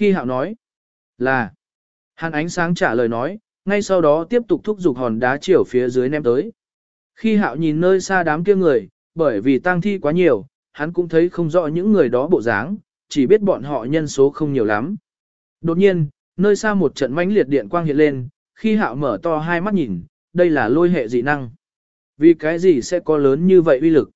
Khi hạo nói, là, hàn ánh sáng trả lời nói, ngay sau đó tiếp tục thúc giục hòn đá chiều phía dưới ném tới. Khi hạo nhìn nơi xa đám kia người, bởi vì tang thi quá nhiều, hắn cũng thấy không rõ những người đó bộ dáng, chỉ biết bọn họ nhân số không nhiều lắm. Đột nhiên, nơi xa một trận mãnh liệt điện quang hiện lên, khi hạo mở to hai mắt nhìn, đây là lôi hệ dị năng. Vì cái gì sẽ có lớn như vậy uy lực?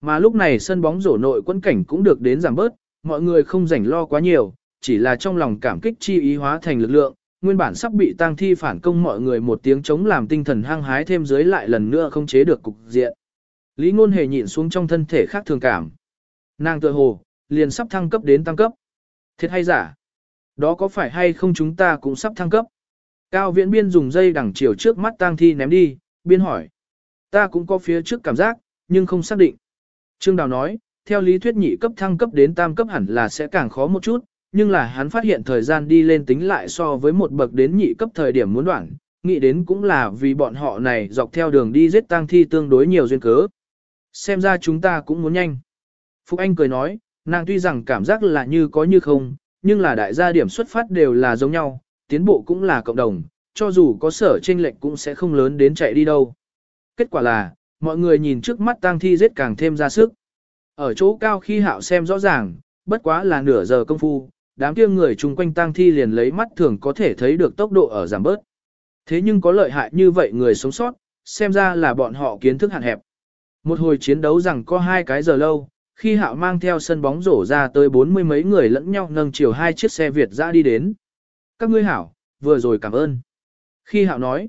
Mà lúc này sân bóng rổ nội quân cảnh cũng được đến giảm bớt, mọi người không rảnh lo quá nhiều, chỉ là trong lòng cảm kích chi ý hóa thành lực lượng, nguyên bản sắp bị tang thi phản công mọi người một tiếng chống làm tinh thần hăng hái thêm dưới lại lần nữa không chế được cục diện. Lý ngôn hề nhịn xuống trong thân thể khác thường cảm. Nàng tự hồ, liền sắp thăng cấp đến tăng cấp. Thiệt hay giả? Đó có phải hay không chúng ta cũng sắp thăng cấp? Cao viễn biên dùng dây đằng chiều trước mắt tang thi ném đi, biên hỏi. Ta cũng có phía trước cảm giác, nhưng không xác định. Trương Đào nói, theo lý thuyết nhị cấp thăng cấp đến tam cấp hẳn là sẽ càng khó một chút, nhưng là hắn phát hiện thời gian đi lên tính lại so với một bậc đến nhị cấp thời điểm muốn đoạn, nghĩ đến cũng là vì bọn họ này dọc theo đường đi giết tang thi tương đối nhiều duyên cớ. Xem ra chúng ta cũng muốn nhanh. Phúc Anh cười nói, nàng tuy rằng cảm giác là như có như không, nhưng là đại gia điểm xuất phát đều là giống nhau, tiến bộ cũng là cộng đồng, cho dù có sở tranh lệch cũng sẽ không lớn đến chạy đi đâu. Kết quả là, mọi người nhìn trước mắt tang thi giết càng thêm ra sức. Ở chỗ cao khi hạo xem rõ ràng, bất quá là nửa giờ công phu, đám kia người chung quanh tang thi liền lấy mắt thường có thể thấy được tốc độ ở giảm bớt. Thế nhưng có lợi hại như vậy người sống sót, xem ra là bọn họ kiến thức hạn hẹp. Một hồi chiến đấu rằng có hai cái giờ lâu, khi hạo mang theo sân bóng rổ ra tới bốn mươi mấy người lẫn nhau nâng chiều hai chiếc xe Việt ra đi đến. Các ngươi hảo, vừa rồi cảm ơn. Khi hạo nói,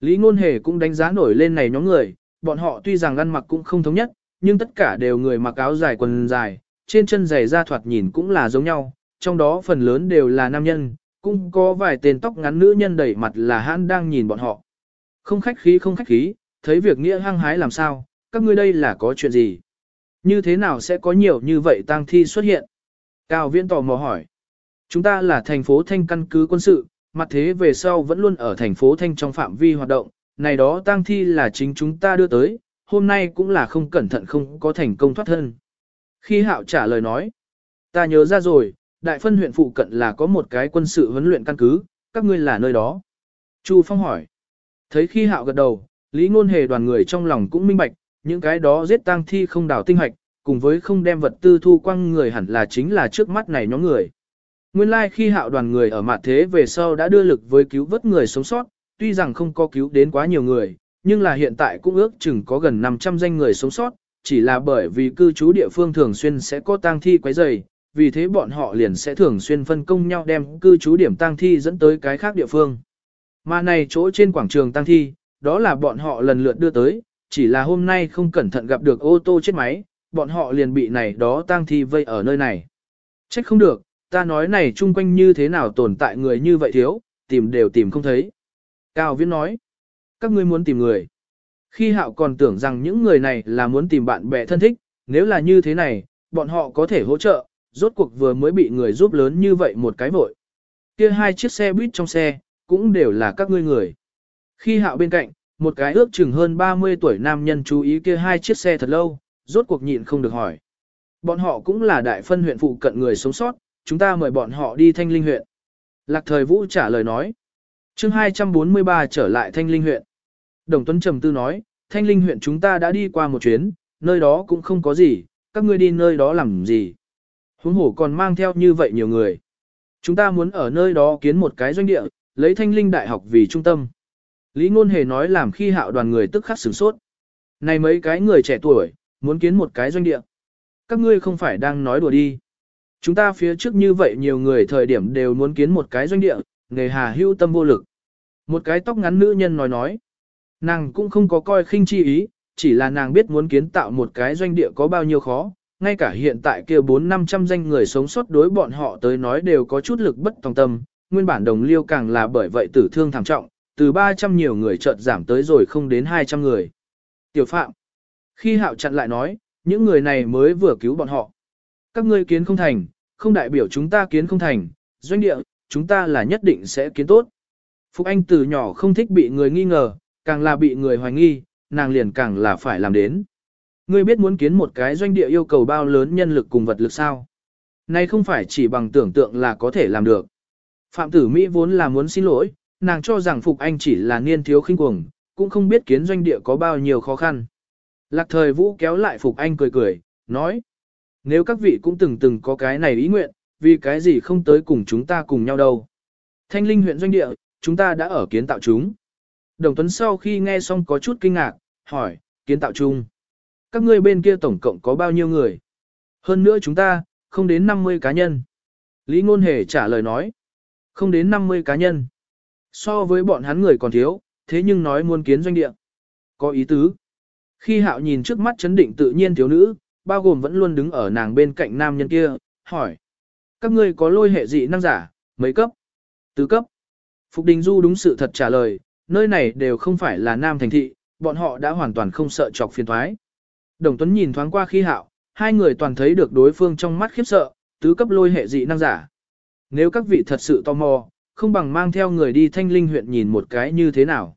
Lý Ngôn Hề cũng đánh giá nổi lên này nhóm người, bọn họ tuy rằng ăn mặc cũng không thống nhất, nhưng tất cả đều người mặc áo dài quần dài, trên chân giày da thoạt nhìn cũng là giống nhau, trong đó phần lớn đều là nam nhân, cũng có vài tên tóc ngắn nữ nhân đẩy mặt là hãn đang nhìn bọn họ. Không khách khí không khách khí, thấy việc nghĩa hăng hái làm sao, các ngươi đây là có chuyện gì? Như thế nào sẽ có nhiều như vậy tang thi xuất hiện? Cao Viễn tò mò hỏi. Chúng ta là thành phố Thanh căn cứ quân sự, mặt thế về sau vẫn luôn ở thành phố Thanh trong phạm vi hoạt động, này đó tang thi là chính chúng ta đưa tới, hôm nay cũng là không cẩn thận không có thành công thoát thân. Khi Hạo trả lời nói, ta nhớ ra rồi, đại phân huyện phụ cận là có một cái quân sự huấn luyện căn cứ, các ngươi là nơi đó. Chu Phong hỏi, thấy khi Hạo gật đầu, Lý Ngôn Hề đoàn người trong lòng cũng minh bạch, những cái đó giết tang thi không đào tinh hạch, cùng với không đem vật tư thu quăng người hẳn là chính là trước mắt này nhóm người. Nguyên lai like khi hạo đoàn người ở mặt thế về sau đã đưa lực với cứu vớt người sống sót, tuy rằng không có cứu đến quá nhiều người, nhưng là hiện tại cũng ước chừng có gần 500 danh người sống sót, chỉ là bởi vì cư trú địa phương thường xuyên sẽ có tang thi quấy rầy, vì thế bọn họ liền sẽ thường xuyên phân công nhau đem cư trú điểm tang thi dẫn tới cái khác địa phương. Mà này chỗ trên quảng trường tang thi, đó là bọn họ lần lượt đưa tới, chỉ là hôm nay không cẩn thận gặp được ô tô chết máy, bọn họ liền bị này đó tang thi vây ở nơi này. Trách không được, ta nói này chung quanh như thế nào tồn tại người như vậy thiếu, tìm đều tìm không thấy. Cao Viễn nói, các ngươi muốn tìm người. Khi hạo còn tưởng rằng những người này là muốn tìm bạn bè thân thích, nếu là như thế này, bọn họ có thể hỗ trợ, rốt cuộc vừa mới bị người giúp lớn như vậy một cái vội. Kia hai chiếc xe buýt trong xe, cũng đều là các ngươi người. Khi hạo bên cạnh, một cái ước chừng hơn 30 tuổi nam nhân chú ý kia hai chiếc xe thật lâu, rốt cuộc nhịn không được hỏi. Bọn họ cũng là đại phân huyện phụ cận người sống sót, chúng ta mời bọn họ đi thanh linh huyện. Lạc thời vũ trả lời nói. chương 243 trở lại thanh linh huyện. Đồng Tuấn Trầm Tư nói, thanh linh huyện chúng ta đã đi qua một chuyến, nơi đó cũng không có gì, các ngươi đi nơi đó làm gì. Huống hổ còn mang theo như vậy nhiều người. Chúng ta muốn ở nơi đó kiến một cái doanh địa, lấy thanh linh đại học vì trung tâm. Lý Ngôn Hề nói làm khi hạo đoàn người tức khắc sửng sốt. Này mấy cái người trẻ tuổi, muốn kiến một cái doanh địa. Các ngươi không phải đang nói đùa đi. Chúng ta phía trước như vậy nhiều người thời điểm đều muốn kiến một cái doanh địa, nghề hà hưu tâm vô lực. Một cái tóc ngắn nữ nhân nói nói. Nàng cũng không có coi khinh chi ý, chỉ là nàng biết muốn kiến tạo một cái doanh địa có bao nhiêu khó. Ngay cả hiện tại kia 4-500 danh người sống sót đối bọn họ tới nói đều có chút lực bất tòng tâm, nguyên bản đồng liêu càng là bởi vậy tử thương thảm trọng, từ 300 nhiều người chợt giảm tới rồi không đến 200 người. Tiểu Phạm. Khi hạo chặn lại nói, những người này mới vừa cứu bọn họ. Các ngươi kiến không thành, không đại biểu chúng ta kiến không thành, doanh địa, chúng ta là nhất định sẽ kiến tốt. Phúc Anh từ nhỏ không thích bị người nghi ngờ, càng là bị người hoài nghi, nàng liền càng là phải làm đến. Ngươi biết muốn kiến một cái doanh địa yêu cầu bao lớn nhân lực cùng vật lực sao? Này không phải chỉ bằng tưởng tượng là có thể làm được. Phạm tử Mỹ vốn là muốn xin lỗi, nàng cho rằng Phục Anh chỉ là niên thiếu khinh cuồng, cũng không biết kiến doanh địa có bao nhiêu khó khăn. Lạc thời vũ kéo lại Phục Anh cười cười, nói. Nếu các vị cũng từng từng có cái này ý nguyện, vì cái gì không tới cùng chúng ta cùng nhau đâu. Thanh linh huyện doanh địa, chúng ta đã ở kiến tạo chúng. Đồng Tuấn sau khi nghe xong có chút kinh ngạc, hỏi, kiến tạo chung. Các ngươi bên kia tổng cộng có bao nhiêu người? Hơn nữa chúng ta, không đến 50 cá nhân. Lý Ngôn Hề trả lời nói, không đến 50 cá nhân. So với bọn hắn người còn thiếu, thế nhưng nói muốn kiến doanh địa. Có ý tứ. Khi hạo nhìn trước mắt chấn định tự nhiên thiếu nữ, bao gồm vẫn luôn đứng ở nàng bên cạnh nam nhân kia, hỏi. Các ngươi có lôi hệ dị năng giả, mấy cấp? Tứ cấp. Phục Đình Du đúng sự thật trả lời, nơi này đều không phải là nam thành thị, bọn họ đã hoàn toàn không sợ chọc phiền thoái. Đồng Tuấn nhìn thoáng qua khi hạo, hai người toàn thấy được đối phương trong mắt khiếp sợ, tứ cấp lôi hệ dị năng giả. Nếu các vị thật sự tò mò, không bằng mang theo người đi thanh linh huyện nhìn một cái như thế nào.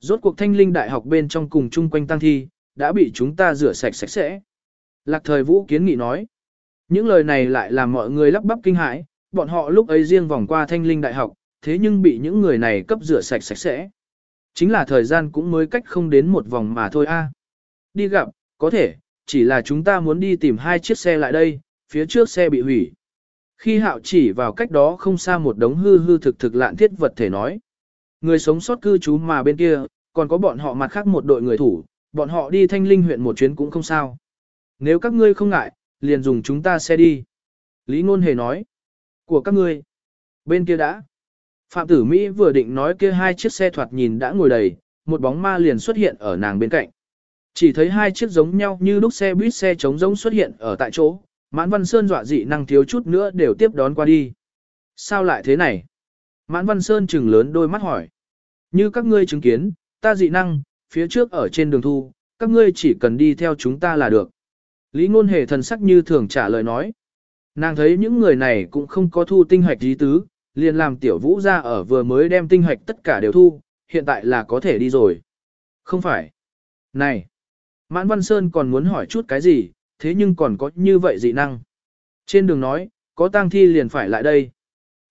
Rốt cuộc thanh linh đại học bên trong cùng chung quanh tăng thi, đã bị chúng ta rửa sạch sạch sẽ. Lạc thời vũ kiến nghị nói. Những lời này lại làm mọi người lắp bắp kinh hãi, bọn họ lúc ấy riêng vòng qua thanh linh đại học, thế nhưng bị những người này cấp rửa sạch sạch sẽ. Chính là thời gian cũng mới cách không đến một vòng mà thôi a. Đi gặp, có thể, chỉ là chúng ta muốn đi tìm hai chiếc xe lại đây, phía trước xe bị hủy. Khi hạo chỉ vào cách đó không xa một đống hư hư thực thực lạn thiết vật thể nói. Người sống sót cư trú mà bên kia, còn có bọn họ mặt khác một đội người thủ, bọn họ đi thanh linh huyện một chuyến cũng không sao. Nếu các ngươi không ngại, liền dùng chúng ta xe đi. Lý Ngôn Hề nói. Của các ngươi. Bên kia đã. Phạm tử Mỹ vừa định nói kia hai chiếc xe thoạt nhìn đã ngồi đầy, một bóng ma liền xuất hiện ở nàng bên cạnh. Chỉ thấy hai chiếc giống nhau như lúc xe buýt xe trống rỗng xuất hiện ở tại chỗ, Mãn Văn Sơn dọa dị năng thiếu chút nữa đều tiếp đón qua đi. Sao lại thế này? Mãn Văn Sơn trừng lớn đôi mắt hỏi. Như các ngươi chứng kiến, ta dị năng, phía trước ở trên đường thu, các ngươi chỉ cần đi theo chúng ta là được. Lý ngôn hề thần sắc như thường trả lời nói. Nàng thấy những người này cũng không có thu tinh hoạch dí tứ, liền làm tiểu vũ ra ở vừa mới đem tinh hoạch tất cả đều thu, hiện tại là có thể đi rồi. Không phải. Này, Mãn Văn Sơn còn muốn hỏi chút cái gì, thế nhưng còn có như vậy dị năng. Trên đường nói, có tang thi liền phải lại đây.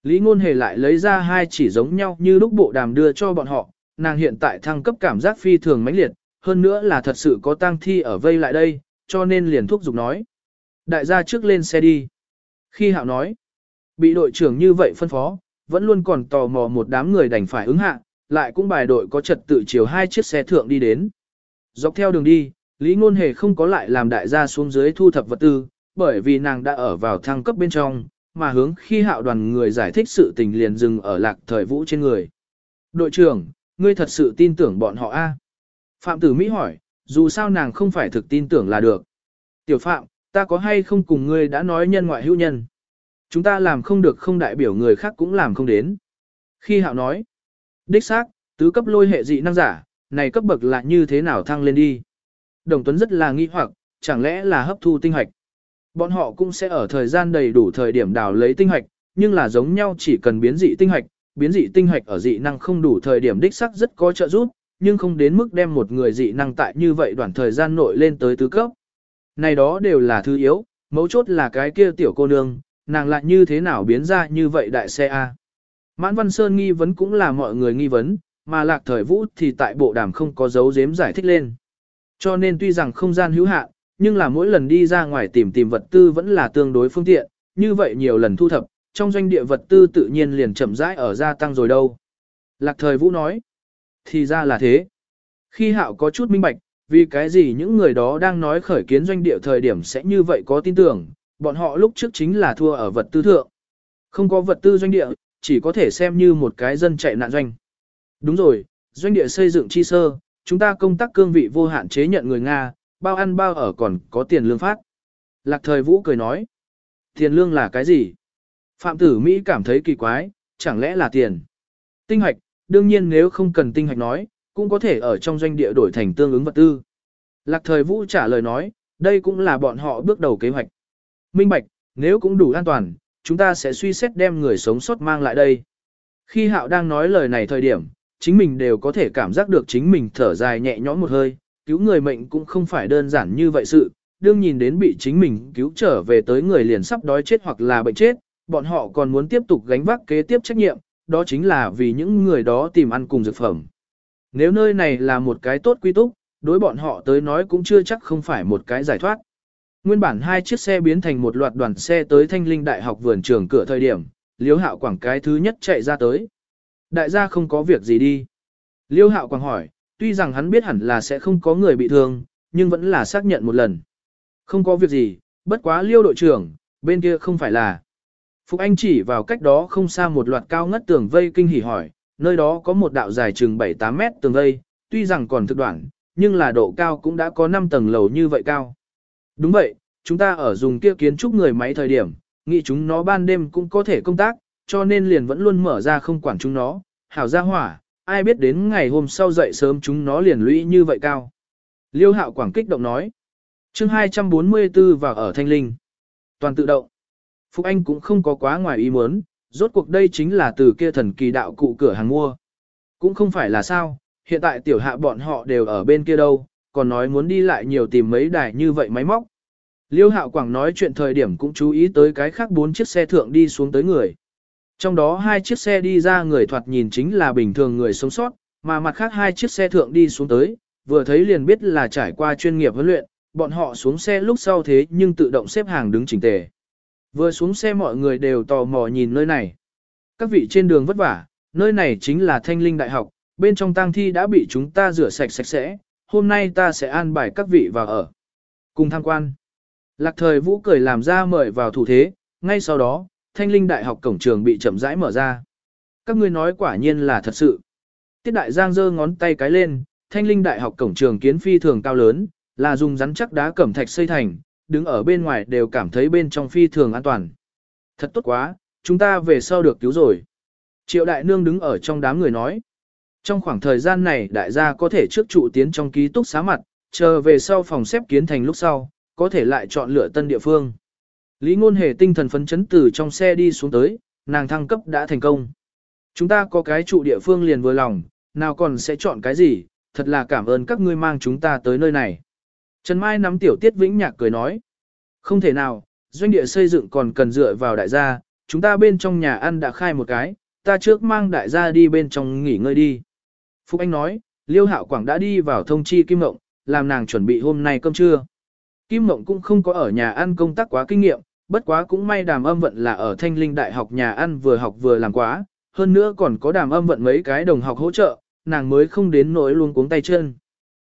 Lý Ngôn Hề lại lấy ra hai chỉ giống nhau như lúc bộ đàm đưa cho bọn họ, nàng hiện tại thăng cấp cảm giác phi thường mãnh liệt, hơn nữa là thật sự có tang thi ở vây lại đây, cho nên liền thúc giục nói. Đại gia trước lên xe đi. Khi hạo nói, bị đội trưởng như vậy phân phó, vẫn luôn còn tò mò một đám người đành phải ứng hạ, lại cũng bài đội có trật tự chiều hai chiếc xe thượng đi đến. Dọc theo đường đi, Lý Ngôn Hề không có lại làm đại gia xuống dưới thu thập vật tư, bởi vì nàng đã ở vào thăng cấp bên trong, mà hướng khi hạo đoàn người giải thích sự tình liền dừng ở lạc thời vũ trên người. Đội trưởng, ngươi thật sự tin tưởng bọn họ a? Phạm Tử Mỹ hỏi, dù sao nàng không phải thực tin tưởng là được. Tiểu Phạm, ta có hay không cùng ngươi đã nói nhân ngoại hữu nhân? Chúng ta làm không được không đại biểu người khác cũng làm không đến. Khi hạo nói, đích xác, tứ cấp lôi hệ dị năng giả, này cấp bậc là như thế nào thăng lên đi? Đồng Tuấn rất là nghi hoặc, chẳng lẽ là hấp thu tinh hoạch. Bọn họ cũng sẽ ở thời gian đầy đủ thời điểm đào lấy tinh hoạch, nhưng là giống nhau chỉ cần biến dị tinh hoạch, biến dị tinh hoạch ở dị năng không đủ thời điểm đích sắc rất có trợ giúp, nhưng không đến mức đem một người dị năng tại như vậy đoạn thời gian nội lên tới tứ cấp. Này đó đều là thứ yếu, mấu chốt là cái kia tiểu cô nương, nàng lại như thế nào biến ra như vậy đại xe A. Mãn Văn Sơn nghi vấn cũng là mọi người nghi vấn, mà lạc thời vũ thì tại bộ đàm không có dấu giếm giải thích lên. Cho nên tuy rằng không gian hữu hạn, nhưng là mỗi lần đi ra ngoài tìm tìm vật tư vẫn là tương đối phương tiện, như vậy nhiều lần thu thập, trong doanh địa vật tư tự nhiên liền chậm rãi ở gia tăng rồi đâu. Lạc thời vũ nói, thì ra là thế. Khi hạo có chút minh bạch, vì cái gì những người đó đang nói khởi kiến doanh địa thời điểm sẽ như vậy có tin tưởng, bọn họ lúc trước chính là thua ở vật tư thượng. Không có vật tư doanh địa, chỉ có thể xem như một cái dân chạy nạn doanh. Đúng rồi, doanh địa xây dựng chi sơ, chúng ta công tác cương vị vô hạn chế nhận người Nga, bao ăn bao ở còn có tiền lương phát. Lạc thời vũ cười nói, tiền lương là cái gì? Phạm tử Mỹ cảm thấy kỳ quái, chẳng lẽ là tiền? Tinh hoạch, đương nhiên nếu không cần tinh hoạch nói, cũng có thể ở trong doanh địa đổi thành tương ứng vật tư. Lạc thời vũ trả lời nói, đây cũng là bọn họ bước đầu kế hoạch. Minh bạch, nếu cũng đủ an toàn, chúng ta sẽ suy xét đem người sống sót mang lại đây. Khi hạo đang nói lời này thời điểm, chính mình đều có thể cảm giác được chính mình thở dài nhẹ nhõm một hơi, cứu người mệnh cũng không phải đơn giản như vậy sự, đương nhìn đến bị chính mình cứu trở về tới người liền sắp đói chết hoặc là bệnh chết, bọn họ còn muốn tiếp tục gánh vác kế tiếp trách nhiệm, đó chính là vì những người đó tìm ăn cùng dược phẩm. Nếu nơi này là một cái tốt quy túc, đối bọn họ tới nói cũng chưa chắc không phải một cái giải thoát. Nguyên bản hai chiếc xe biến thành một loạt đoàn xe tới Thanh Linh Đại học vườn trường cửa thời điểm, Liễu Hạo Quảng cái thứ nhất chạy ra tới. Đại gia không có việc gì đi. Liêu Hạo quang hỏi, tuy rằng hắn biết hẳn là sẽ không có người bị thương, nhưng vẫn là xác nhận một lần. Không có việc gì, bất quá Liêu đội trưởng, bên kia không phải là. Phục Anh chỉ vào cách đó không xa một loạt cao ngất tường vây kinh hỉ hỏi, nơi đó có một đạo dài chừng 7-8 mét tường vây, tuy rằng còn thực đoạn, nhưng là độ cao cũng đã có 5 tầng lầu như vậy cao. Đúng vậy, chúng ta ở dùng kia kiến trúc người máy thời điểm, nghĩ chúng nó ban đêm cũng có thể công tác, cho nên liền vẫn luôn mở ra không quản chúng nó, hảo ra hỏa, ai biết đến ngày hôm sau dậy sớm chúng nó liền lũy như vậy cao. Liêu hạo quảng kích động nói. chương 244 vào ở Thanh Linh. Toàn tự động. phục Anh cũng không có quá ngoài ý muốn, rốt cuộc đây chính là từ kia thần kỳ đạo cụ cửa hàng mua. Cũng không phải là sao, hiện tại tiểu hạ bọn họ đều ở bên kia đâu, còn nói muốn đi lại nhiều tìm mấy đài như vậy máy móc. Liêu hạo quảng nói chuyện thời điểm cũng chú ý tới cái khác bốn chiếc xe thượng đi xuống tới người. Trong đó hai chiếc xe đi ra người thoạt nhìn chính là bình thường người sống sót, mà mặt khác hai chiếc xe thượng đi xuống tới, vừa thấy liền biết là trải qua chuyên nghiệp huấn luyện, bọn họ xuống xe lúc sau thế nhưng tự động xếp hàng đứng chỉnh tề. Vừa xuống xe mọi người đều tò mò nhìn nơi này. Các vị trên đường vất vả, nơi này chính là Thanh Linh Đại học, bên trong tang thi đã bị chúng ta rửa sạch sạch sẽ, hôm nay ta sẽ an bài các vị vào ở. Cùng tham quan. Lạc thời vũ cười làm ra mời vào thủ thế, ngay sau đó, Thanh Linh Đại học cổng trường bị chậm rãi mở ra. Các ngươi nói quả nhiên là thật sự. Tiết Đại Giang giơ ngón tay cái lên, Thanh Linh Đại học cổng trường kiến phi thường cao lớn, là dùng rắn chắc đá cẩm thạch xây thành, đứng ở bên ngoài đều cảm thấy bên trong phi thường an toàn. Thật tốt quá, chúng ta về sau được cứu rồi. Triệu Đại Nương đứng ở trong đám người nói. Trong khoảng thời gian này đại gia có thể trước trụ tiến trong ký túc xá mặt, chờ về sau phòng xếp kiến thành lúc sau, có thể lại chọn lựa tân địa phương. Lý ngôn hề tinh thần phấn chấn từ trong xe đi xuống tới, nàng thăng cấp đã thành công. Chúng ta có cái trụ địa phương liền vừa lòng, nào còn sẽ chọn cái gì, thật là cảm ơn các ngươi mang chúng ta tới nơi này. Trần Mai nắm tiểu tiết vĩnh nhạc cười nói. Không thể nào, doanh địa xây dựng còn cần dựa vào đại gia, chúng ta bên trong nhà ăn đã khai một cái, ta trước mang đại gia đi bên trong nghỉ ngơi đi. Phúc Anh nói, Liêu Hạo Quảng đã đi vào thông chi Kim Ngộng, làm nàng chuẩn bị hôm nay cơm trưa. Kim Ngộng cũng không có ở nhà ăn công tác quá kinh nghiệm, bất quá cũng may đàm âm vận là ở Thanh Linh Đại học nhà ăn vừa học vừa làm quá, hơn nữa còn có đàm âm vận mấy cái đồng học hỗ trợ, nàng mới không đến nỗi luôn cuống tay chân.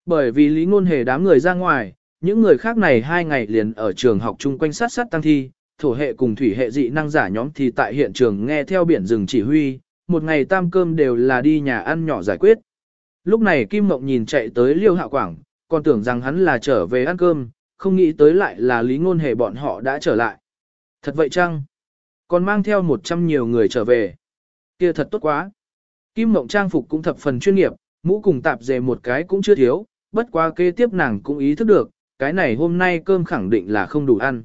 Bởi vì lý ngôn hề đám người ra ngoài, những người khác này hai ngày liền ở trường học chung quanh sát sát tăng thi, thổ hệ cùng thủy hệ dị năng giả nhóm thì tại hiện trường nghe theo biển rừng chỉ huy, một ngày tam cơm đều là đi nhà ăn nhỏ giải quyết. Lúc này Kim Mộng nhìn chạy tới Liêu Hạ Quảng, còn tưởng rằng hắn là trở về ăn cơm, không nghĩ tới lại là lý ngôn hề bọn họ đã trở lại. Thật vậy chăng? Còn mang theo một trăm nhiều người trở về. kia thật tốt quá. Kim Mộng trang phục cũng thập phần chuyên nghiệp, mũ cùng tạp dề một cái cũng chưa thiếu, bất quá kế tiếp nàng cũng ý thức được, cái này hôm nay cơm khẳng định là không đủ ăn.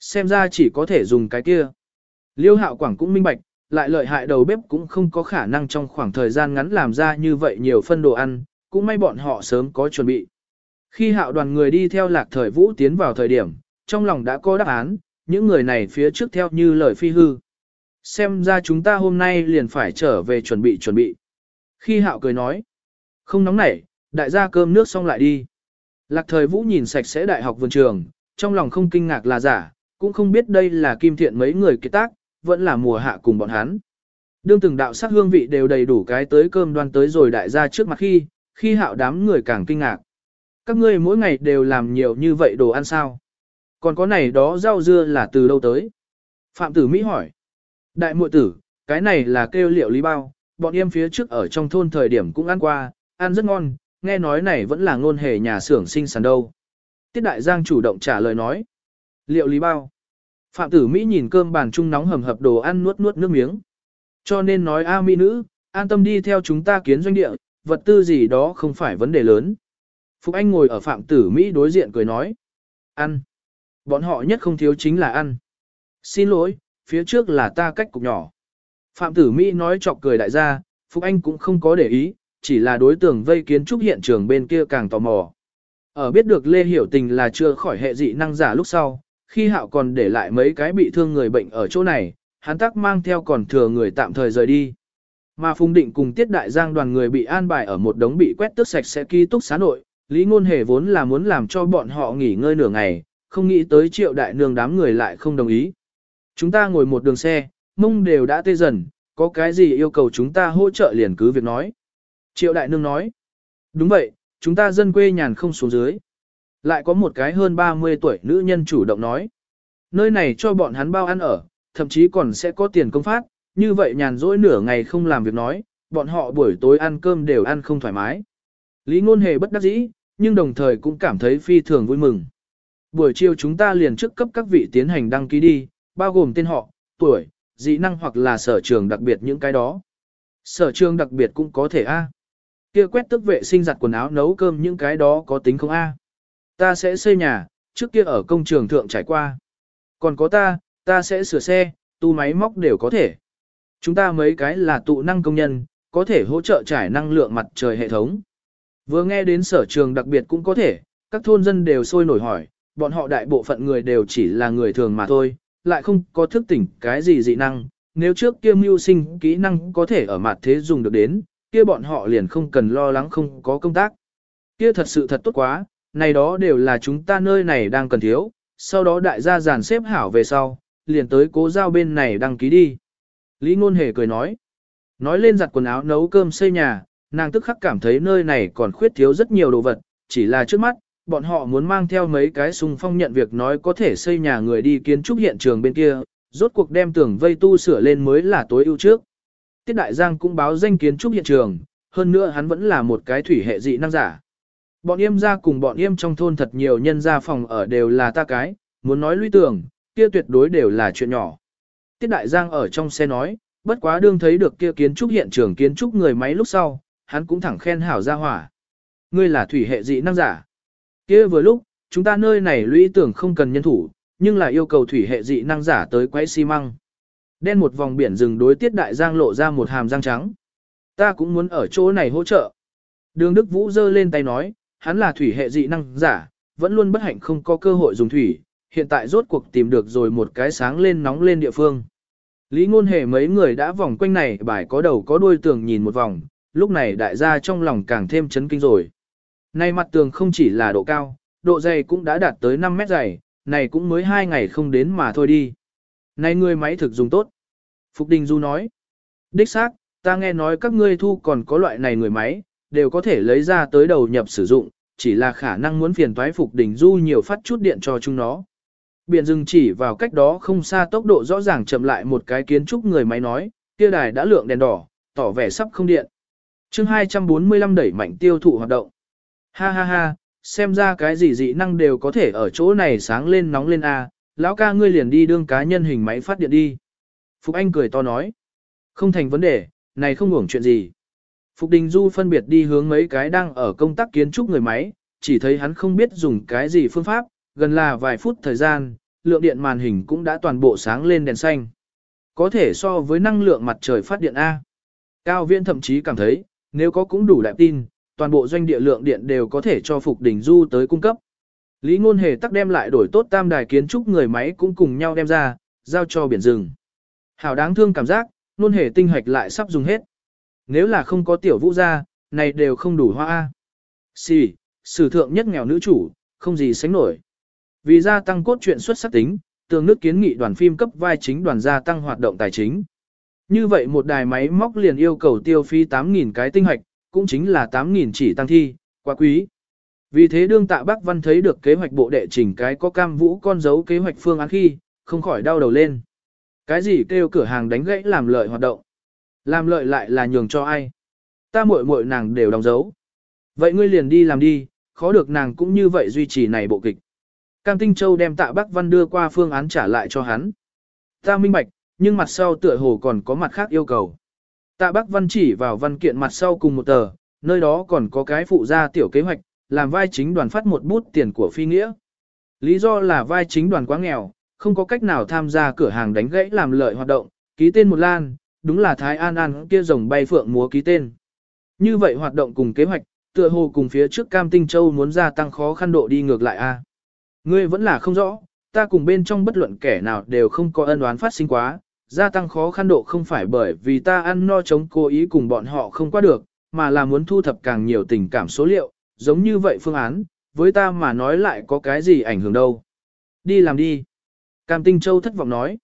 Xem ra chỉ có thể dùng cái kia. Liêu hạo quảng cũng minh bạch, lại lợi hại đầu bếp cũng không có khả năng trong khoảng thời gian ngắn làm ra như vậy nhiều phân đồ ăn, cũng may bọn họ sớm có chuẩn bị. Khi hạo đoàn người đi theo lạc thời vũ tiến vào thời điểm, trong lòng đã có đáp án, những người này phía trước theo như lời phi hư. Xem ra chúng ta hôm nay liền phải trở về chuẩn bị chuẩn bị. Khi hạo cười nói, không nóng nảy, đại gia cơm nước xong lại đi. Lạc thời vũ nhìn sạch sẽ đại học vườn trường, trong lòng không kinh ngạc là giả, cũng không biết đây là kim thiện mấy người kết tác, vẫn là mùa hạ cùng bọn hắn. Đương từng đạo sắc hương vị đều đầy đủ cái tới cơm đoan tới rồi đại gia trước mặt khi, khi hạo đám người càng kinh ngạc. Các ngươi mỗi ngày đều làm nhiều như vậy đồ ăn sao? Còn có này đó rau dưa là từ đâu tới? Phạm tử Mỹ hỏi. Đại muội tử, cái này là kêu liệu lý bao, bọn em phía trước ở trong thôn thời điểm cũng ăn qua, ăn rất ngon, nghe nói này vẫn là ngôn hề nhà xưởng sinh sản đâu. Tiết Đại Giang chủ động trả lời nói. Liệu lý bao? Phạm tử Mỹ nhìn cơm bàn chung nóng hầm hập đồ ăn nuốt nuốt nước miếng. Cho nên nói a mỹ nữ, an tâm đi theo chúng ta kiến doanh địa, vật tư gì đó không phải vấn đề lớn. Phục Anh ngồi ở Phạm tử Mỹ đối diện cười nói. Ăn. Bọn họ nhất không thiếu chính là ăn. Xin lỗi, phía trước là ta cách cục nhỏ. Phạm tử Mỹ nói chọc cười đại gia, Phúc Anh cũng không có để ý, chỉ là đối tượng vây kiến trúc hiện trường bên kia càng tò mò. Ở biết được Lê Hiểu Tình là chưa khỏi hệ dị năng giả lúc sau, khi hạo còn để lại mấy cái bị thương người bệnh ở chỗ này, hắn tắc mang theo còn thừa người tạm thời rời đi. Mà Phùng Định cùng Tiết Đại Giang đoàn người bị an bài ở một đống bị quét tước sạch sẽ ký túc xá nội, Lý Ngôn Hề vốn là muốn làm cho bọn họ nghỉ ngơi nửa ngày, không nghĩ tới triệu đại nương đám người lại không đồng ý. Chúng ta ngồi một đường xe, mông đều đã tê dần, có cái gì yêu cầu chúng ta hỗ trợ liền cứ việc nói. Triệu đại nương nói, đúng vậy, chúng ta dân quê nhàn không xuống dưới. Lại có một cái hơn 30 tuổi nữ nhân chủ động nói, nơi này cho bọn hắn bao ăn ở, thậm chí còn sẽ có tiền công phát, như vậy nhàn rỗi nửa ngày không làm việc nói, bọn họ buổi tối ăn cơm đều ăn không thoải mái. Lý ngôn hề bất đắc dĩ, nhưng đồng thời cũng cảm thấy phi thường vui mừng. Buổi chiều chúng ta liền trước cấp các vị tiến hành đăng ký đi, bao gồm tên họ, tuổi, dị năng hoặc là sở trường đặc biệt những cái đó. Sở trường đặc biệt cũng có thể A. Kia quét tức vệ sinh giặt quần áo nấu cơm những cái đó có tính không A. Ta sẽ xây nhà, trước kia ở công trường thượng trải qua. Còn có ta, ta sẽ sửa xe, tu máy móc đều có thể. Chúng ta mấy cái là tụ năng công nhân, có thể hỗ trợ trải năng lượng mặt trời hệ thống. Vừa nghe đến sở trường đặc biệt cũng có thể, các thôn dân đều sôi nổi hỏi, bọn họ đại bộ phận người đều chỉ là người thường mà thôi, lại không có thức tỉnh cái gì dị năng. Nếu trước kia mưu sinh kỹ năng có thể ở mặt thế dùng được đến, kia bọn họ liền không cần lo lắng không có công tác. Kia thật sự thật tốt quá, này đó đều là chúng ta nơi này đang cần thiếu, sau đó đại gia giàn xếp hảo về sau, liền tới cố giao bên này đăng ký đi. Lý Ngôn Hề cười nói, nói lên giặt quần áo nấu cơm xây nhà, nàng tức khắc cảm thấy nơi này còn khuyết thiếu rất nhiều đồ vật, chỉ là trước mắt, bọn họ muốn mang theo mấy cái sung phong nhận việc nói có thể xây nhà người đi kiến trúc hiện trường bên kia, rốt cuộc đem tường vây tu sửa lên mới là tối ưu trước. Tiết Đại Giang cũng báo danh kiến trúc hiện trường, hơn nữa hắn vẫn là một cái thủy hệ dị năng giả. Bọn yêm ra cùng bọn yêm trong thôn thật nhiều nhân gia phòng ở đều là ta cái, muốn nói lũy tưởng, kia tuyệt đối đều là chuyện nhỏ. Tiết Đại Giang ở trong xe nói, bất quá đương thấy được kia kiến trúc hiện trường kiến trúc người máy lúc sau, hắn cũng thẳng khen hảo ra hỏa. Ngươi là thủy hệ dị năng giả kia vừa lúc, chúng ta nơi này lũy tưởng không cần nhân thủ, nhưng là yêu cầu thủy hệ dị năng giả tới quấy xi măng. Đen một vòng biển rừng đối tiết đại giang lộ ra một hàm răng trắng. Ta cũng muốn ở chỗ này hỗ trợ. Đường Đức Vũ giơ lên tay nói, hắn là thủy hệ dị năng giả, vẫn luôn bất hạnh không có cơ hội dùng thủy, hiện tại rốt cuộc tìm được rồi một cái sáng lên nóng lên địa phương. Lý ngôn hề mấy người đã vòng quanh này bài có đầu có đuôi tường nhìn một vòng, lúc này đại gia trong lòng càng thêm chấn kinh rồi. Này mặt tường không chỉ là độ cao, độ dày cũng đã đạt tới 5 mét dày, này cũng mới 2 ngày không đến mà thôi đi. Này người máy thực dùng tốt. Phục Đình Du nói. Đích xác, ta nghe nói các ngươi thu còn có loại này người máy, đều có thể lấy ra tới đầu nhập sử dụng, chỉ là khả năng muốn phiền toái Phục Đình Du nhiều phát chút điện cho chúng nó. Biển rừng chỉ vào cách đó không xa tốc độ rõ ràng chậm lại một cái kiến trúc người máy nói, kia đài đã lượng đèn đỏ, tỏ vẻ sắp không điện chương 245 đẩy mạnh tiêu thụ hoạt động. Ha ha ha, xem ra cái gì dị năng đều có thể ở chỗ này sáng lên nóng lên A, lão ca ngươi liền đi đương cá nhân hình máy phát điện đi. Phục Anh cười to nói. Không thành vấn đề, này không hưởng chuyện gì. Phục Đình Du phân biệt đi hướng mấy cái đang ở công tác kiến trúc người máy, chỉ thấy hắn không biết dùng cái gì phương pháp, gần là vài phút thời gian, lượng điện màn hình cũng đã toàn bộ sáng lên đèn xanh. Có thể so với năng lượng mặt trời phát điện A. Cao Viễn thậm chí cảm thấy, nếu có cũng đủ đại tin, toàn bộ doanh địa lượng điện đều có thể cho Phục Đình Du tới cung cấp. Lý Ngôn Hề tắc đem lại đổi tốt tam đài kiến trúc người máy cũng cùng nhau đem ra, giao cho biển rừng. Hảo đáng thương cảm giác, Ngôn Hề tinh hoạch lại sắp dùng hết. Nếu là không có tiểu vũ gia, này đều không đủ hoa A. Xì, sử thượng nhất nghèo nữ chủ, không gì sánh nổi. Vì gia tăng cốt truyện xuất sắc tính, tường nước kiến nghị đoàn phim cấp vai chính đoàn gia tăng hoạt động tài chính. Như vậy một đài máy móc liền yêu cầu tiêu phí 8.000 cái tinh hoạch, cũng chính là 8.000 chỉ tăng thi, quá quý. Vì thế đương tạ Bắc Văn thấy được kế hoạch bộ đệ chỉnh cái có cam vũ con dấu kế hoạch phương án khi, không khỏi đau đầu lên. Cái gì kêu cửa hàng đánh gãy làm lợi hoạt động? Làm lợi lại là nhường cho ai? Ta muội muội nàng đều đóng dấu. Vậy ngươi liền đi làm đi, khó được nàng cũng như vậy duy trì này bộ kịch. Cam Tinh Châu đem tạ Bắc Văn đưa qua phương án trả lại cho hắn. Ta minh bạch, nhưng mặt sau tựa hồ còn có mặt khác yêu cầu. Tạ Bắc Văn chỉ vào văn kiện mặt sau cùng một tờ, nơi đó còn có cái phụ gia tiểu kế hoạch, làm vai chính đoàn phát một bút tiền của phi nghĩa. Lý do là vai chính đoàn quá nghèo, không có cách nào tham gia cửa hàng đánh gãy làm lợi hoạt động, ký tên một lan, đúng là Thái An An kia rồng bay phượng múa ký tên. Như vậy hoạt động cùng kế hoạch, tựa hồ cùng phía trước Cam Tinh Châu muốn gia tăng khó khăn độ đi ngược lại a. Ngươi vẫn là không rõ, ta cùng bên trong bất luận kẻ nào đều không có ân oán phát sinh quá, gia tăng khó khăn độ không phải bởi vì ta ăn no chống cố ý cùng bọn họ không qua được, mà là muốn thu thập càng nhiều tình cảm số liệu, giống như vậy phương án, với ta mà nói lại có cái gì ảnh hưởng đâu. Đi làm đi. Cam Tinh Châu thất vọng nói.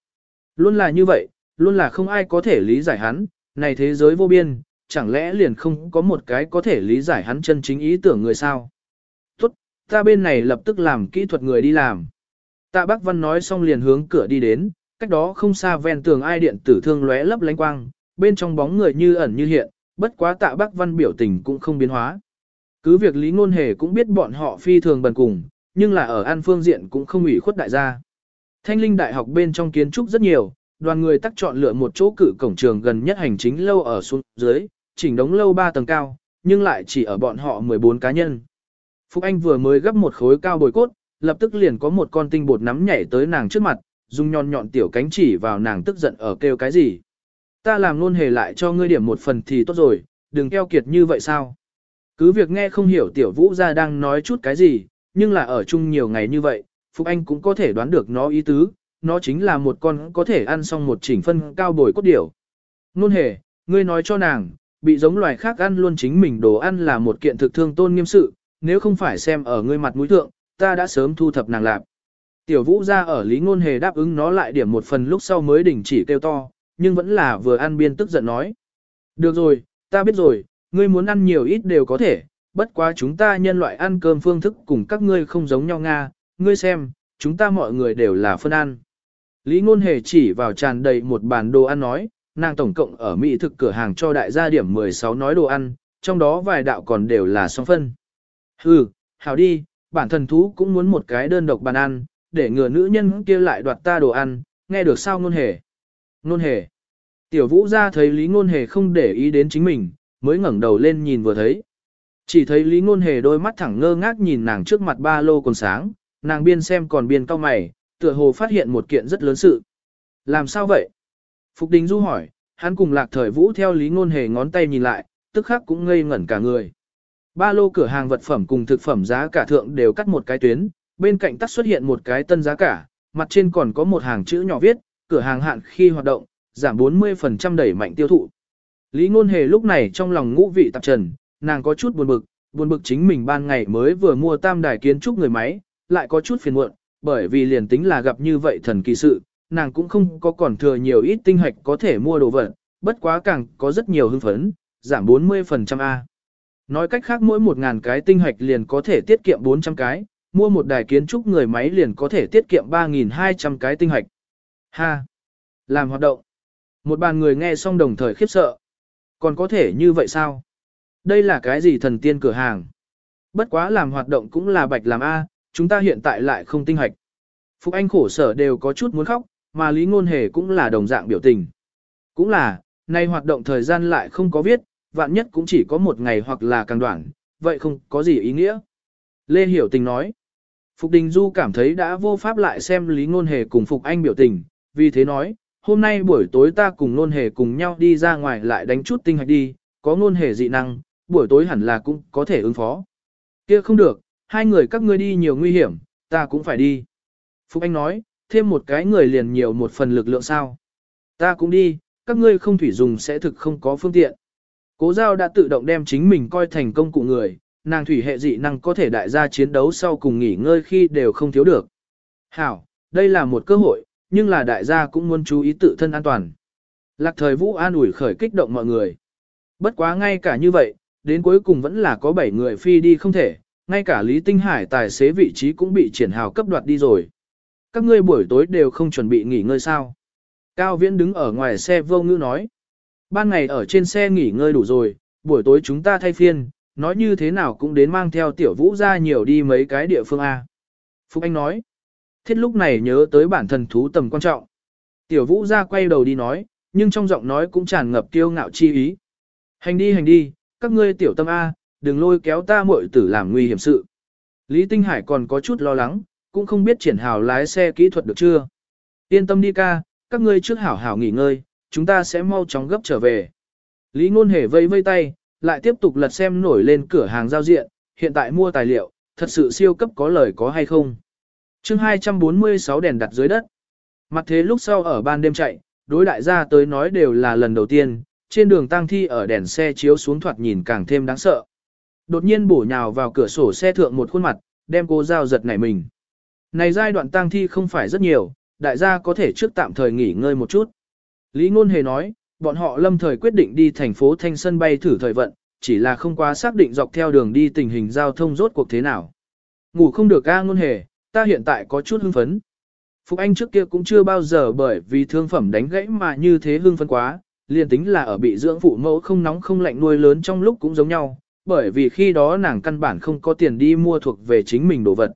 Luôn là như vậy, luôn là không ai có thể lý giải hắn, này thế giới vô biên, chẳng lẽ liền không có một cái có thể lý giải hắn chân chính ý tưởng người sao. Tốt, ta bên này lập tức làm kỹ thuật người đi làm. Tạ Bác Văn nói xong liền hướng cửa đi đến, cách đó không xa ven tường ai điện tử thương lóe lấp lánh quang, bên trong bóng người như ẩn như hiện, bất quá Tạ Bác Văn biểu tình cũng không biến hóa. Cứ việc Lý Ngôn Hề cũng biết bọn họ phi thường bần cùng, nhưng là ở an phương diện cũng không ủy khuất đại gia. Thanh linh đại học bên trong kiến trúc rất nhiều, đoàn người tắc chọn lựa một chỗ cử cổng trường gần nhất hành chính lâu ở xuống dưới, chỉnh đống lâu 3 tầng cao, nhưng lại chỉ ở bọn họ 14 cá nhân. Phúc Anh vừa mới gấp một khối cao bồi cốt, lập tức liền có một con tinh bột nắm nhảy tới nàng trước mặt, dùng nhọn nhọn tiểu cánh chỉ vào nàng tức giận ở kêu cái gì. Ta làm luôn hề lại cho ngươi điểm một phần thì tốt rồi, đừng keo kiệt như vậy sao. Cứ việc nghe không hiểu tiểu vũ ra đang nói chút cái gì, nhưng là ở chung nhiều ngày như vậy, Phúc Anh cũng có thể đoán được nó ý tứ, nó chính là một con có thể ăn xong một chỉnh phân cao bồi cốt điểu. Nôn hề, ngươi nói cho nàng, bị giống loài khác ăn luôn chính mình đồ ăn là một kiện thực thương tôn nghiêm sự, nếu không phải xem ở ngươi mặt mũi thượng, ta đã sớm thu thập nàng lạp. Tiểu vũ ra ở lý ngôn hề đáp ứng nó lại điểm một phần lúc sau mới đình chỉ kêu to, nhưng vẫn là vừa ăn biên tức giận nói. Được rồi, ta biết rồi, ngươi muốn ăn nhiều ít đều có thể, bất quá chúng ta nhân loại ăn cơm phương thức cùng các ngươi không giống nhau Nga, ngươi xem, chúng ta mọi người đều là phân ăn. Lý ngôn hề chỉ vào tràn đầy một bàn đồ ăn nói, nàng tổng cộng ở Mỹ thực cửa hàng cho đại gia điểm 16 nói đồ ăn, trong đó vài đạo còn đều là song phân. Hừ, hảo đi, bản thần thú cũng muốn một cái đơn độc bàn ăn, để ngừa nữ nhân kia lại đoạt ta đồ ăn, nghe được sao ngôn hề. Ngôn hề. Tiểu vũ ra thấy Lý ngôn hề không để ý đến chính mình, mới ngẩng đầu lên nhìn vừa thấy. Chỉ thấy Lý ngôn hề đôi mắt thẳng ngơ ngác nhìn nàng trước mặt ba lô còn sáng, nàng biên xem còn biên cao mày, tựa hồ phát hiện một kiện rất lớn sự. Làm sao vậy? Phục Đình Du hỏi, hắn cùng lạc thời vũ theo Lý ngôn hề ngón tay nhìn lại, tức khắc cũng ngây ngẩn cả người. Ba lô cửa hàng vật phẩm cùng thực phẩm giá cả thượng đều cắt một cái tuyến, bên cạnh tắt xuất hiện một cái tân giá cả, mặt trên còn có một hàng chữ nhỏ viết, cửa hàng hạn khi hoạt động, giảm 40% đẩy mạnh tiêu thụ. Lý ngôn hề lúc này trong lòng ngũ vị tạp trần, nàng có chút buồn bực, buồn bực chính mình ban ngày mới vừa mua tam đài kiến trúc người máy, lại có chút phiền muộn, bởi vì liền tính là gặp như vậy thần kỳ sự, nàng cũng không có còn thừa nhiều ít tinh hạch có thể mua đồ vật, bất quá càng có rất nhiều hưng phấn, giảm 40% A. Nói cách khác mỗi 1.000 cái tinh hạch liền có thể tiết kiệm 400 cái, mua một đài kiến trúc người máy liền có thể tiết kiệm 3.200 cái tinh hạch. Ha! Làm hoạt động. Một bàn người nghe xong đồng thời khiếp sợ. Còn có thể như vậy sao? Đây là cái gì thần tiên cửa hàng? Bất quá làm hoạt động cũng là bạch làm A, chúng ta hiện tại lại không tinh hạch. Phục Anh khổ sở đều có chút muốn khóc, mà Lý Ngôn Hề cũng là đồng dạng biểu tình. Cũng là, nay hoạt động thời gian lại không có viết, vạn nhất cũng chỉ có một ngày hoặc là càng đoạn, vậy không có gì ý nghĩa. Lê Hiểu Tình nói, Phục Đình Du cảm thấy đã vô pháp lại xem Lý Ngôn Hề cùng Phục Anh biểu tình, vì thế nói, hôm nay buổi tối ta cùng Ngôn Hề cùng nhau đi ra ngoài lại đánh chút tinh hạch đi, có Ngôn Hề dị năng, buổi tối hẳn là cũng có thể ứng phó. Kia không được, hai người các ngươi đi nhiều nguy hiểm, ta cũng phải đi. Phục Anh nói, thêm một cái người liền nhiều một phần lực lượng sao. Ta cũng đi, các ngươi không thủy dùng sẽ thực không có phương tiện. Cố giao đã tự động đem chính mình coi thành công cụ người, nàng thủy hệ dị năng có thể đại gia chiến đấu sau cùng nghỉ ngơi khi đều không thiếu được. Hảo, đây là một cơ hội, nhưng là đại gia cũng muốn chú ý tự thân an toàn. Lạc thời vũ an ủi khởi kích động mọi người. Bất quá ngay cả như vậy, đến cuối cùng vẫn là có 7 người phi đi không thể, ngay cả Lý Tinh Hải tài xế vị trí cũng bị triển hào cấp đoạt đi rồi. Các ngươi buổi tối đều không chuẩn bị nghỉ ngơi sao. Cao Viễn đứng ở ngoài xe vô ngữ nói. Ban ngày ở trên xe nghỉ ngơi đủ rồi, buổi tối chúng ta thay phiên, nói như thế nào cũng đến mang theo tiểu vũ ra nhiều đi mấy cái địa phương A. Phúc Anh nói. Thiết lúc này nhớ tới bản thân thú tầm quan trọng. Tiểu vũ ra quay đầu đi nói, nhưng trong giọng nói cũng tràn ngập kiêu ngạo chi ý. Hành đi hành đi, các ngươi tiểu tâm A, đừng lôi kéo ta muội tử làm nguy hiểm sự. Lý Tinh Hải còn có chút lo lắng, cũng không biết triển hào lái xe kỹ thuật được chưa. Yên tâm đi ca, các ngươi trước hảo hảo nghỉ ngơi, chúng ta sẽ mau chóng gấp trở về. Lý Ngôn Hề vây vây tay, lại tiếp tục lật xem nổi lên cửa hàng giao diện, hiện tại mua tài liệu, thật sự siêu cấp có lời có hay không. chương 246 đèn đặt dưới đất. Mặt thế lúc sau ở ban đêm chạy, đối đại gia tới nói đều là lần đầu tiên, trên đường tăng thi ở đèn xe chiếu xuống thoạt nhìn càng thêm đáng sợ. Đột nhiên bổ nhào vào cửa sổ xe thượng một khuôn mặt, đem cô dao giật nảy mình. Này giai đoạn tăng thi không phải rất nhiều, đại gia có thể trước tạm thời nghỉ ngơi một chút. Lý Ngôn Hề nói, bọn họ lâm thời quyết định đi thành phố Thanh Sân bay thử thời vận, chỉ là không quá xác định dọc theo đường đi tình hình giao thông rốt cuộc thế nào. Ngủ không được ca Ngôn Hề, ta hiện tại có chút hưng phấn. Phục Anh trước kia cũng chưa bao giờ bởi vì thương phẩm đánh gãy mà như thế hưng phấn quá, liền tính là ở bị dưỡng phụ mẫu không nóng không lạnh nuôi lớn trong lúc cũng giống nhau, bởi vì khi đó nàng căn bản không có tiền đi mua thuộc về chính mình đồ vật.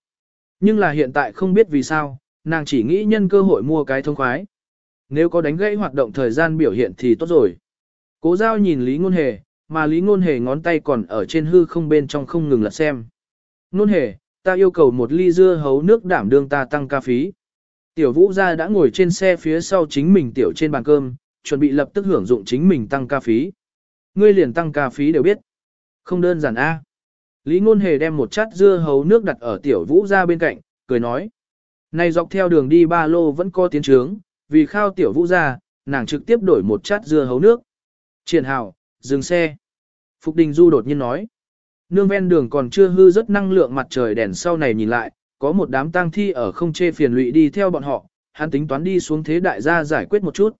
Nhưng là hiện tại không biết vì sao, nàng chỉ nghĩ nhân cơ hội mua cái thông khoái. Nếu có đánh gãy hoạt động thời gian biểu hiện thì tốt rồi. Cố giao nhìn Lý Ngôn Hề, mà Lý Ngôn Hề ngón tay còn ở trên hư không bên trong không ngừng lật xem. Ngôn Hề, ta yêu cầu một ly dưa hấu nước đảm đương ta tăng ca phí. Tiểu vũ gia đã ngồi trên xe phía sau chính mình tiểu trên bàn cơm, chuẩn bị lập tức hưởng dụng chính mình tăng ca phí. Ngươi liền tăng ca phí đều biết. Không đơn giản a. Lý Ngôn Hề đem một chát dưa hấu nước đặt ở tiểu vũ gia bên cạnh, cười nói. Này dọc theo đường đi ba lô vẫn có tiến trướng, vì khao tiểu vũ ra nàng trực tiếp đổi một chát dưa hấu nước. Triển hào, dừng xe. Phục Đình Du đột nhiên nói. Nương ven đường còn chưa hư rất năng lượng mặt trời đèn sau này nhìn lại, có một đám tang thi ở không chê phiền lụy đi theo bọn họ, hắn tính toán đi xuống thế đại gia giải quyết một chút.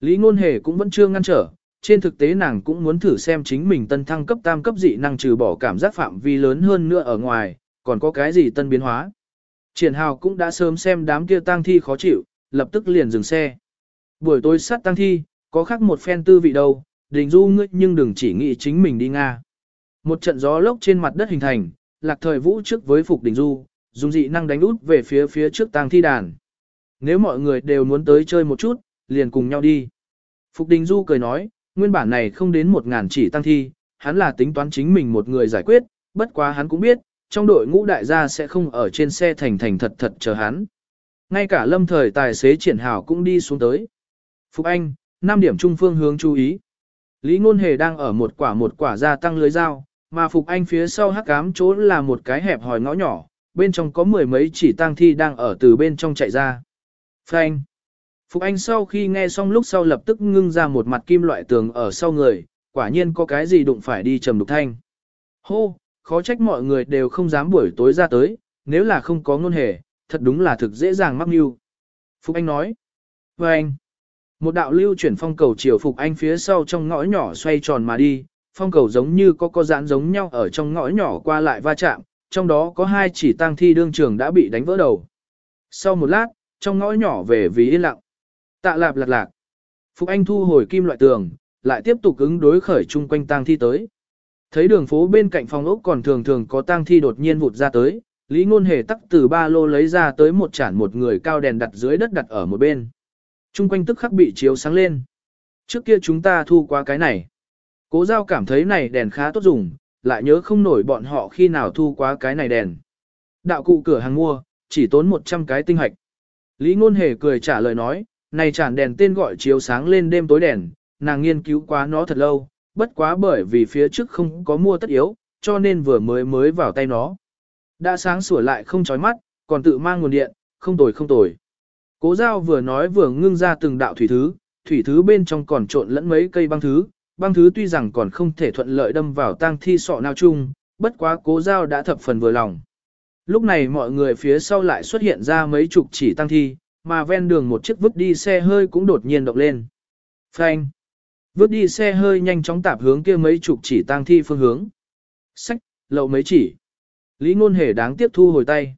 Lý Ngôn Hề cũng vẫn chưa ngăn trở, trên thực tế nàng cũng muốn thử xem chính mình tân thăng cấp tam cấp dị năng trừ bỏ cảm giác phạm vi lớn hơn nữa ở ngoài, còn có cái gì tân biến hóa. Triển Hào cũng đã sớm xem đám kia tang thi khó chịu, lập tức liền dừng xe. Buổi tối sát tang thi, có khác một phen tư vị đâu, đình du ngươi nhưng đừng chỉ nghĩ chính mình đi Nga. Một trận gió lốc trên mặt đất hình thành, lạc thời vũ trước với phục đình du, dùng dị năng đánh út về phía phía trước tang thi đàn. Nếu mọi người đều muốn tới chơi một chút, liền cùng nhau đi. Phục Đình Du cười nói, nguyên bản này không đến một ngàn chỉ tăng thi, hắn là tính toán chính mình một người giải quyết, bất quá hắn cũng biết, trong đội ngũ đại gia sẽ không ở trên xe thành thành thật thật chờ hắn. Ngay cả lâm thời tài xế triển hảo cũng đi xuống tới. Phục Anh, 5 điểm trung phương hướng chú ý. Lý Ngôn Hề đang ở một quả một quả gia tăng lưới dao, mà Phục Anh phía sau hắc ám chỗ là một cái hẹp hòi ngõ nhỏ, bên trong có mười mấy chỉ tang thi đang ở từ bên trong chạy ra. Phanh. Phục Anh sau khi nghe xong lúc sau lập tức ngưng ra một mặt kim loại tường ở sau người, quả nhiên có cái gì đụng phải đi trầm đục thanh. Hô, khó trách mọi người đều không dám buổi tối ra tới, nếu là không có ngôn hề, thật đúng là thực dễ dàng mắc mưu. Phục Anh nói. Và anh. Một đạo lưu chuyển phong cầu chiều Phục Anh phía sau trong ngõ nhỏ xoay tròn mà đi, phong cầu giống như có có dán giống nhau ở trong ngõ nhỏ qua lại va chạm, trong đó có hai chỉ tang thi đương trường đã bị đánh vỡ đầu. Sau một lát, trong ngõ nhỏ về vì yên lặng. Tạ lạp lạc lạc. Phục Anh thu hồi kim loại tường, lại tiếp tục ứng đối khởi chung quanh tang thi tới. Thấy đường phố bên cạnh phòng ốc còn thường thường có tang thi đột nhiên vụt ra tới, Lý Ngôn Hề tắc từ ba lô lấy ra tới một chản một người cao đèn đặt dưới đất đặt ở một bên. Trung quanh tức khắc bị chiếu sáng lên. Trước kia chúng ta thu qua cái này. Cố giao cảm thấy này đèn khá tốt dùng, lại nhớ không nổi bọn họ khi nào thu quá cái này đèn. Đạo cụ cửa hàng mua, chỉ tốn 100 cái tinh hạch. Lý Ngôn Hề cười trả lời nói, này chản đèn tên gọi chiếu sáng lên đêm tối đèn, nàng nghiên cứu quá nó thật lâu, bất quá bởi vì phía trước không có mua tất yếu, cho nên vừa mới mới vào tay nó. Đã sáng sủa lại không chói mắt, còn tự mang nguồn điện, không tồi không tồi. Cố giao vừa nói vừa ngưng ra từng đạo thủy thứ, thủy thứ bên trong còn trộn lẫn mấy cây băng thứ, băng thứ tuy rằng còn không thể thuận lợi đâm vào tang thi sọ nào chung, bất quá cố giao đã thập phần vừa lòng. Lúc này mọi người phía sau lại xuất hiện ra mấy chục chỉ tăng thi, mà ven đường một chiếc vứt đi xe hơi cũng đột nhiên động lên. Phanh! Vứt đi xe hơi nhanh chóng tạp hướng kia mấy chục chỉ tăng thi phương hướng. Sách, lậu mấy chỉ. Lý ngôn hề đáng tiếp thu hồi tay.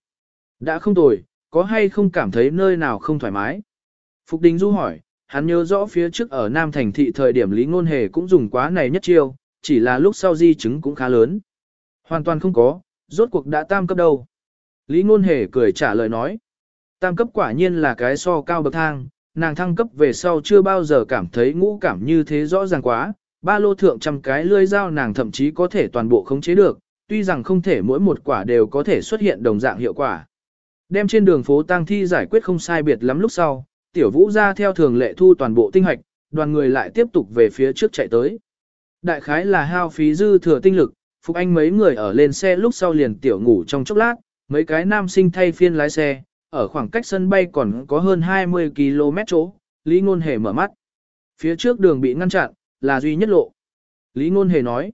Đã không tồi, có hay không cảm thấy nơi nào không thoải mái? Phục Đình Du hỏi, hắn nhớ rõ phía trước ở Nam Thành Thị thời điểm Lý Ngôn Hề cũng dùng quá này nhất chiêu, chỉ là lúc sau di chứng cũng khá lớn. Hoàn toàn không có, rốt cuộc đã tam cấp đâu. Lý Ngôn Hề cười trả lời nói. Tam cấp quả nhiên là cái so cao bậc thang, nàng thăng cấp về sau chưa bao giờ cảm thấy ngũ cảm như thế rõ ràng quá. Ba lô thượng trăm cái lưỡi dao nàng thậm chí có thể toàn bộ khống chế được, tuy rằng không thể mỗi một quả đều có thể xuất hiện đồng dạng hiệu quả. Đem trên đường phố tang thi giải quyết không sai biệt lắm lúc sau, tiểu vũ ra theo thường lệ thu toàn bộ tinh hoạch, đoàn người lại tiếp tục về phía trước chạy tới. Đại khái là hao phí dư thừa tinh lực, Phục Anh mấy người ở lên xe lúc sau liền tiểu ngủ trong chốc lát, mấy cái nam sinh thay phiên lái xe, ở khoảng cách sân bay còn có hơn 20 km chỗ, Lý Ngôn Hề mở mắt. Phía trước đường bị ngăn chặn, là duy nhất lộ. Lý Ngôn Hề nói,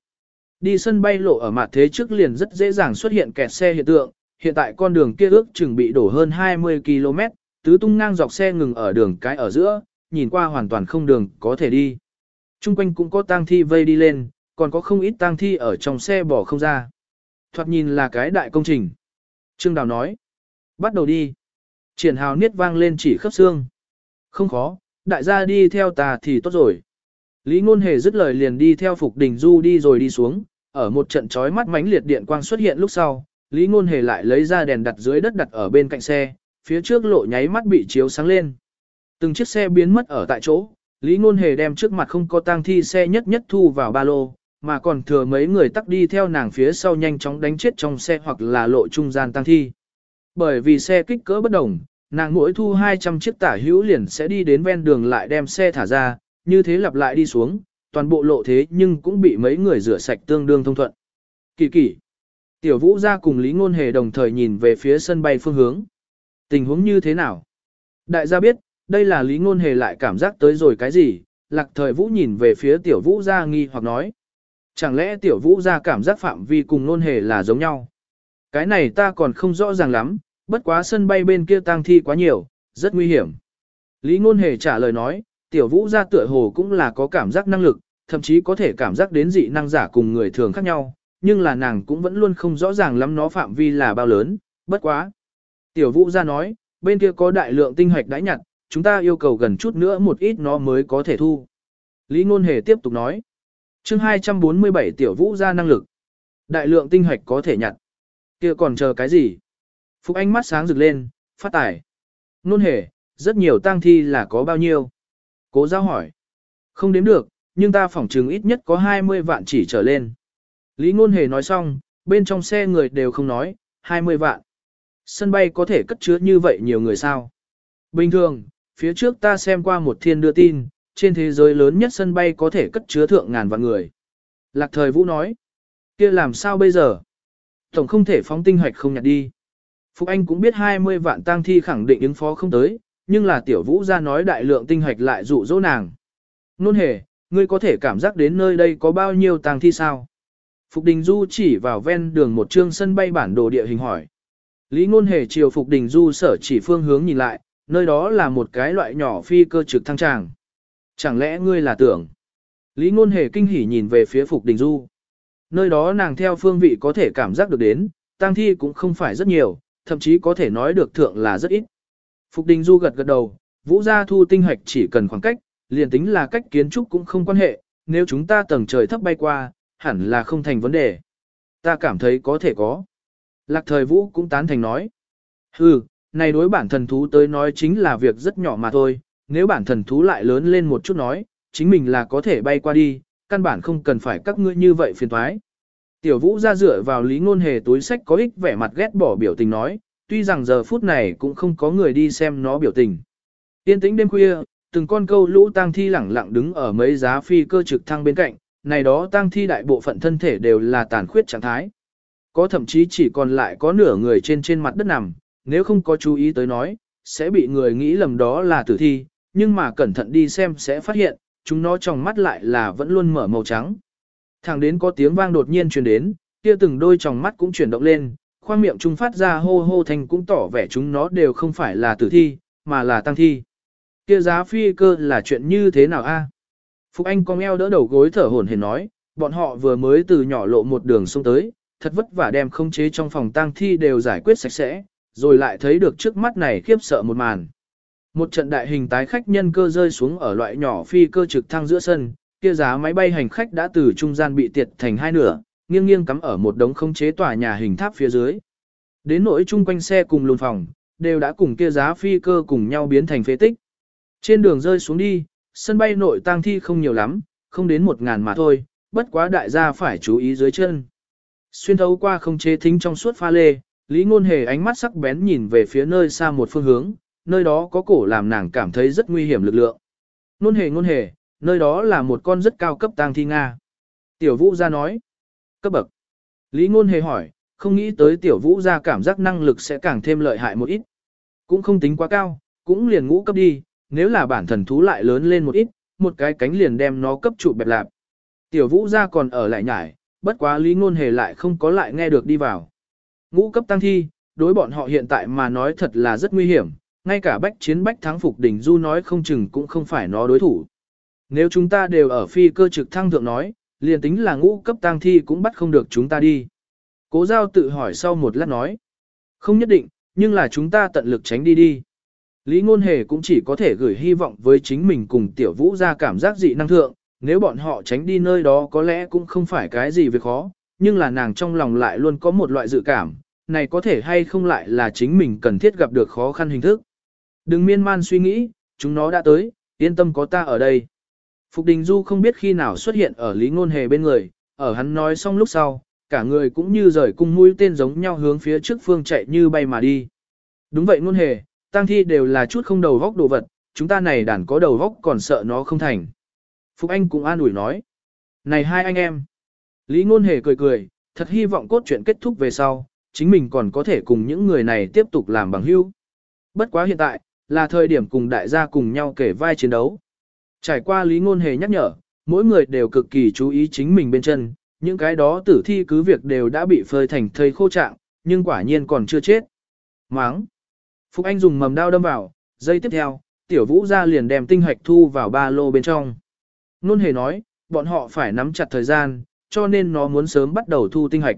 đi sân bay lộ ở mặt thế trước liền rất dễ dàng xuất hiện kẹt xe hiện tượng, hiện tại con đường kia ước chừng bị đổ hơn 20 km, tứ tung ngang dọc xe ngừng ở đường cái ở giữa, nhìn qua hoàn toàn không đường có thể đi. Trung quanh cũng có tang thi vây đi lên, còn có không ít tang thi ở trong xe bỏ không ra. Thoạt nhìn là cái đại công trình. Trương Đào nói, bắt đầu đi. Triển hào niết vang lên chỉ khớp xương. Không khó, đại gia đi theo ta thì tốt rồi. Lý ngôn hề dứt lời liền đi theo Phục Đình Du đi rồi đi xuống, ở một trận chói mắt mánh liệt điện quang xuất hiện lúc sau, Lý ngôn hề lại lấy ra đèn đặt dưới đất đặt ở bên cạnh xe, phía trước lộ nháy mắt bị chiếu sáng lên. Từng chiếc xe biến mất ở tại chỗ, Lý ngôn hề đem trước mặt không có tang thi xe nhất nhất thu vào ba lô, mà còn thừa mấy người tắc đi theo nàng phía sau nhanh chóng đánh chết trong xe hoặc là lộ trung gian tang thi. Bởi vì xe kích cỡ bất đồng, nàng mỗi thu 200 chiếc tả hữu liền sẽ đi đến ven đường lại đem xe thả ra, như thế lặp lại đi xuống, toàn bộ lộ thế nhưng cũng bị mấy người rửa sạch tương đương thông thuận. Kỳ kỳ. Tiểu vũ ra cùng Lý Ngôn Hề đồng thời nhìn về phía sân bay phương hướng. Tình huống như thế nào? Đại gia biết, đây là Lý Ngôn Hề lại cảm giác tới rồi cái gì? Lạc thời vũ nhìn về phía tiểu vũ ra nghi hoặc nói. Chẳng lẽ tiểu vũ ra cảm giác phạm vi cùng Ngôn Hề là giống nhau? Cái này ta còn không rõ ràng lắm, bất quá sân bay bên kia tang thi quá nhiều, rất nguy hiểm. Lý Ngôn Hề trả lời nói, tiểu vũ ra tựa hồ cũng là có cảm giác năng lực, thậm chí có thể cảm giác đến dị năng giả cùng người thường khác nhau, nhưng là nàng cũng vẫn luôn không rõ ràng lắm nó phạm vi là bao lớn, bất quá. Tiểu vũ ra nói, bên kia có đại lượng tinh hoạch đãi nhặt, chúng ta yêu cầu gần chút nữa một ít nó mới có thể thu. Lý Ngôn Hề tiếp tục nói, chương 247 tiểu vũ ra năng lực. Đại lượng tinh hoạch có thể nhặt. kia còn chờ cái gì? Phục Anh mắt sáng rực lên, phát tải. Nôn hề, rất nhiều tang thi là có bao nhiêu? Cố giao hỏi. Không đếm được, nhưng ta phỏng chừng ít nhất có 20 vạn chỉ trở lên. Lý ngôn hề nói xong, bên trong xe người đều không nói, 20 vạn. Sân bay có thể cất chứa như vậy nhiều người sao? Bình thường, phía trước ta xem qua một thiên đưa tin, trên thế giới lớn nhất sân bay có thể cất chứa thượng ngàn vạn người. Lạc thời Vũ nói, kia làm sao bây giờ? Tổng không thể phóng tinh hoạch không nhặt đi. Phục Anh cũng biết 20 vạn tang thi khẳng định ứng phó không tới, nhưng là tiểu vũ ra nói đại lượng tinh hoạch lại dụ dỗ nàng. Nôn hề, ngươi có thể cảm giác đến nơi đây có bao nhiêu tang thi sao? Phục Đình Du chỉ vào ven đường một trương sân bay bản đồ địa hình hỏi. Lý Ngôn Hề chiều Phục Đình Du sở chỉ phương hướng nhìn lại, nơi đó là một cái loại nhỏ phi cơ trực thăng tràng. Chẳng lẽ ngươi là tưởng? Lý Ngôn Hề kinh hỉ nhìn về phía Phục Đình Du. Nơi đó nàng theo phương vị có thể cảm giác được đến, tang thi cũng không phải rất nhiều, thậm chí có thể nói được thượng là rất ít. Phục Đình Du gật gật đầu, vũ gia thu tinh hoạch chỉ cần khoảng cách, liền tính là cách kiến trúc cũng không quan hệ, nếu chúng ta tầng trời thấp bay qua, hẳn là không thành vấn đề. Ta cảm thấy có thể có. Lạc thời vũ cũng tán thành nói. Hừ, này đối bản thần thú tới nói chính là việc rất nhỏ mà thôi, nếu bản thần thú lại lớn lên một chút nói, chính mình là có thể bay qua đi, căn bản không cần phải các ngươi như vậy phiền thoái. Tiểu vũ ra dựa vào lý ngôn hề túi sách có ích vẻ mặt ghét bỏ biểu tình nói, tuy rằng giờ phút này cũng không có người đi xem nó biểu tình. Tiên tĩnh đêm khuya, từng con câu lũ tang thi lẳng lặng đứng ở mấy giá phi cơ trực thăng bên cạnh, này đó tang thi đại bộ phận thân thể đều là tàn khuyết trạng thái. Có thậm chí chỉ còn lại có nửa người trên trên mặt đất nằm, nếu không có chú ý tới nói, sẽ bị người nghĩ lầm đó là tử thi, nhưng mà cẩn thận đi xem sẽ phát hiện, chúng nó trong mắt lại là vẫn luôn mở màu trắng. Thẳng đến có tiếng vang đột nhiên truyền đến, kia từng đôi tròng mắt cũng chuyển động lên, khoang miệng chúng phát ra hô hô thành cũng tỏ vẻ chúng nó đều không phải là tử thi, mà là tăng thi. Kia giá phi cơ là chuyện như thế nào a? Phục Anh cong eo đỡ đầu gối thở hổn hển nói, bọn họ vừa mới từ nhỏ lộ một đường xuống tới, thật vất vả đem không chế trong phòng tang thi đều giải quyết sạch sẽ, rồi lại thấy được trước mắt này khiếp sợ một màn. Một trận đại hình tái khách nhân cơ rơi xuống ở loại nhỏ phi cơ trực thăng giữa sân, kia giá máy bay hành khách đã từ trung gian bị tiệt thành hai nửa, nghiêng nghiêng cắm ở một đống không chế tòa nhà hình tháp phía dưới. Đến nỗi chung quanh xe cùng lùn phòng, đều đã cùng kia giá phi cơ cùng nhau biến thành phế tích. Trên đường rơi xuống đi, sân bay nội tang thi không nhiều lắm, không đến một ngàn mà thôi, bất quá đại gia phải chú ý dưới chân. Xuyên thấu qua không chế thính trong suốt pha lê, Lý Ngôn Hề ánh mắt sắc bén nhìn về phía nơi xa một phương hướng, nơi đó có cổ làm nàng cảm thấy rất nguy hiểm lực lượng. Ngôn Hề Ngôn Hề, nơi đó là một con rất cao cấp tang thi Nga. Tiểu vũ ra nói. Cấp bậc. Lý ngôn hề hỏi, không nghĩ tới tiểu vũ ra cảm giác năng lực sẽ càng thêm lợi hại một ít. Cũng không tính quá cao, cũng liền ngũ cấp đi, nếu là bản thần thú lại lớn lên một ít, một cái cánh liền đem nó cấp trụ bẹp lạp. Tiểu vũ ra còn ở lại nhải, bất quá lý ngôn hề lại không có lại nghe được đi vào. Ngũ cấp tăng thi, đối bọn họ hiện tại mà nói thật là rất nguy hiểm, ngay cả bách chiến bách thắng phục đỉnh du nói không chừng cũng không phải nó đối thủ. Nếu chúng ta đều ở phi cơ trực thăng thượng nói, liền tính là ngũ cấp tang thi cũng bắt không được chúng ta đi. Cố giao tự hỏi sau một lát nói. Không nhất định, nhưng là chúng ta tận lực tránh đi đi. Lý ngôn hề cũng chỉ có thể gửi hy vọng với chính mình cùng tiểu vũ ra cảm giác dị năng thượng, nếu bọn họ tránh đi nơi đó có lẽ cũng không phải cái gì việc khó, nhưng là nàng trong lòng lại luôn có một loại dự cảm, này có thể hay không lại là chính mình cần thiết gặp được khó khăn hình thức. Đừng miên man suy nghĩ, chúng nó đã tới, yên tâm có ta ở đây. Phục Đình Du không biết khi nào xuất hiện ở Lý Ngôn Hề bên người, ở hắn nói xong lúc sau, cả người cũng như rời cung mũi tên giống nhau hướng phía trước phương chạy như bay mà đi. Đúng vậy Ngôn Hề, tang thi đều là chút không đầu góc đồ vật, chúng ta này đàn có đầu góc còn sợ nó không thành. Phục Anh cũng an ủi nói. Này hai anh em. Lý Ngôn Hề cười cười, thật hy vọng cốt truyện kết thúc về sau, chính mình còn có thể cùng những người này tiếp tục làm bằng hữu. Bất quá hiện tại, là thời điểm cùng đại gia cùng nhau kể vai chiến đấu. Trải qua Lý Ngôn Hề nhắc nhở, mỗi người đều cực kỳ chú ý chính mình bên chân, những cái đó tử thi cứ việc đều đã bị phơi thành thây khô trạng, nhưng quả nhiên còn chưa chết. Máng. Phục Anh dùng mầm đao đâm vào, giây tiếp theo, tiểu vũ ra liền đem tinh hạch thu vào ba lô bên trong. Nôn hề nói, bọn họ phải nắm chặt thời gian, cho nên nó muốn sớm bắt đầu thu tinh hạch.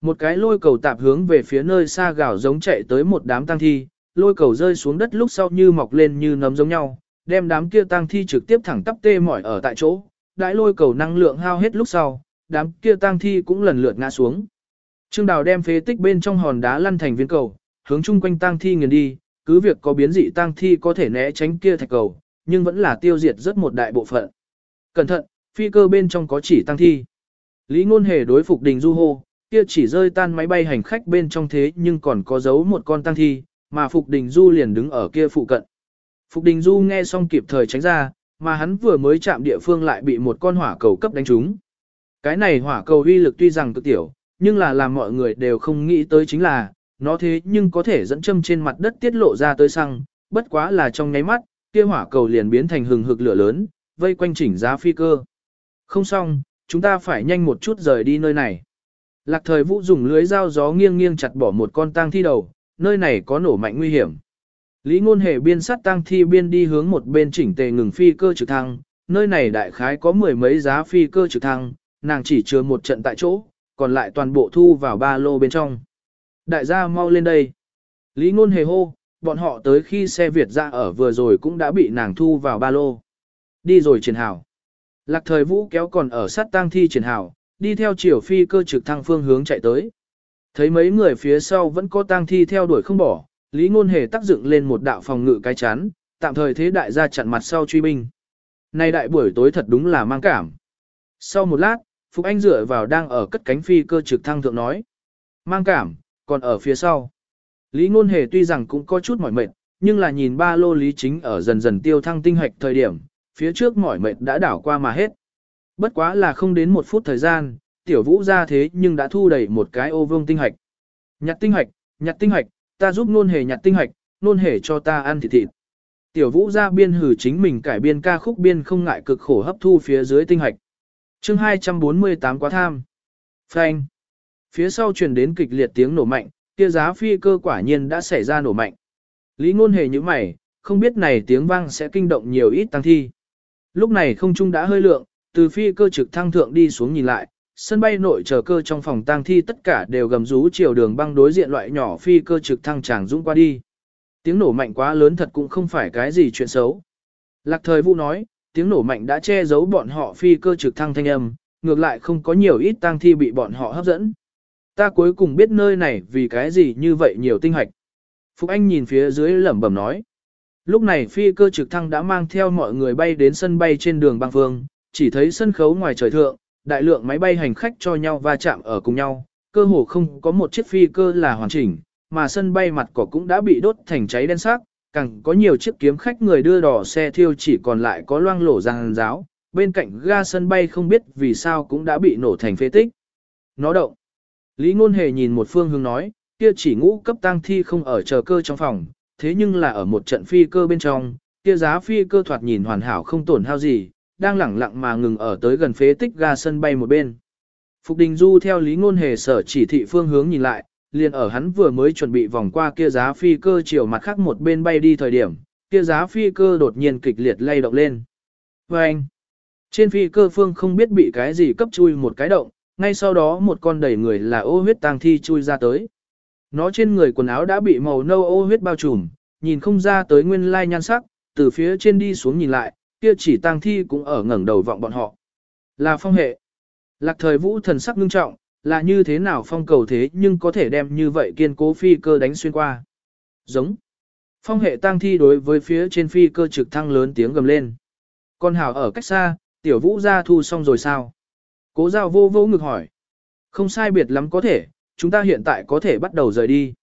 Một cái lôi cầu tạp hướng về phía nơi xa gạo giống chạy tới một đám tăng thi, lôi cầu rơi xuống đất lúc sau như mọc lên như nấm giống nhau, đem đám kia tang thi trực tiếp thẳng tắp tê mỏi ở tại chỗ. Đãi lôi cầu năng lượng hao hết lúc sau, đám kia tang thi cũng lần lượt ngã xuống. Trương Đào đem phế tích bên trong hòn đá lăn thành viên cầu, hướng chung quanh tang thi nghiền đi, cứ việc có biến dị tang thi có thể né tránh kia thạch cầu, nhưng vẫn là tiêu diệt rất một đại bộ phận. Cẩn thận, phi cơ bên trong có chỉ tang thi. Lý ngôn hề đối phục đình du hô, kia chỉ rơi tan máy bay hành khách bên trong thế nhưng còn có giấu một con tang thi, mà phục đình du liền đứng ở kia phụ cận. Phục đình du nghe xong kịp thời tránh ra, mà hắn vừa mới chạm địa phương lại bị một con hỏa cầu cấp đánh trúng. Cái này hỏa cầu uy lực tuy rằng cực tiểu, nhưng là làm mọi người đều không nghĩ tới chính là, nó thế nhưng có thể dẫn châm trên mặt đất tiết lộ ra tới xăng, bất quá là trong nháy mắt, kia hỏa cầu liền biến thành hừng hực lửa lớn, vây quanh chỉnh giá phi cơ. Không xong, chúng ta phải nhanh một chút rời đi nơi này. Lạc thời vũ dùng lưới dao gió nghiêng nghiêng chặt bỏ một con tang thi đầu, nơi này có nổ mạnh nguy hiểm. Lý ngôn hề biên sát tang thi biên đi hướng một bên chỉnh tề ngừng phi cơ trực thăng, nơi này đại khái có mười mấy giá phi cơ trực thăng, nàng chỉ chứa một trận tại chỗ, còn lại toàn bộ thu vào ba lô bên trong. Đại gia mau lên đây. Lý ngôn hề hô, bọn họ tới khi xe Việt ra ở vừa rồi cũng đã bị nàng thu vào ba lô. Đi rồi triển hảo. Lạc thời vũ kéo còn ở sát tang thi triển hảo, đi theo chiều phi cơ trực thăng phương hướng chạy tới. Thấy mấy người phía sau vẫn có tang thi theo đuổi không bỏ, Lý Ngôn Hề tác dựng lên một đạo phòng ngự cái chắn, tạm thời thế đại gia chặn mặt sau truy binh. Nay đại buổi tối thật đúng là mang cảm. Sau một lát, Phục Anh dựa vào đang ở cất cánh phi cơ trực thăng thượng nói. Mang cảm, còn ở phía sau. Lý Ngôn Hề tuy rằng cũng có chút mỏi mệt, nhưng là nhìn ba lô lý chính ở dần dần tiêu thăng tinh hoạch thời điểm, phía trước mỏi mệt đã đảo qua mà hết. Bất quá là không đến một phút thời gian, tiểu vũ ra thế nhưng đã thu đầy một cái ô vương tinh hoạch. Nhặt tinh hoạch, nhặt tinh hoạch, ta giúp nôn hề nhặt tinh hoạch, nôn hề cho ta ăn thịt thịt. Tiểu vũ ra biên hử chính mình cải biên ca khúc biên không ngại cực khổ hấp thu phía dưới tinh hoạch. chương 248 quá tham. Phanh. Phía sau truyền đến kịch liệt tiếng nổ mạnh, kia giá phi cơ quả nhiên đã xảy ra nổ mạnh. Lý ngôn hề như mày, không biết này tiếng vang sẽ kinh động nhiều ít tăng thi. Lúc này không trung đã hơi lượng, từ phi cơ trực thăng thượng đi xuống nhìn lại, sân bay nội chờ cơ trong phòng tang thi tất cả đều gầm rú chiều đường băng đối diện loại nhỏ phi cơ trực thăng chàng dũng qua đi. Tiếng nổ mạnh quá lớn thật cũng không phải cái gì chuyện xấu. Lạc thời vũ nói, tiếng nổ mạnh đã che giấu bọn họ phi cơ trực thăng thanh âm, ngược lại không có nhiều ít tang thi bị bọn họ hấp dẫn. Ta cuối cùng biết nơi này vì cái gì như vậy nhiều tinh hạch. Phục Anh nhìn phía dưới lẩm bẩm nói. Lúc này phi cơ trực thăng đã mang theo mọi người bay đến sân bay trên đường băng phương, chỉ thấy sân khấu ngoài trời thượng, đại lượng máy bay hành khách cho nhau va chạm ở cùng nhau, cơ hồ không có một chiếc phi cơ là hoàn chỉnh, mà sân bay mặt cỏ cũng đã bị đốt thành cháy đen sắc, càng có nhiều chiếc kiếm khách người đưa đỏ xe thiêu chỉ còn lại có loang lổ ràng giáo, bên cạnh ga sân bay không biết vì sao cũng đã bị nổ thành phế tích. Nó động. Lý Ngôn Hề nhìn một phương hướng nói, kia chỉ ngũ cấp tăng thi không ở chờ cơ trong phòng, thế nhưng là ở một trận phi cơ bên trong, kia giá phi cơ thoạt nhìn hoàn hảo không tổn hao gì, đang lẳng lặng mà ngừng ở tới gần phế tích ga sân bay một bên. Phục Đình Du theo Lý Ngôn Hề sở chỉ thị phương hướng nhìn lại, liền ở hắn vừa mới chuẩn bị vòng qua kia giá phi cơ chiều mặt khác một bên bay đi thời điểm, kia giá phi cơ đột nhiên kịch liệt lay động lên. Và anh, trên phi cơ phương không biết bị cái gì cấp chui một cái động, ngay sau đó một con đầy người là ô huyết tang thi chui ra tới. Nó trên người quần áo đã bị màu nâu ô huyết bao trùm, nhìn không ra tới nguyên lai nhan sắc, từ phía trên đi xuống nhìn lại, kia chỉ tang thi cũng ở ngẩng đầu vọng bọn họ. Là phong hệ. Lạc thời vũ thần sắc ngưng trọng, là như thế nào phong cầu thế nhưng có thể đem như vậy kiên cố phi cơ đánh xuyên qua. Giống. Phong hệ tang thi đối với phía trên phi cơ trực thăng lớn tiếng gầm lên. Con hào ở cách xa, tiểu vũ ra thu xong rồi sao? Cố giao vô vô ngực hỏi. Không sai biệt lắm có thể, chúng ta hiện tại có thể bắt đầu rời đi.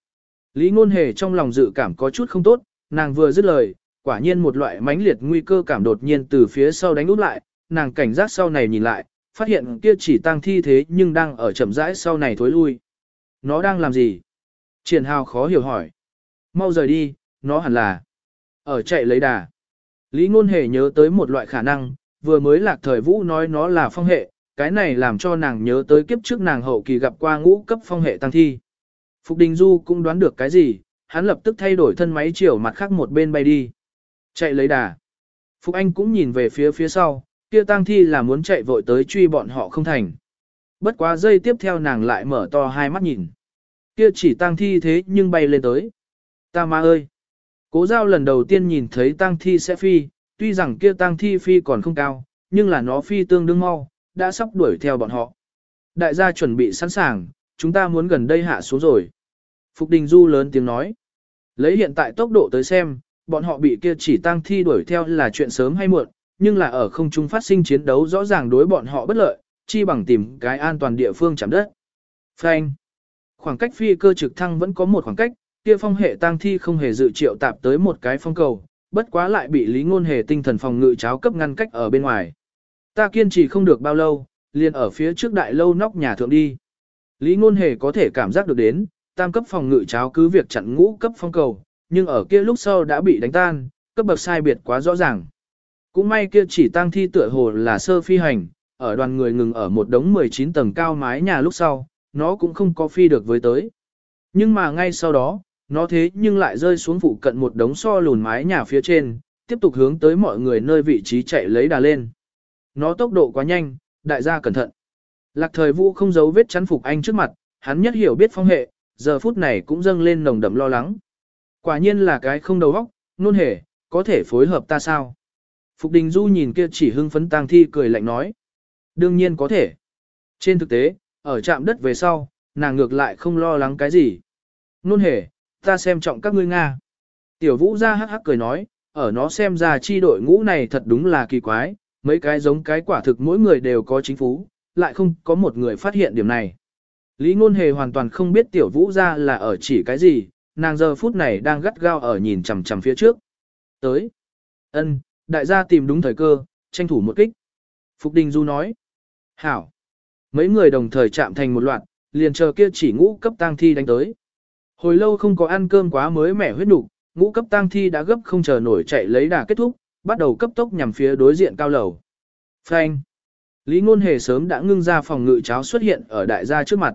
Lý ngôn hề trong lòng dự cảm có chút không tốt, nàng vừa dứt lời, quả nhiên một loại mãnh liệt nguy cơ cảm đột nhiên từ phía sau đánh út lại, nàng cảnh giác sau này nhìn lại, phát hiện kia chỉ tăng thi thế nhưng đang ở chậm rãi sau này thối lui. Nó đang làm gì? Triển hào khó hiểu hỏi. Mau rời đi, nó hẳn là ở chạy lấy đà. Lý ngôn hề nhớ tới một loại khả năng, vừa mới lạc thời vũ nói nó là phong hệ, cái này làm cho nàng nhớ tới kiếp trước nàng hậu kỳ gặp qua ngũ cấp phong hệ tăng thi. Phục Đình Du cũng đoán được cái gì, hắn lập tức thay đổi thân máy chiều mặt khác một bên bay đi. Chạy lấy đà. Phục Anh cũng nhìn về phía phía sau, kia tang thi là muốn chạy vội tới truy bọn họ không thành. Bất quá giây tiếp theo nàng lại mở to hai mắt nhìn. Kia chỉ tang thi thế nhưng bay lên tới. Ta ma ơi! Cố giao lần đầu tiên nhìn thấy tang thi sẽ phi, tuy rằng kia tang thi phi còn không cao, nhưng là nó phi tương đương mau, đã sắp đuổi theo bọn họ. Đại gia chuẩn bị sẵn sàng, chúng ta muốn gần đây hạ xuống rồi. Phục Đình Du lớn tiếng nói. Lấy hiện tại tốc độ tới xem, bọn họ bị kia chỉ tăng thi đuổi theo là chuyện sớm hay muộn, nhưng là ở không trung phát sinh chiến đấu rõ ràng đối bọn họ bất lợi, chi bằng tìm cái an toàn địa phương chạm đất. Phanh. Khoảng cách phi cơ trực thăng vẫn có một khoảng cách, kia phong hệ tăng thi không hề dự triệu tạp tới một cái phong cầu, bất quá lại bị lý ngôn hề tinh thần phòng ngự cháo cấp ngăn cách ở bên ngoài. Ta kiên trì không được bao lâu, liền ở phía trước đại lâu nóc nhà thượng đi. Lý ngôn hề có thể cảm giác được đến, tam cấp phòng ngự cháo cứ việc chặn ngũ cấp phong cầu, nhưng ở kia lúc sau đã bị đánh tan, cấp bậc sai biệt quá rõ ràng. Cũng may kia chỉ tăng thi tựa hồ là sơ phi hành, ở đoàn người ngừng ở một đống 19 tầng cao mái nhà lúc sau, nó cũng không có phi được với tới. Nhưng mà ngay sau đó, nó thế nhưng lại rơi xuống phụ cận một đống so lùn mái nhà phía trên, tiếp tục hướng tới mọi người nơi vị trí chạy lấy đà lên. Nó tốc độ quá nhanh, đại gia cẩn thận. Lạc thời vũ không giấu vết chắn phục anh trước mặt, hắn nhất hiểu biết phong hệ, giờ phút này cũng dâng lên nồng đậm lo lắng. Quả nhiên là cái không đầu óc, nôn hề, có thể phối hợp ta sao? Phục Đình Du nhìn kia chỉ hưng phấn tang thi cười lạnh nói. Đương nhiên có thể. Trên thực tế, ở trạm đất về sau, nàng ngược lại không lo lắng cái gì. Nôn hề, ta xem trọng các ngươi Nga. Tiểu vũ ra hắc hắc cười nói, ở nó xem ra chi đội ngũ này thật đúng là kỳ quái, mấy cái giống cái quả thực mỗi người đều có chính phú, lại không có một người phát hiện điểm này. Lý ngôn hề hoàn toàn không biết tiểu vũ ra là ở chỉ cái gì, nàng giờ phút này đang gắt gao ở nhìn chằm chằm phía trước. Tới. ân đại gia tìm đúng thời cơ, tranh thủ một kích. Phục Đình Du nói. Hảo. Mấy người đồng thời chạm thành một loạt, liền chờ kia chỉ ngũ cấp tang thi đánh tới. Hồi lâu không có ăn cơm quá mới mẻ huyết nục, ngũ cấp tang thi đã gấp không chờ nổi chạy lấy đà kết thúc, bắt đầu cấp tốc nhằm phía đối diện cao lầu. Phanh. Lý Ngôn Hề sớm đã ngưng ra phòng ngự cháo xuất hiện ở đại gia trước mặt.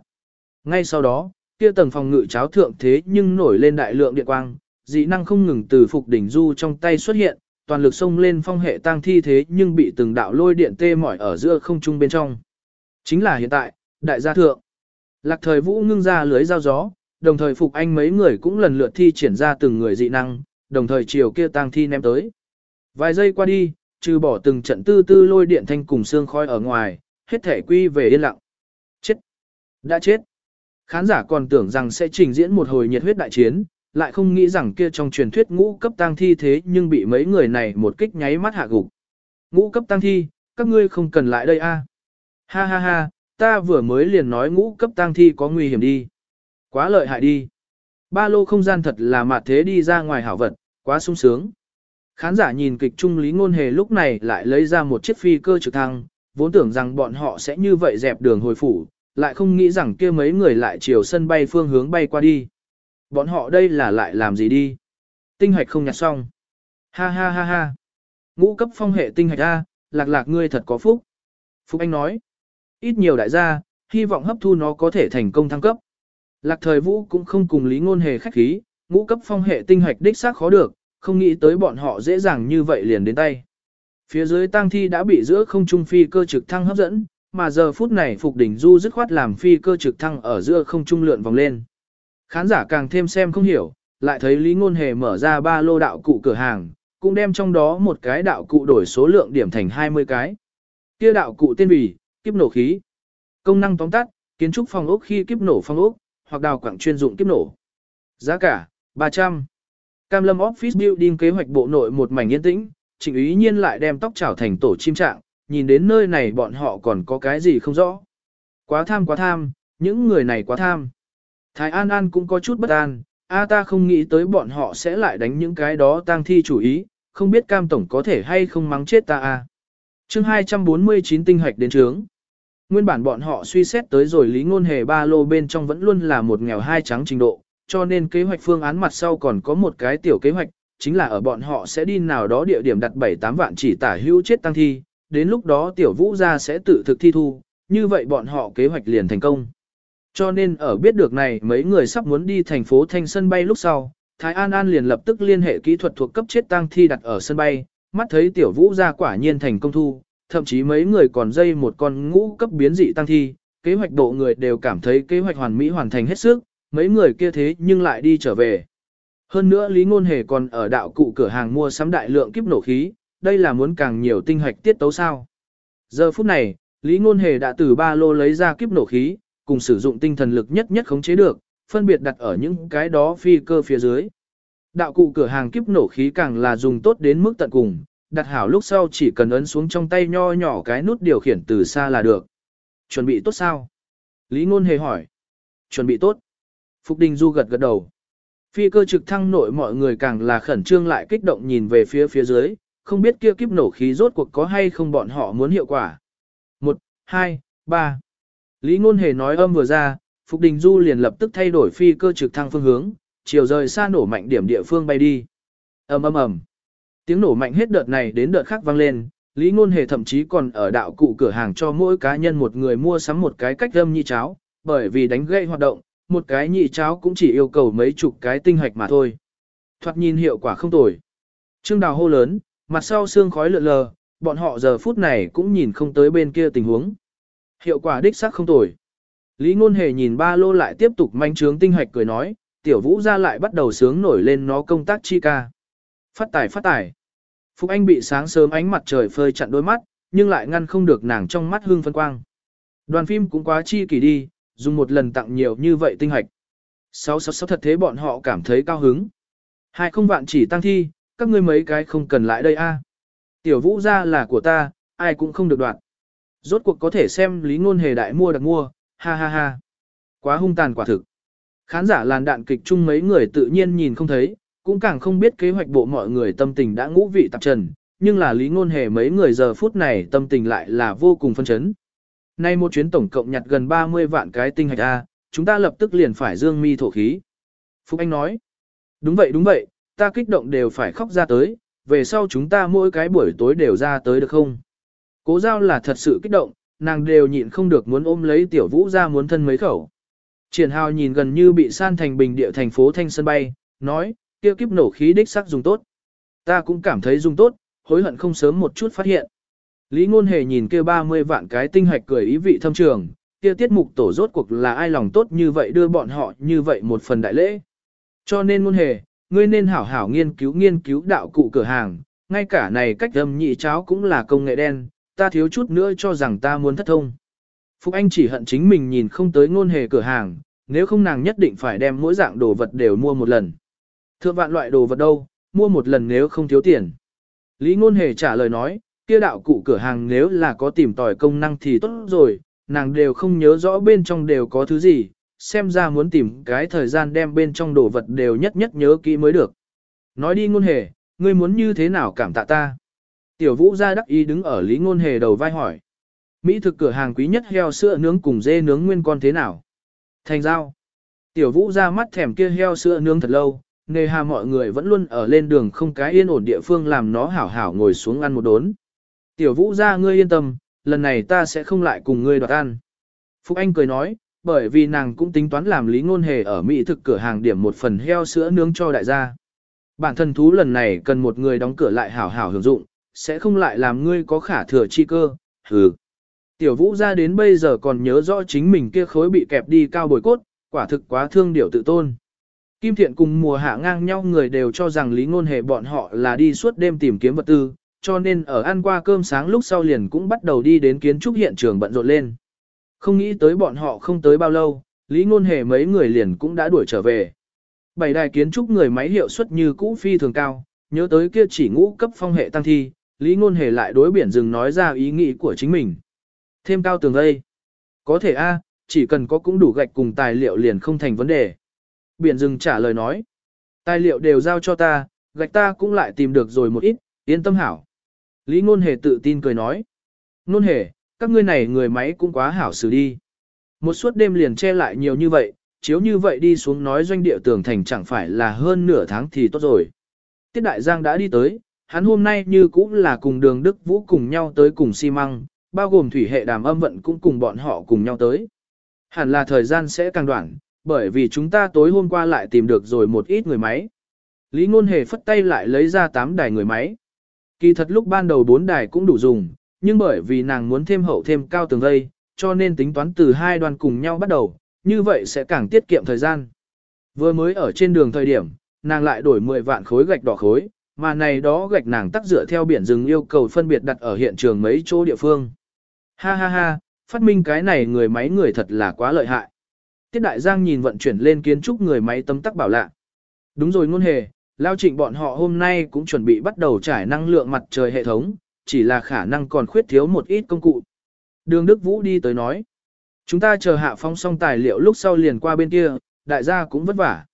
Ngay sau đó, kia tầng phòng ngự cháo thượng thế nhưng nổi lên đại lượng điện quang, dị năng không ngừng từ phục đỉnh du trong tay xuất hiện, toàn lực xông lên phong hệ tăng thi thế nhưng bị từng đạo lôi điện tê mỏi ở giữa không trung bên trong. Chính là hiện tại, đại gia thượng. Lạc thời vũ ngưng ra lưới giao gió, đồng thời phục anh mấy người cũng lần lượt thi triển ra từng người dị năng, đồng thời chiều kia tăng thi ném tới. Vài giây qua đi, trừ bỏ từng trận tư tư lôi điện thanh cùng xương khói ở ngoài, hết thể quy về yên lặng. Chết! Đã chết! Khán giả còn tưởng rằng sẽ trình diễn một hồi nhiệt huyết đại chiến, lại không nghĩ rằng kia trong truyền thuyết ngũ cấp tăng thi thế nhưng bị mấy người này một kích nháy mắt hạ gục. Ngũ cấp tăng thi, các ngươi không cần lại đây a. Ha ha ha, ta vừa mới liền nói ngũ cấp tăng thi có nguy hiểm đi. Quá lợi hại đi. Ba lô không gian thật là mạt thế đi ra ngoài hảo vật, quá sung sướng. Khán giả nhìn kịch trung lý ngôn hề lúc này lại lấy ra một chiếc phi cơ trực thăng, vốn tưởng rằng bọn họ sẽ như vậy dẹp đường hồi phủ, lại không nghĩ rằng kia mấy người lại chiều sân bay phương hướng bay qua đi. Bọn họ đây là lại làm gì đi? Tinh hoạch không nhặt xong. Ha ha ha ha. Ngũ cấp phong hệ tinh hoạch A, lạc lạc ngươi thật có phúc. Phúc Anh nói. Ít nhiều đại gia, hy vọng hấp thu nó có thể thành công thăng cấp. Lạc thời vũ cũng không cùng lý ngôn hề khách khí, ngũ cấp phong hệ tinh hoạch đích xác khó được, không nghĩ tới bọn họ dễ dàng như vậy liền đến tay. Phía dưới tang thi đã bị giữa không trung phi cơ trực thăng hấp dẫn, mà giờ phút này Phục Đỉnh Du dứt khoát làm phi cơ trực thăng ở giữa không trung lượn vòng lên. Khán giả càng thêm xem không hiểu, lại thấy Lý Ngôn Hề mở ra ba lô đạo cụ cửa hàng, cũng đem trong đó một cái đạo cụ đổi số lượng điểm thành 20 cái. Kia đạo cụ tên vì, kiếp nổ khí. Công năng tóm tắt, kiến trúc phòng ốc khi kiếp nổ phòng ốc, hoặc đào quảng chuyên dụng kiếp nổ. Giá cả, 300. Cam Lâm Office Building kế hoạch bộ nội một mảnh yên tĩnh, Trịnh Ý Nhiên lại đem tóc chảo thành tổ chim trạng, nhìn đến nơi này bọn họ còn có cái gì không rõ. Quá tham quá tham, những người này quá tham. Thái An An cũng có chút bất an, a ta không nghĩ tới bọn họ sẽ lại đánh những cái đó tang thi chủ ý, không biết cam tổng có thể hay không mắng chết ta a. À. Chương 249 tinh hoạch đến trướng. Nguyên bản bọn họ suy xét tới rồi lý ngôn hề ba lô bên trong vẫn luôn là một nghèo hai trắng trình độ, cho nên kế hoạch phương án mặt sau còn có một cái tiểu kế hoạch, chính là ở bọn họ sẽ đi nào đó địa điểm đặt 7-8 vạn chỉ tả hữu chết tăng thi, đến lúc đó tiểu vũ gia sẽ tự thực thi thu, như vậy bọn họ kế hoạch liền thành công. Cho nên ở biết được này mấy người sắp muốn đi thành phố Thanh sân bay lúc sau, Thái An An liền lập tức liên hệ kỹ thuật thuộc cấp chết tăng thi đặt ở sân bay, mắt thấy tiểu vũ gia quả nhiên thành công thu, thậm chí mấy người còn dây một con ngũ cấp biến dị tăng thi, kế hoạch độ người đều cảm thấy kế hoạch hoàn mỹ hoàn thành hết sức, mấy người kia thế nhưng lại đi trở về. Hơn nữa Lý Ngôn Hề còn ở đạo cụ cửa hàng mua sắm đại lượng kiếp nổ khí, đây là muốn càng nhiều tinh hoạch tiết tấu sao. Giờ phút này, Lý Ngôn Hề đã từ ba lô lấy ra kiếp nổ khí, cùng sử dụng tinh thần lực nhất nhất khống chế được, phân biệt đặt ở những cái đó phi cơ phía dưới. Đạo cụ cửa hàng kiếp nổ khí càng là dùng tốt đến mức tận cùng, đặt hảo lúc sau chỉ cần ấn xuống trong tay nho nhỏ cái nút điều khiển từ xa là được. Chuẩn bị tốt sao? Lý Ngôn Hề hỏi. Chuẩn bị tốt. Phục Đình Du gật gật đầu. Phi cơ trực thăng nội mọi người càng là khẩn trương lại kích động nhìn về phía phía dưới, không biết kia kiếp nổ khí rốt cuộc có hay không bọn họ muốn hiệu quả. 1, 2, 3. Lý Ngôn Hề nói âm vừa ra, Phục Đình Du liền lập tức thay đổi phi cơ trực thăng phương hướng, chiều rời xa nổ mạnh điểm địa phương bay đi. ầm ầm ầm. Tiếng nổ mạnh hết đợt này đến đợt khác vang lên, Lý Ngôn Hề thậm chí còn ở đạo cụ cửa hàng cho mỗi cá nhân một người mua sắm một cái cách âm nhị cháo, bởi vì đánh gậy hoạt động, một cái nhị cháo cũng chỉ yêu cầu mấy chục cái tinh hạch mà thôi. Thoạt nhìn hiệu quả không tồi. Trương Đào hô lớn, mặt sau xương khói lượn lờ, bọn họ giờ phút này cũng nhìn không tới bên kia tình huống. Hiệu quả đích xác không tồi. Lý Ngôn Hề nhìn ba lô lại tiếp tục manh trướng tinh hạch cười nói, tiểu vũ ra lại bắt đầu sướng nổi lên nó công tác chi ca. Phát tài phát tài. Phúc Anh bị sáng sớm ánh mặt trời phơi chặn đôi mắt, nhưng lại ngăn không được nàng trong mắt hương phân quang. Đoàn phim cũng quá chi kỳ đi, dùng một lần tặng nhiều như vậy tinh hạch. Sáu sáu sáu thật thế bọn họ cảm thấy cao hứng. Hai không vạn chỉ tăng thi, các ngươi mấy cái không cần lại đây a. Tiểu vũ ra là của ta, ai cũng không được đoạn Rốt cuộc có thể xem lý ngôn hề đại mua đặt mua, ha ha ha. Quá hung tàn quả thực. Khán giả làn đạn kịch chung mấy người tự nhiên nhìn không thấy, cũng càng không biết kế hoạch bộ mọi người tâm tình đã ngũ vị tạp trần, nhưng là lý ngôn hề mấy người giờ phút này tâm tình lại là vô cùng phân chấn. Nay một chuyến tổng cộng nhặt gần 30 vạn cái tinh hạch A, chúng ta lập tức liền phải dương mi thổ khí. Phúc Anh nói, đúng vậy đúng vậy, ta kích động đều phải khóc ra tới, về sau chúng ta mỗi cái buổi tối đều ra tới được không? Cố giao là thật sự kích động, nàng đều nhịn không được muốn ôm lấy tiểu vũ ra muốn thân mấy khẩu. Triển hào nhìn gần như bị san thành bình địa thành phố thanh sân bay, nói, kia kiếp nổ khí đích sắc dùng tốt. Ta cũng cảm thấy dùng tốt, hối hận không sớm một chút phát hiện. Lý Ngôn Hề nhìn kia 30 vạn cái tinh hạch cười ý vị thâm trường, kia tiết mục tổ rốt cuộc là ai lòng tốt như vậy đưa bọn họ như vậy một phần đại lễ. Cho nên Ngôn Hề, ngươi nên hảo hảo nghiên cứu nghiên cứu đạo cụ cửa hàng, ngay cả này cách âm nhị cháo cũng là công nghệ đen, ta thiếu chút nữa cho rằng ta muốn thất thông. Phúc Anh chỉ hận chính mình nhìn không tới Ngôn Hề cửa hàng, nếu không nàng nhất định phải đem mỗi dạng đồ vật đều mua một lần. Thượng vạn loại đồ vật đâu, mua một lần nếu không thiếu tiền. Lý Ngôn Hề trả lời nói, kia đạo cụ cửa hàng nếu là có tìm tòi công năng thì tốt rồi, nàng đều không nhớ rõ bên trong đều có thứ gì, xem ra muốn tìm cái thời gian đem bên trong đồ vật đều nhất nhất nhớ kỹ mới được. Nói đi ngôn hề, ngươi muốn như thế nào cảm tạ ta? Tiểu vũ gia đắc ý đứng ở Lý Ngôn Hề đầu vai hỏi. Mỹ thực cửa hàng quý nhất heo sữa nướng cùng dê nướng nguyên con thế nào? Thành giao. Tiểu vũ ra mắt thèm kia heo sữa nướng thật lâu, nề hà mọi người vẫn luôn ở lên đường không cái yên ổn địa phương làm nó hảo hảo ngồi xuống ăn một đốn. Tiểu vũ ra ngươi yên tâm, lần này ta sẽ không lại cùng ngươi đoạt ăn. Phúc Anh cười nói, bởi vì nàng cũng tính toán làm lý ngôn hề ở Mỹ thực cửa hàng điểm một phần heo sữa nướng cho đại gia. Bản thân thú lần này cần một người đóng cửa lại hảo hảo hưởng dụng, sẽ không lại làm ngươi có khả thừa chi cơ, hừ. Tiểu vũ ra đến bây giờ còn nhớ rõ chính mình kia khối bị kẹp đi cao bồi cốt, quả thực quá thương điểu tự tôn. Kim Thiện cùng mùa hạ ngang nhau người đều cho rằng Lý Ngôn Hề bọn họ là đi suốt đêm tìm kiếm vật tư, cho nên ở ăn qua cơm sáng lúc sau liền cũng bắt đầu đi đến kiến trúc hiện trường bận rộn lên. Không nghĩ tới bọn họ không tới bao lâu, Lý Ngôn Hề mấy người liền cũng đã đuổi trở về. Bảy đài kiến trúc người máy hiệu suất như cũ phi thường cao, nhớ tới kia chỉ ngũ cấp phong hệ tăng thi, Lý Ngôn Hề lại đối biển rừng nói ra ý nghĩ của chính mình. Thêm cao tường đây. Có thể a, chỉ cần có cũng đủ gạch cùng tài liệu liền không thành vấn đề. Biển rừng trả lời nói. Tài liệu đều giao cho ta, gạch ta cũng lại tìm được rồi một ít, yên tâm hảo. Lý Ngôn Hề tự tin cười nói. Ngôn Hề, các ngươi này người máy cũng quá hảo xử đi. Một suốt đêm liền che lại nhiều như vậy, chiếu như vậy đi xuống nói doanh địa tường thành chẳng phải là hơn nửa tháng thì tốt rồi. Tiết Đại Giang đã đi tới, hắn hôm nay như cũng là cùng đường Đức Vũ cùng nhau tới cùng xi măng, bao gồm thủy hệ đàm âm vận cũng cùng bọn họ cùng nhau tới. Hẳn là thời gian sẽ càng đoạn, bởi vì chúng ta tối hôm qua lại tìm được rồi một ít người máy. Lý Ngôn Hề phất tay lại lấy ra 8 đài người máy. Kỳ thật lúc ban đầu 4 đài cũng đủ dùng, nhưng bởi vì nàng muốn thêm hậu thêm cao tường vây, cho nên tính toán từ hai đoàn cùng nhau bắt đầu, như vậy sẽ càng tiết kiệm thời gian. Vừa mới ở trên đường thời điểm, nàng lại đổi 10 vạn khối gạch đỏ khối, mà này đó gạch nàng tắt dựa theo biển rừng yêu cầu phân biệt đặt ở hiện trường mấy chỗ địa phương. Ha ha ha, phát minh cái này người máy người thật là quá lợi hại. Tiết Đại Giang nhìn vận chuyển lên kiến trúc người máy tấm tắc bảo lạ. Đúng rồi ngôn hề, lao trịnh bọn họ hôm nay cũng chuẩn bị bắt đầu trải năng lượng mặt trời hệ thống, chỉ là khả năng còn khuyết thiếu một ít công cụ. Đường Đức Vũ đi tới nói. Chúng ta chờ hạ phong xong tài liệu lúc sau liền qua bên kia, đại gia cũng vất vả.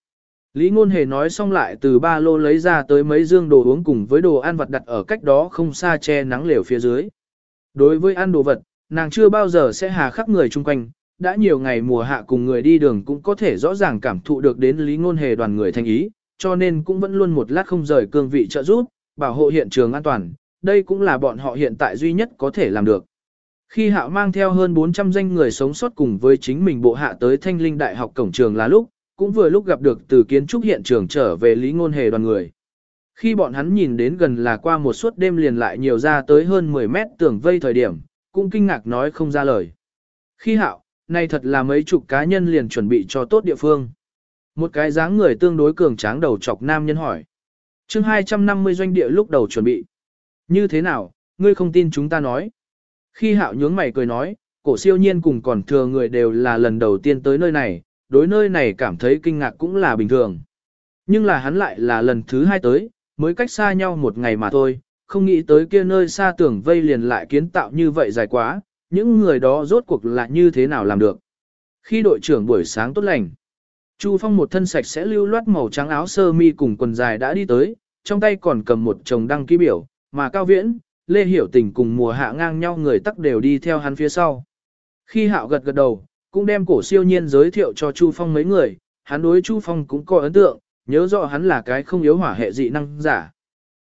Lý Ngôn Hề nói xong lại từ ba lô lấy ra tới mấy dương đồ uống cùng với đồ ăn vật đặt ở cách đó không xa che nắng lều phía dưới. Đối với ăn đồ vật, nàng chưa bao giờ sẽ hà khắc người chung quanh, đã nhiều ngày mùa hạ cùng người đi đường cũng có thể rõ ràng cảm thụ được đến Lý Ngôn Hề đoàn người thành ý, cho nên cũng vẫn luôn một lát không rời cương vị trợ giúp, bảo hộ hiện trường an toàn, đây cũng là bọn họ hiện tại duy nhất có thể làm được. Khi Hạo mang theo hơn 400 danh người sống sót cùng với chính mình bộ hạ tới Thanh Linh Đại học cổng trường là lúc, cũng vừa lúc gặp được từ kiến trúc hiện trường trở về Lý Ngôn Hề đoàn người. Khi bọn hắn nhìn đến gần là qua một suốt đêm liền lại nhiều ra tới hơn 10 mét tường vây thời điểm, cũng kinh ngạc nói không ra lời. Khi Hạo, này thật là mấy chục cá nhân liền chuẩn bị cho tốt địa phương. Một cái dáng người tương đối cường tráng đầu chọc nam nhân hỏi. chương 250 doanh địa lúc đầu chuẩn bị. Như thế nào, ngươi không tin chúng ta nói. Khi hạo nhướng mày cười nói, cổ siêu nhiên cùng còn thừa người đều là lần đầu tiên tới nơi này, đối nơi này cảm thấy kinh ngạc cũng là bình thường. Nhưng là hắn lại là lần thứ hai tới, mới cách xa nhau một ngày mà thôi, không nghĩ tới kia nơi xa tưởng vây liền lại kiến tạo như vậy dài quá, những người đó rốt cuộc là như thế nào làm được. Khi đội trưởng buổi sáng tốt lành, Chu Phong một thân sạch sẽ lưu loát màu trắng áo sơ mi cùng quần dài đã đi tới, trong tay còn cầm một chồng đăng ký biểu, mà Cao Viễn, Lê Hiểu Tình cùng mùa hạ ngang nhau người tắc đều đi theo hắn phía sau. Khi hạo gật gật đầu, cũng đem cổ siêu nhiên giới thiệu cho Chu Phong mấy người, hắn đối Chu Phong cũng có ấn tượng, nhớ rõ hắn là cái không yếu hỏa hệ dị năng giả.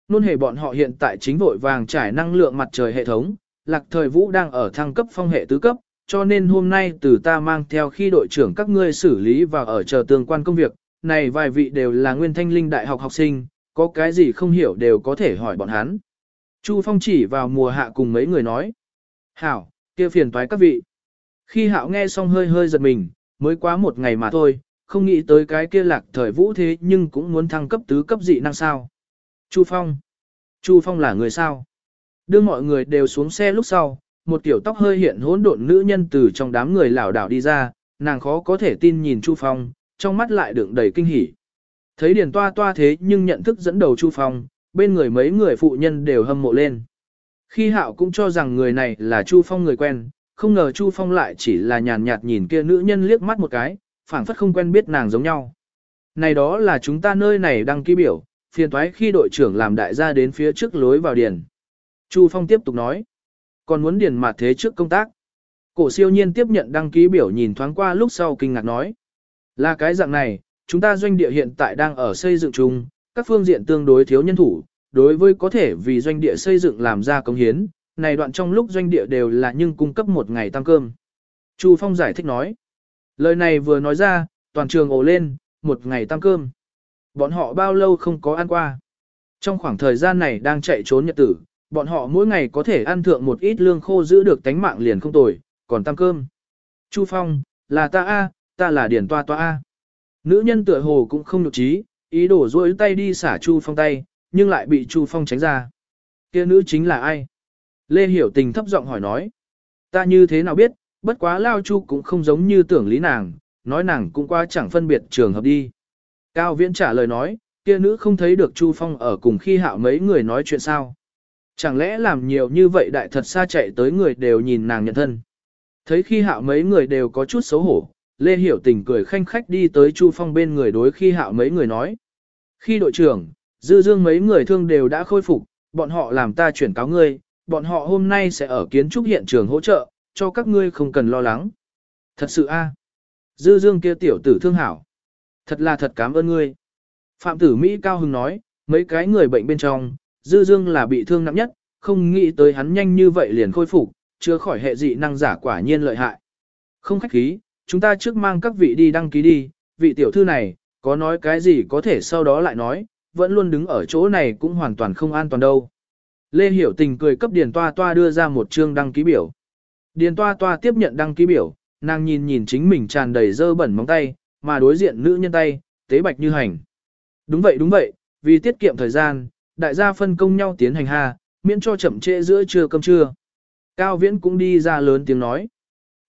Nôn hề bọn họ hiện tại chính vội vàng trải năng lượng mặt trời hệ thống, lạc thời vũ đang ở thăng cấp phong hệ tứ cấp, cho nên hôm nay từ ta mang theo khi đội trưởng các ngươi xử lý và ở chờ tương quan công việc, này vài vị đều là nguyên thanh linh đại học học sinh, có cái gì không hiểu đều có thể hỏi bọn hắn. Chu Phong chỉ vào mùa hạ cùng mấy người nói. Hảo, kia phiền toái các vị. Khi hạo nghe xong hơi hơi giật mình, mới quá một ngày mà thôi, không nghĩ tới cái kia lạc thời vũ thế nhưng cũng muốn thăng cấp tứ cấp dị năng sao. Chu Phong. Chu Phong là người sao? Đưa mọi người đều xuống xe lúc sau, một tiểu tóc hơi hiện hỗn độn nữ nhân từ trong đám người lảo đảo đi ra, nàng khó có thể tin nhìn Chu Phong, trong mắt lại đựng đầy kinh hỉ. Thấy Điền Toa Toa thế nhưng nhận thức dẫn đầu Chu Phong, bên người mấy người phụ nhân đều hâm mộ lên. Khi Hạo cũng cho rằng người này là Chu Phong người quen, không ngờ Chu Phong lại chỉ là nhàn nhạt nhìn kia nữ nhân liếc mắt một cái, phảng phất không quen biết nàng giống nhau. Này đó là chúng ta nơi này đăng ký biểu, phiền thoái khi đội trưởng làm đại gia đến phía trước lối vào điền. Chu Phong tiếp tục nói, còn muốn điền mặt thế trước công tác. Cổ siêu nhiên tiếp nhận đăng ký biểu nhìn thoáng qua lúc sau kinh ngạc nói. Là cái dạng này, chúng ta doanh địa hiện tại đang ở xây dựng chung, các phương diện tương đối thiếu nhân thủ, đối với có thể vì doanh địa xây dựng làm ra công hiến, này đoạn trong lúc doanh địa đều là nhưng cung cấp một ngày tăng cơm. Chu Phong giải thích nói. Lời này vừa nói ra, toàn trường ồ lên, một ngày tăng cơm. Bọn họ bao lâu không có ăn qua. Trong khoảng thời gian này đang chạy trốn nhật tử, bọn họ mỗi ngày có thể ăn thượng một ít lương khô giữ được tánh mạng liền không tồi, còn tăng cơm. Chu Phong, là ta A, ta là điển toa toa A. Nữ nhân tựa hồ cũng không nhục trí, ý đổ rối tay đi xả Chu Phong tay, nhưng lại bị Chu Phong tránh ra. kia nữ chính là ai? Lê Hiểu Tình thấp giọng hỏi nói. Ta như thế nào biết, bất quá Lao Chu cũng không giống như tưởng lý nàng, nói nàng cũng qua chẳng phân biệt trường hợp đi. Cao Viễn trả lời nói, kia nữ không thấy được Chu Phong ở cùng khi hạo mấy người nói chuyện sao. Chẳng lẽ làm nhiều như vậy đại thật xa chạy tới người đều nhìn nàng nhận thân. Thấy khi hạo mấy người đều có chút xấu hổ, Lê Hiểu Tình cười khanh khách đi tới Chu Phong bên người đối khi hạo mấy người nói. Khi đội trưởng, dư dương mấy người thương đều đã khôi phục, bọn họ làm ta chuyển cáo ngươi, bọn họ hôm nay sẽ ở kiến trúc hiện trường hỗ trợ, cho các ngươi không cần lo lắng. Thật sự a, Dư dương kia tiểu tử thương hảo. Thật là thật cảm ơn ngươi. Phạm tử Mỹ cao Hưng nói, mấy cái người bệnh bên trong, dư dương là bị thương nặng nhất, không nghĩ tới hắn nhanh như vậy liền khôi phục, chưa khỏi hệ dị năng giả quả nhiên lợi hại. Không khách khí, chúng ta trước mang các vị đi đăng ký đi, vị tiểu thư này, có nói cái gì có thể sau đó lại nói, vẫn luôn đứng ở chỗ này cũng hoàn toàn không an toàn đâu. Lê Hiểu Tình cười cấp Điền Toa Toa đưa ra một chương đăng ký biểu. Điền Toa Toa tiếp nhận đăng ký biểu, nàng nhìn nhìn chính mình tràn đầy dơ bẩn móng tay, mà đối diện nữ nhân tay, tế bạch như hành. Đúng vậy đúng vậy, vì tiết kiệm thời gian, đại gia phân công nhau tiến hành ha, miễn cho chậm trễ giữa trưa cơm trưa. Cao Viễn cũng đi ra lớn tiếng nói.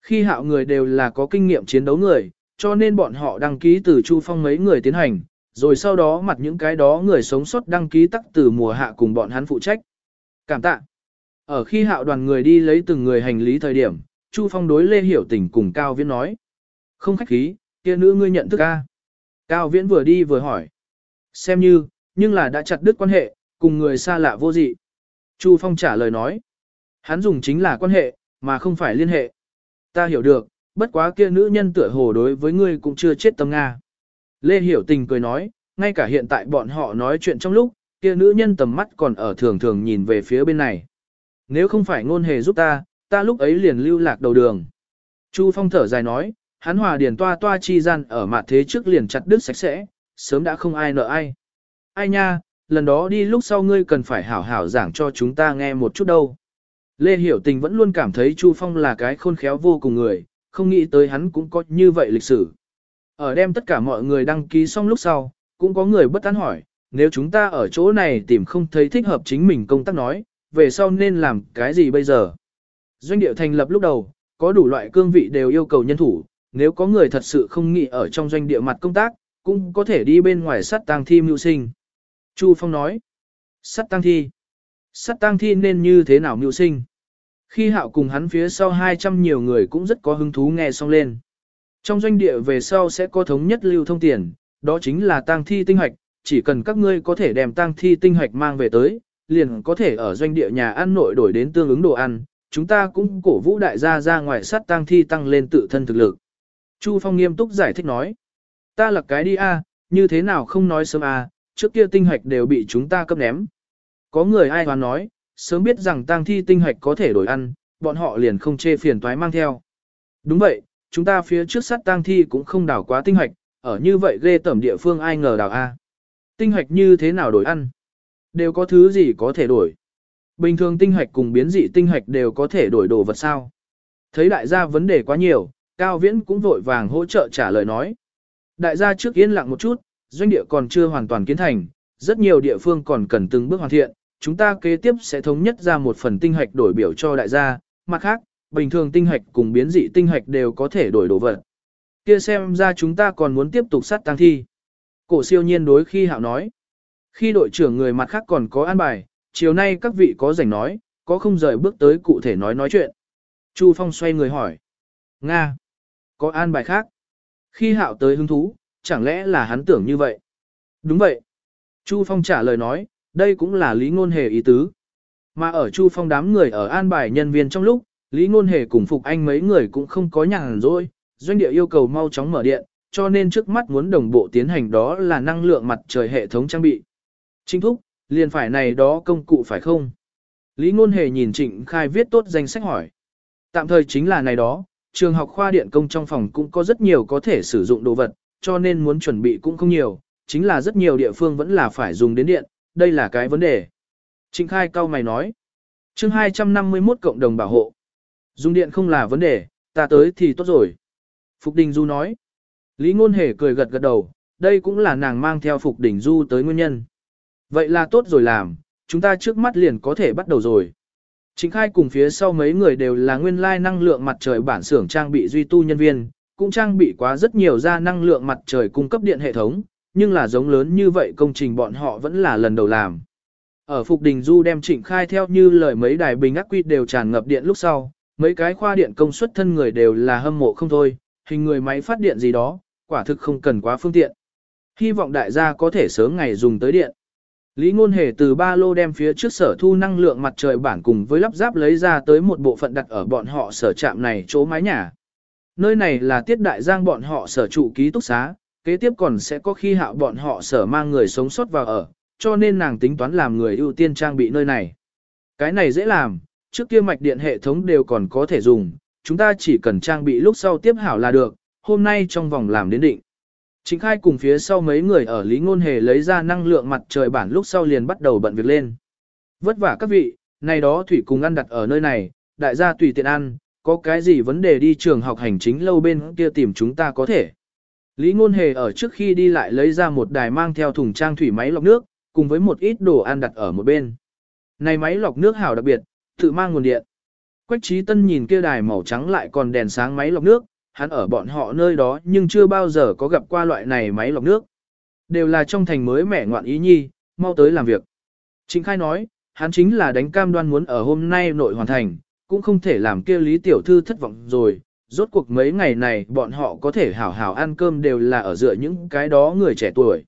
Khi hạo người đều là có kinh nghiệm chiến đấu người, cho nên bọn họ đăng ký từ Chu Phong mấy người tiến hành, rồi sau đó mặt những cái đó người sống sót đăng ký tắc từ mùa hạ cùng bọn hắn phụ trách. Cảm tạ. Ở khi hạo đoàn người đi lấy từng người hành lý thời điểm, Chu Phong đối Lê Hiểu Tình cùng Cao Viễn nói. Không khách khí, kia nữ ngươi nhận thức ca. Cao Viễn vừa đi vừa hỏi. Xem như, nhưng là đã chặt đứt quan hệ, cùng người xa lạ vô dị. Chu Phong trả lời nói. Hắn dùng chính là quan hệ, mà không phải liên hệ. Ta hiểu được, bất quá kia nữ nhân tựa hồ đối với ngươi cũng chưa chết tâm Nga. Lê Hiểu Tình cười nói, ngay cả hiện tại bọn họ nói chuyện trong lúc, kia nữ nhân tầm mắt còn ở thường thường nhìn về phía bên này. Nếu không phải ngôn hề giúp ta, ta lúc ấy liền lưu lạc đầu đường. Chu Phong thở dài nói, hắn hòa điền toa toa chi gian ở mặt thế trước liền chặt đứt sạch sẽ, sớm đã không ai nợ ai. Ai nha, lần đó đi lúc sau ngươi cần phải hảo hảo giảng cho chúng ta nghe một chút đâu. Lê Hiểu Tình vẫn luôn cảm thấy Chu Phong là cái khôn khéo vô cùng người, không nghĩ tới hắn cũng có như vậy lịch sử. Ở đem tất cả mọi người đăng ký xong lúc sau, cũng có người bất tán hỏi, nếu chúng ta ở chỗ này tìm không thấy thích hợp chính mình công tác nói, về sau nên làm cái gì bây giờ? Doanh địa thành lập lúc đầu, có đủ loại cương vị đều yêu cầu nhân thủ, nếu có người thật sự không nghĩ ở trong doanh địa mặt công tác, cũng có thể đi bên ngoài sắt tang thi mưu sinh. Chu Phong nói, sắt tang thi. Sắt tang thi nên như thế nào mưu sinh? Khi hạo cùng hắn phía sau 200 nhiều người cũng rất có hứng thú nghe xong lên. Trong doanh địa về sau sẽ có thống nhất lưu thông tiền, đó chính là tang thi tinh hoạch, chỉ cần các ngươi có thể đem tang thi tinh hoạch mang về tới, liền có thể ở doanh địa nhà ăn nội đổi đến tương ứng đồ ăn, chúng ta cũng cổ vũ đại gia ra ngoài sát tang thi tăng lên tự thân thực lực. Chu Phong nghiêm túc giải thích nói, ta là cái đi a, như thế nào không nói sớm a, trước kia tinh hoạch đều bị chúng ta cấp ném. Có người ai hoán nói, sớm biết rằng tang thi tinh hạch có thể đổi ăn, bọn họ liền không chê phiền toái mang theo. Đúng vậy, chúng ta phía trước sát tang thi cũng không đào quá tinh hạch, ở như vậy ghê tẩm địa phương ai ngờ đào a. Tinh hạch như thế nào đổi ăn? Đều có thứ gì có thể đổi. Bình thường tinh hạch cùng biến dị tinh hạch đều có thể đổi đồ vật sao. Thấy đại gia vấn đề quá nhiều, Cao Viễn cũng vội vàng hỗ trợ trả lời nói. Đại gia trước yên lặng một chút, doanh địa còn chưa hoàn toàn kiến thành, rất nhiều địa phương còn cần từng bước hoàn thiện, chúng ta kế tiếp sẽ thống nhất ra một phần tinh hạch đổi biểu cho đại gia, mặt khác, bình thường tinh hạch cùng biến dị tinh hạch đều có thể đổi đồ vật. Kia xem ra chúng ta còn muốn tiếp tục sát tăng thi. Cổ siêu nhiên đối khi hạo nói. Khi đội trưởng người mặt khác còn có an bài, chiều nay các vị có rảnh nói, có không rời bước tới cụ thể nói nói chuyện. Chu Phong xoay người hỏi. Nga. Có an bài khác. Khi hạo tới hứng thú, chẳng lẽ là hắn tưởng như vậy? Đúng vậy. Chu Phong trả lời nói, đây cũng là Lý Ngôn Hề ý tứ. Mà ở Chu Phong đám người ở an bài nhân viên trong lúc, Lý Ngôn Hề cùng Phục Anh mấy người cũng không có nhàn rỗi, doanh địa yêu cầu mau chóng mở điện, cho nên trước mắt muốn đồng bộ tiến hành đó là năng lượng mặt trời hệ thống trang bị. Trinh thúc, liền phải này đó công cụ phải không? Lý Ngôn Hề nhìn Trịnh Khai viết tốt danh sách hỏi. Tạm thời chính là này đó, trường học khoa điện công trong phòng cũng có rất nhiều có thể sử dụng đồ vật, cho nên muốn chuẩn bị cũng không nhiều, chính là rất nhiều địa phương vẫn là phải dùng đến điện, đây là cái vấn đề. Trịnh Khai cao mày nói. chương 251 cộng đồng bảo hộ. Dùng điện không là vấn đề, ta tới thì tốt rồi. Phục Đình Du nói. Lý Ngôn Hề cười gật gật đầu, đây cũng là nàng mang theo Phục Đình Du tới nguyên nhân. Vậy là tốt rồi làm, chúng ta trước mắt liền có thể bắt đầu rồi. Trịnh khai cùng phía sau mấy người đều là nguyên lai năng lượng mặt trời bản xưởng trang bị duy tu nhân viên, cũng trang bị quá rất nhiều ra năng lượng mặt trời cung cấp điện hệ thống, nhưng là giống lớn như vậy công trình bọn họ vẫn là lần đầu làm. Ở Phục Đình Du đem trịnh khai theo như lời mấy đài bình ắc quy đều tràn ngập điện lúc sau, mấy cái khoa điện công suất thân người đều là hâm mộ không thôi, hình người máy phát điện gì đó, quả thực không cần quá phương tiện. Hy vọng đại gia có thể sớm ngày dùng tới điện. Lý Ngôn Hề từ ba lô đem phía trước sở thu năng lượng mặt trời bản cùng với lắp ráp lấy ra tới một bộ phận đặt ở bọn họ sở trạm này chỗ mái nhà. Nơi này là tiết đại giang bọn họ sở trụ ký túc xá, kế tiếp còn sẽ có khi hạo bọn họ sở mang người sống sót vào ở, cho nên nàng tính toán làm người ưu tiên trang bị nơi này. Cái này dễ làm, trước kia mạch điện hệ thống đều còn có thể dùng, chúng ta chỉ cần trang bị lúc sau tiếp hảo là được, hôm nay trong vòng làm đến định. Trịnh khai cùng phía sau mấy người ở Lý Ngôn Hề lấy ra năng lượng mặt trời bản lúc sau liền bắt đầu bận việc lên. Vất vả các vị, này đó thủy cùng ăn đặt ở nơi này, đại gia tùy tiện ăn, có cái gì vấn đề đi trường học hành chính lâu bên kia tìm chúng ta có thể. Lý Ngôn Hề ở trước khi đi lại lấy ra một đài mang theo thùng trang thủy máy lọc nước, cùng với một ít đồ ăn đặt ở một bên. Này máy lọc nước hảo đặc biệt, tự mang nguồn điện. Quách trí tân nhìn kia đài màu trắng lại còn đèn sáng máy lọc nước, hắn ở bọn họ nơi đó nhưng chưa bao giờ có gặp qua loại này máy lọc nước. Đều là trong thành mới mẻ ngoạn ý nhi, mau tới làm việc. Trịnh Khai nói, hắn chính là đánh cam đoan muốn ở hôm nay nội hoàn thành, cũng không thể làm kia Lý Tiểu Thư thất vọng rồi. Rốt cuộc mấy ngày này bọn họ có thể hảo hảo ăn cơm đều là ở dựa những cái đó người trẻ tuổi.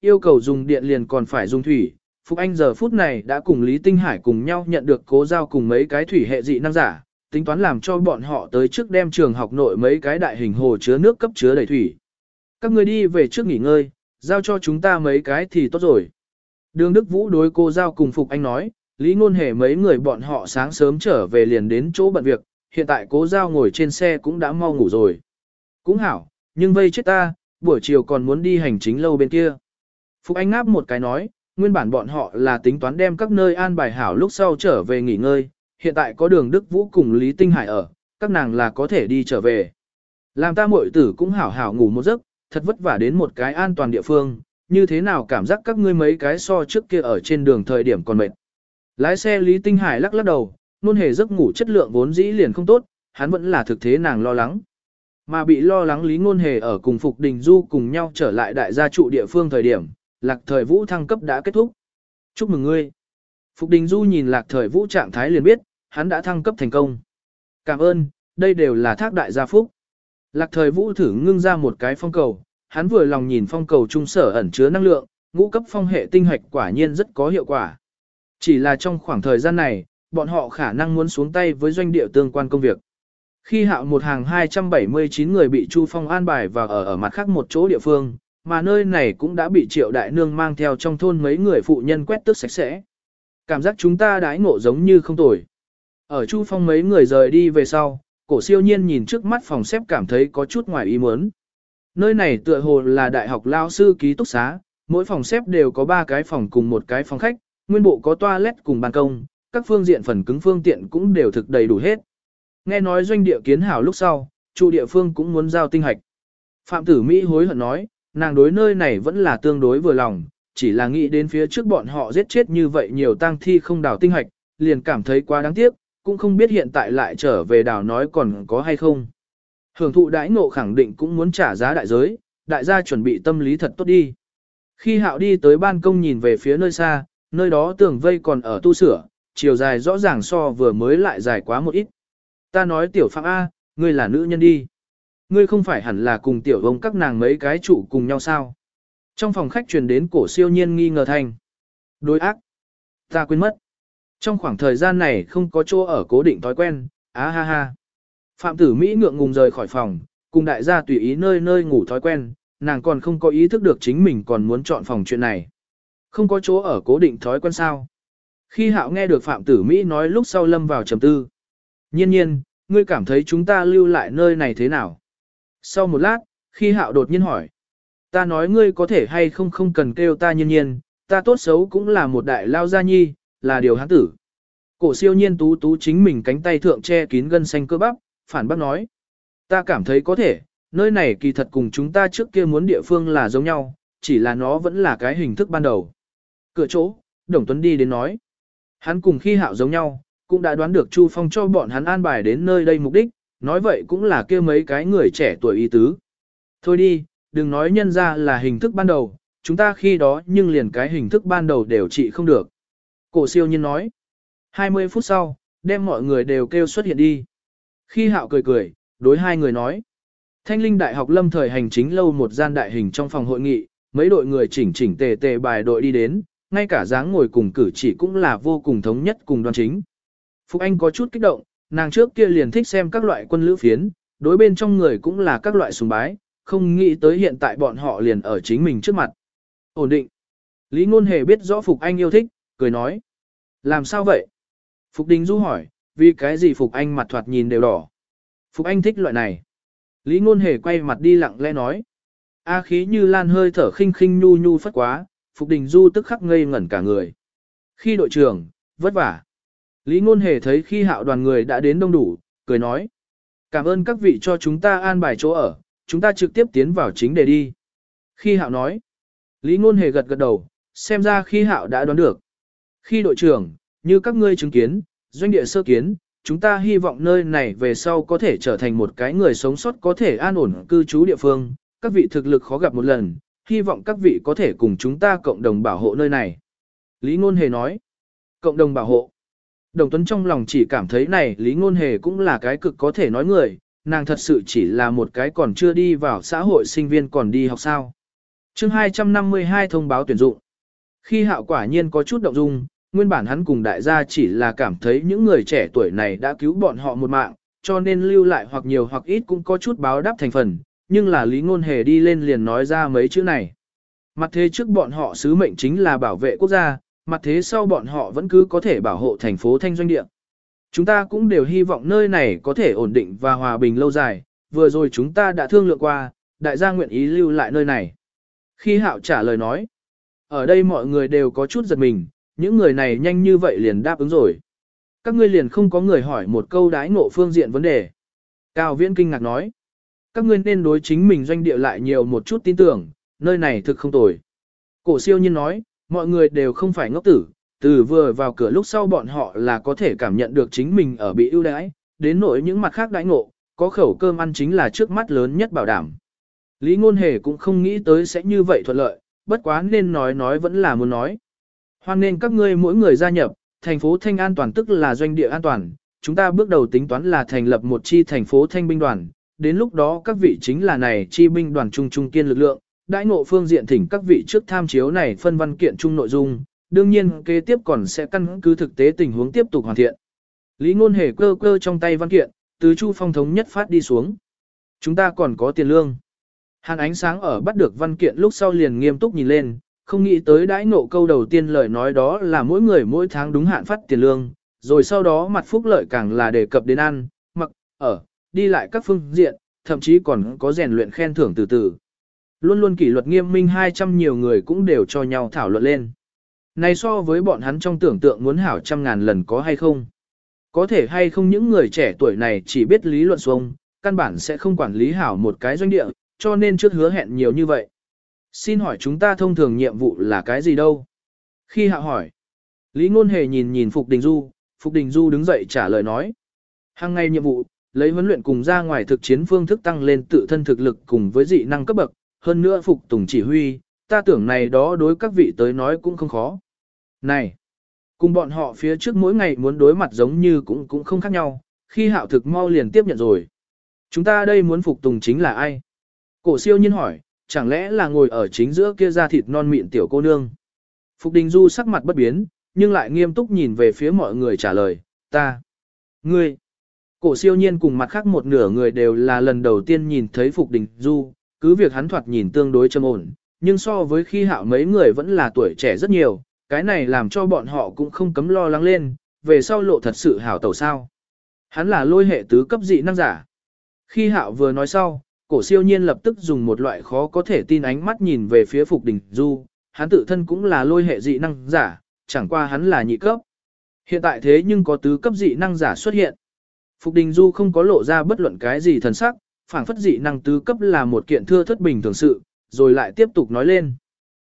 Yêu cầu dùng điện liền còn phải dùng thủy. Phúc Anh giờ phút này đã cùng Lý Tinh Hải cùng nhau nhận được cố giao cùng mấy cái thủy hệ dị năng giả, tính toán làm cho bọn họ tới trước đem trường học nội mấy cái đại hình hồ chứa nước cấp chứa đầy thủy. Các người đi về trước nghỉ ngơi, giao cho chúng ta mấy cái thì tốt rồi. Đường Đức Vũ đối cô giao cùng Phục Anh nói, Lý Ngôn Hề mấy người bọn họ sáng sớm trở về liền đến chỗ bận việc, hiện tại cố giao ngồi trên xe cũng đã mau ngủ rồi. Cũng hảo, nhưng vây chết ta, buổi chiều còn muốn đi hành chính lâu bên kia. Phục Anh ngáp một cái nói, nguyên bản bọn họ là tính toán đem các nơi an bài hảo lúc sau trở về nghỉ ngơi, hiện tại có đường Đức Vũ cùng Lý Tinh Hải ở, các nàng là có thể đi trở về. Làm ta muội tử cũng hảo hảo ngủ một giấc, thật vất vả đến một cái an toàn địa phương, như thế nào cảm giác các ngươi mấy cái so trước kia ở trên đường thời điểm còn mệt. Lái xe Lý Tinh Hải lắc lắc đầu, nôn hề giấc ngủ chất lượng vốn dĩ liền không tốt, hắn vẫn là thực thế nàng lo lắng. Mà bị lo lắng Lý Ngôn Hề ở cùng Phục Đình Du cùng nhau trở lại đại gia trụ địa phương thời điểm, lạc thời vũ thăng cấp đã kết thúc. Chúc mừng ngươi. Phục Đình Du nhìn lạc thời vũ trạng thái liền biết, hắn đã thăng cấp thành công. Cảm ơn, đây đều là thác đại gia phúc. Lạc thời vũ thử ngưng ra một cái phong cầu, hắn vừa lòng nhìn phong cầu trung sở ẩn chứa năng lượng, ngũ cấp phong hệ tinh hạch quả nhiên rất có hiệu quả. Chỉ là trong khoảng thời gian này, bọn họ khả năng muốn xuống tay với doanh địa tương quan công việc. Khi hạo một hàng 279 người bị Chu Phong an bài và ở ở mặt khác một chỗ địa phương, mà nơi này cũng đã bị triệu đại nương mang theo trong thôn mấy người phụ nhân quét tước sạch sẽ. Cảm giác chúng ta đãi ngộ giống như không tồi. Ở Chu Phong mấy người rời đi về sau, cổ siêu nhiên nhìn trước mắt phòng xếp cảm thấy có chút ngoài ý muốn. Nơi này tựa hồ là đại học lao sư ký túc xá, mỗi phòng xếp đều có 3 cái phòng cùng một cái phòng khách, nguyên bộ có toilet cùng ban công, các phương diện phần cứng phương tiện cũng đều thực đầy đủ hết. Nghe nói doanh địa kiến hảo lúc sau, chủ địa phương cũng muốn giao tinh hạch. Phạm tử Mỹ hối hận nói, nàng đối nơi này vẫn là tương đối vừa lòng, chỉ là nghĩ đến phía trước bọn họ giết chết như vậy nhiều tang thi không đào tinh hạch, liền cảm thấy quá đáng tiếc, cũng không biết hiện tại lại trở về đào nói còn có hay không. Hưởng thụ đãi ngộ khẳng định cũng muốn trả giá đại giới, đại gia chuẩn bị tâm lý thật tốt đi. Khi hạo đi tới ban công nhìn về phía nơi xa, nơi đó tường vây còn ở tu sửa, chiều dài rõ ràng so vừa mới lại dài quá một ít. Ta nói tiểu phạm A, ngươi là nữ nhân đi. Ngươi không phải hẳn là cùng tiểu ông các nàng mấy cái trụ cùng nhau sao. Trong phòng khách truyền đến cổ siêu nhiên nghi ngờ thành. Đối ác. Ta quên mất. Trong khoảng thời gian này không có chỗ ở cố định thói quen, á ha ha. Phạm tử Mỹ ngượng ngùng rời khỏi phòng, cùng đại gia tùy ý nơi nơi ngủ thói quen, nàng còn không có ý thức được chính mình còn muốn chọn phòng chuyện này. Không có chỗ ở cố định thói quen sao. Khi hạo nghe được Phạm tử Mỹ nói lúc sau lâm vào trầm tư. Nhiên nhiên, ngươi cảm thấy chúng ta lưu lại nơi này thế nào? Sau một lát, khi hạo đột nhiên hỏi. Ta nói ngươi có thể hay không không cần kêu ta nhiên nhiên, ta tốt xấu cũng là một đại lao gia nhi, là điều hắn tử. Cổ siêu nhiên tú tú chính mình cánh tay thượng che kín gân xanh cơ bắp, phản bác nói. Ta cảm thấy có thể, nơi này kỳ thật cùng chúng ta trước kia muốn địa phương là giống nhau, chỉ là nó vẫn là cái hình thức ban đầu. Cửa chỗ, Đồng Tuấn đi đến nói. Hắn cùng khi hạo giống nhau, cũng đã đoán được Chu Phong cho bọn hắn an bài đến nơi đây mục đích, nói vậy cũng là kia mấy cái người trẻ tuổi y tứ. Thôi đi, đừng nói nhân ra là hình thức ban đầu, chúng ta khi đó nhưng liền cái hình thức ban đầu đều trị không được. Cổ siêu nhiên nói. 20 phút sau, đem mọi người đều kêu xuất hiện đi. Khi hạo cười cười, đối hai người nói. Thanh linh đại học lâm thời hành chính lâu một gian đại hình trong phòng hội nghị, mấy đội người chỉnh chỉnh tề tề bài đội đi đến, ngay cả dáng ngồi cùng cử chỉ cũng là vô cùng thống nhất cùng đoan chính. Phục Anh có chút kích động, nàng trước kia liền thích xem các loại quân lữ phiến, đối bên trong người cũng là các loại sùng bái, không nghĩ tới hiện tại bọn họ liền ở chính mình trước mặt. Ổn định. Lý Ngôn Hề biết rõ Phục Anh yêu thích, cười nói. Làm sao vậy? Phục Đình Du hỏi, vì cái gì Phục Anh mặt thoạt nhìn đều đỏ? Phục Anh thích loại này. Lý Ngôn Hề quay mặt đi lặng lẽ nói. A khí như lan hơi thở khinh khinh nhu nhu phất quá, Phục Đình Du tức khắc ngây ngẩn cả người. Khi đội trưởng, vất vả. Lý Ngôn Hề thấy khi hạo đoàn người đã đến đông đủ, cười nói. Cảm ơn các vị cho chúng ta an bài chỗ ở, chúng ta trực tiếp tiến vào chính đề đi. Khi hạo nói. Lý Ngôn Hề gật gật đầu, xem ra khi hạo đã đoán được. Khi đội trưởng, như các ngươi chứng kiến, doanh địa sơ kiến, chúng ta hy vọng nơi này về sau có thể trở thành một cái người sống sót có thể an ổn cư trú địa phương, các vị thực lực khó gặp một lần, hy vọng các vị có thể cùng chúng ta cộng đồng bảo hộ nơi này. Lý Ngôn Hề nói, cộng đồng bảo hộ. Đồng Tuấn trong lòng chỉ cảm thấy này Lý Ngôn Hề cũng là cái cực có thể nói người, nàng thật sự chỉ là một cái còn chưa đi vào xã hội sinh viên còn đi học sao. chương 252 thông báo tuyển dụng. Khi hạo quả nhiên có chút động dung, nguyên bản hắn cùng đại gia chỉ là cảm thấy những người trẻ tuổi này đã cứu bọn họ một mạng, cho nên lưu lại hoặc nhiều hoặc ít cũng có chút báo đáp thành phần, nhưng là Lý Ngôn Hề đi lên liền nói ra mấy chữ này. Mặt thế trước bọn họ sứ mệnh chính là bảo vệ quốc gia, mặt thế sau bọn họ vẫn cứ có thể bảo hộ thành phố thanh doanh địa. Chúng ta cũng đều hy vọng nơi này có thể ổn định và hòa bình lâu dài, vừa rồi chúng ta đã thương lượng qua, đại gia nguyện ý lưu lại nơi này. Khi hạo trả lời nói, ở đây mọi người đều có chút giật mình, những người này nhanh như vậy liền đáp ứng rồi. Các ngươi liền không có người hỏi một câu đái ngộ phương diện vấn đề. Cao Viễn kinh ngạc nói, các ngươi nên đối chính mình doanh địa lại nhiều một chút tin tưởng, nơi này thực không tồi. Cổ siêu nhiên nói, mọi người đều không phải ngốc tử, từ vừa vào cửa lúc sau bọn họ là có thể cảm nhận được chính mình ở bị ưu đãi, đến nỗi những mặt khác đãi ngộ, có khẩu cơm ăn chính là trước mắt lớn nhất bảo đảm. Lý Ngôn Hề cũng không nghĩ tới sẽ như vậy thuận lợi, bất quá nên nói nói vẫn là muốn nói. Hoan nên các ngươi mỗi người gia nhập, thành phố Thanh An toàn tức là doanh địa an toàn, chúng ta bước đầu tính toán là thành lập một chi thành phố Thanh binh đoàn, đến lúc đó các vị chính là này chi binh đoàn trung trung kiên lực lượng, đãi ngộ phương diện thỉnh các vị trước tham chiếu này phân văn kiện chung nội dung, đương nhiên kế tiếp còn sẽ căn cứ thực tế tình huống tiếp tục hoàn thiện. Lý ngôn hề cơ cơ trong tay văn kiện, từ Chu Phong thống nhất phát đi xuống. Chúng ta còn có tiền lương. Hàn ánh sáng ở bắt được văn kiện lúc sau liền nghiêm túc nhìn lên, không nghĩ tới đãi ngộ câu đầu tiên lời nói đó là mỗi người mỗi tháng đúng hạn phát tiền lương, rồi sau đó mặt phúc lợi càng là đề cập đến ăn, mặc, ở, đi lại các phương diện, thậm chí còn có rèn luyện khen thưởng từ từ. Luôn luôn kỷ luật nghiêm minh 200 nhiều người cũng đều cho nhau thảo luận lên. Này so với bọn hắn trong tưởng tượng muốn hảo trăm ngàn lần có hay không? Có thể hay không những người trẻ tuổi này chỉ biết lý luận xuông, căn bản sẽ không quản lý hảo một cái doanh địa, cho nên trước hứa hẹn nhiều như vậy. Xin hỏi chúng ta thông thường nhiệm vụ là cái gì đâu? Khi hạ hỏi, Lý Ngôn Hề nhìn nhìn Phục Đình Du, Phục Đình Du đứng dậy trả lời nói. Hàng ngày nhiệm vụ, lấy huấn luyện cùng ra ngoài thực chiến phương thức tăng lên tự thân thực lực cùng với dị năng cấp bậc, hơn nữa phục tùng chỉ huy, ta tưởng này đó đối các vị tới nói cũng không khó. Này, cùng bọn họ phía trước mỗi ngày muốn đối mặt giống như cũng cũng không khác nhau, khi hạo thực mau liền tiếp nhận rồi. Chúng ta đây muốn phục tùng chính là ai? Cổ siêu nhiên hỏi, chẳng lẽ là ngồi ở chính giữa kia da thịt non mịn tiểu cô nương. Phục Đình Du sắc mặt bất biến, nhưng lại nghiêm túc nhìn về phía mọi người trả lời, ta, ngươi. Cổ siêu nhiên cùng mặt khác một nửa người đều là lần đầu tiên nhìn thấy Phục Đình Du, cứ việc hắn thoạt nhìn tương đối trầm ổn, nhưng so với khi hạo mấy người vẫn là tuổi trẻ rất nhiều, cái này làm cho bọn họ cũng không cấm lo lắng lên, về sau lộ thật sự hảo tẩu sao. Hắn là lôi hệ tứ cấp dị năng giả. Khi hạo vừa nói sau, cổ siêu nhiên lập tức dùng một loại khó có thể tin ánh mắt nhìn về phía Phục Đình Du, hắn tự thân cũng là lôi hệ dị năng giả, chẳng qua hắn là nhị cấp. Hiện tại thế nhưng có tứ cấp dị năng giả xuất hiện. Phục Đình Du không có lộ ra bất luận cái gì thần sắc, phảng phất dị năng tứ cấp là một kiện thưa thất bình thường sự, rồi lại tiếp tục nói lên.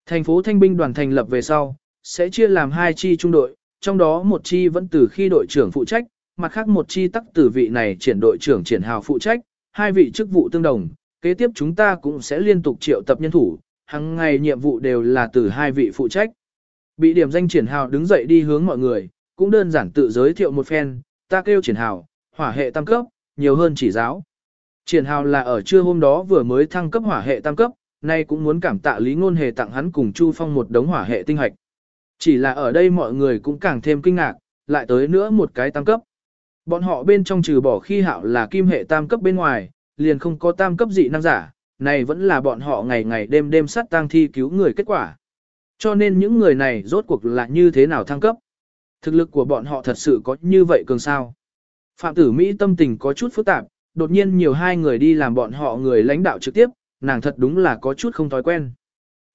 Thành phố Thanh binh đoàn thành lập về sau, sẽ chia làm hai chi trung đội, trong đó một chi vẫn từ khi đội trưởng phụ trách, mặt khác một chi tắc từ vị này triển đội trưởng triển hào phụ trách, hai vị chức vụ tương đồng, kế tiếp chúng ta cũng sẽ liên tục triệu tập nhân thủ, hàng ngày nhiệm vụ đều là từ hai vị phụ trách. Bị điểm danh triển hào đứng dậy đi hướng mọi người, cũng đơn giản tự giới thiệu một phen, ta kêu triển hào, hỏa hệ tam cấp, nhiều hơn chỉ giáo. Triển hào là ở trưa hôm đó vừa mới thăng cấp hỏa hệ tam cấp, nay cũng muốn cảm tạ Lý Ngôn Hề tặng hắn cùng Chu Phong một đống hỏa hệ tinh hạch. Chỉ là ở đây mọi người cũng càng thêm kinh ngạc, lại tới nữa một cái tam cấp. Bọn họ bên trong trừ bỏ khi hạo là kim hệ tam cấp bên ngoài, liền không có tam cấp dị năng giả, này vẫn là bọn họ ngày ngày đêm đêm sát tang thi cứu người kết quả. Cho nên những người này rốt cuộc là như thế nào thăng cấp? Thực lực của bọn họ thật sự có như vậy cường sao? Phạm tử Mỹ tâm tình có chút phức tạp, đột nhiên nhiều hai người đi làm bọn họ người lãnh đạo trực tiếp, nàng thật đúng là có chút không thói quen.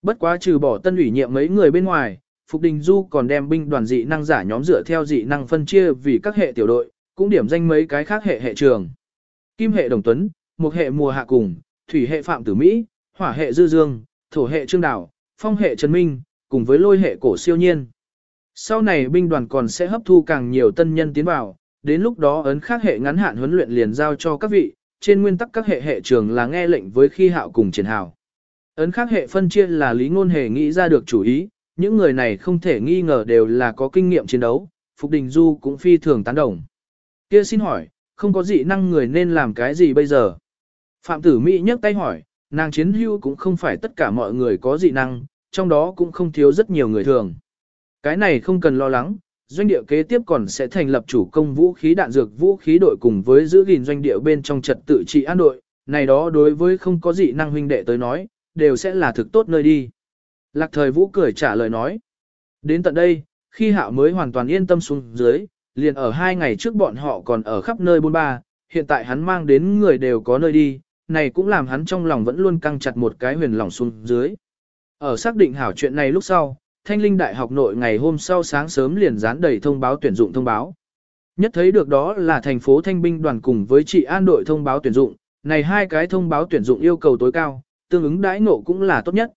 Bất quá trừ bỏ tân ủy nhiệm mấy người bên ngoài, Phục Đình Du còn đem binh đoàn dị năng giả nhóm dựa theo dị năng phân chia vì các hệ tiểu đội, cũng điểm danh mấy cái khác hệ hệ trường. Kim hệ Đồng Tuấn, một hệ mùa hạ cùng, thủy hệ Phạm Tử Mỹ, hỏa hệ Dư Dương, thổ hệ Trương Đảo, phong hệ Trần Minh, cùng với lôi hệ cổ siêu nhiên. Sau này binh đoàn còn sẽ hấp thu càng nhiều tân nhân tiến vào, đến lúc đó ấn khác hệ ngắn hạn huấn luyện liền giao cho các vị, trên nguyên tắc các hệ hệ trường là nghe lệnh với khi hạo cùng triển hào. Ấn khác hệ phân chia là lý ngôn hề nghĩ ra được chủ ý, những người này không thể nghi ngờ đều là có kinh nghiệm chiến đấu, Phục Đình Du cũng phi thường tán đồng. Kia xin hỏi, không có dị năng người nên làm cái gì bây giờ? Phạm tử Mỹ nhấc tay hỏi, nàng chiến hưu cũng không phải tất cả mọi người có dị năng, trong đó cũng không thiếu rất nhiều người thường. Cái này không cần lo lắng, doanh địa kế tiếp còn sẽ thành lập chủ công vũ khí đạn dược vũ khí đội cùng với giữ gìn doanh địa bên trong trật tự trị an đội, này đó đối với không có dị năng huynh đệ tới nói, đều sẽ là thực tốt nơi đi. Lạc thời vũ cười trả lời nói. Đến tận đây, khi hạo mới hoàn toàn yên tâm xuống dưới, liền ở hai ngày trước bọn họ còn ở khắp nơi bôn ba, hiện tại hắn mang đến người đều có nơi đi, này cũng làm hắn trong lòng vẫn luôn căng chặt một cái huyền lòng xuống dưới. Ở xác định hảo chuyện này lúc sau, Thanh Linh Đại học nội ngày hôm sau sáng sớm liền dán đầy thông báo tuyển dụng thông báo. Nhất thấy được đó là thành phố Thanh binh đoàn cùng với trị an đội thông báo tuyển dụng, này hai cái thông báo tuyển dụng yêu cầu tối cao, tương ứng đãi ngộ cũng là tốt nhất.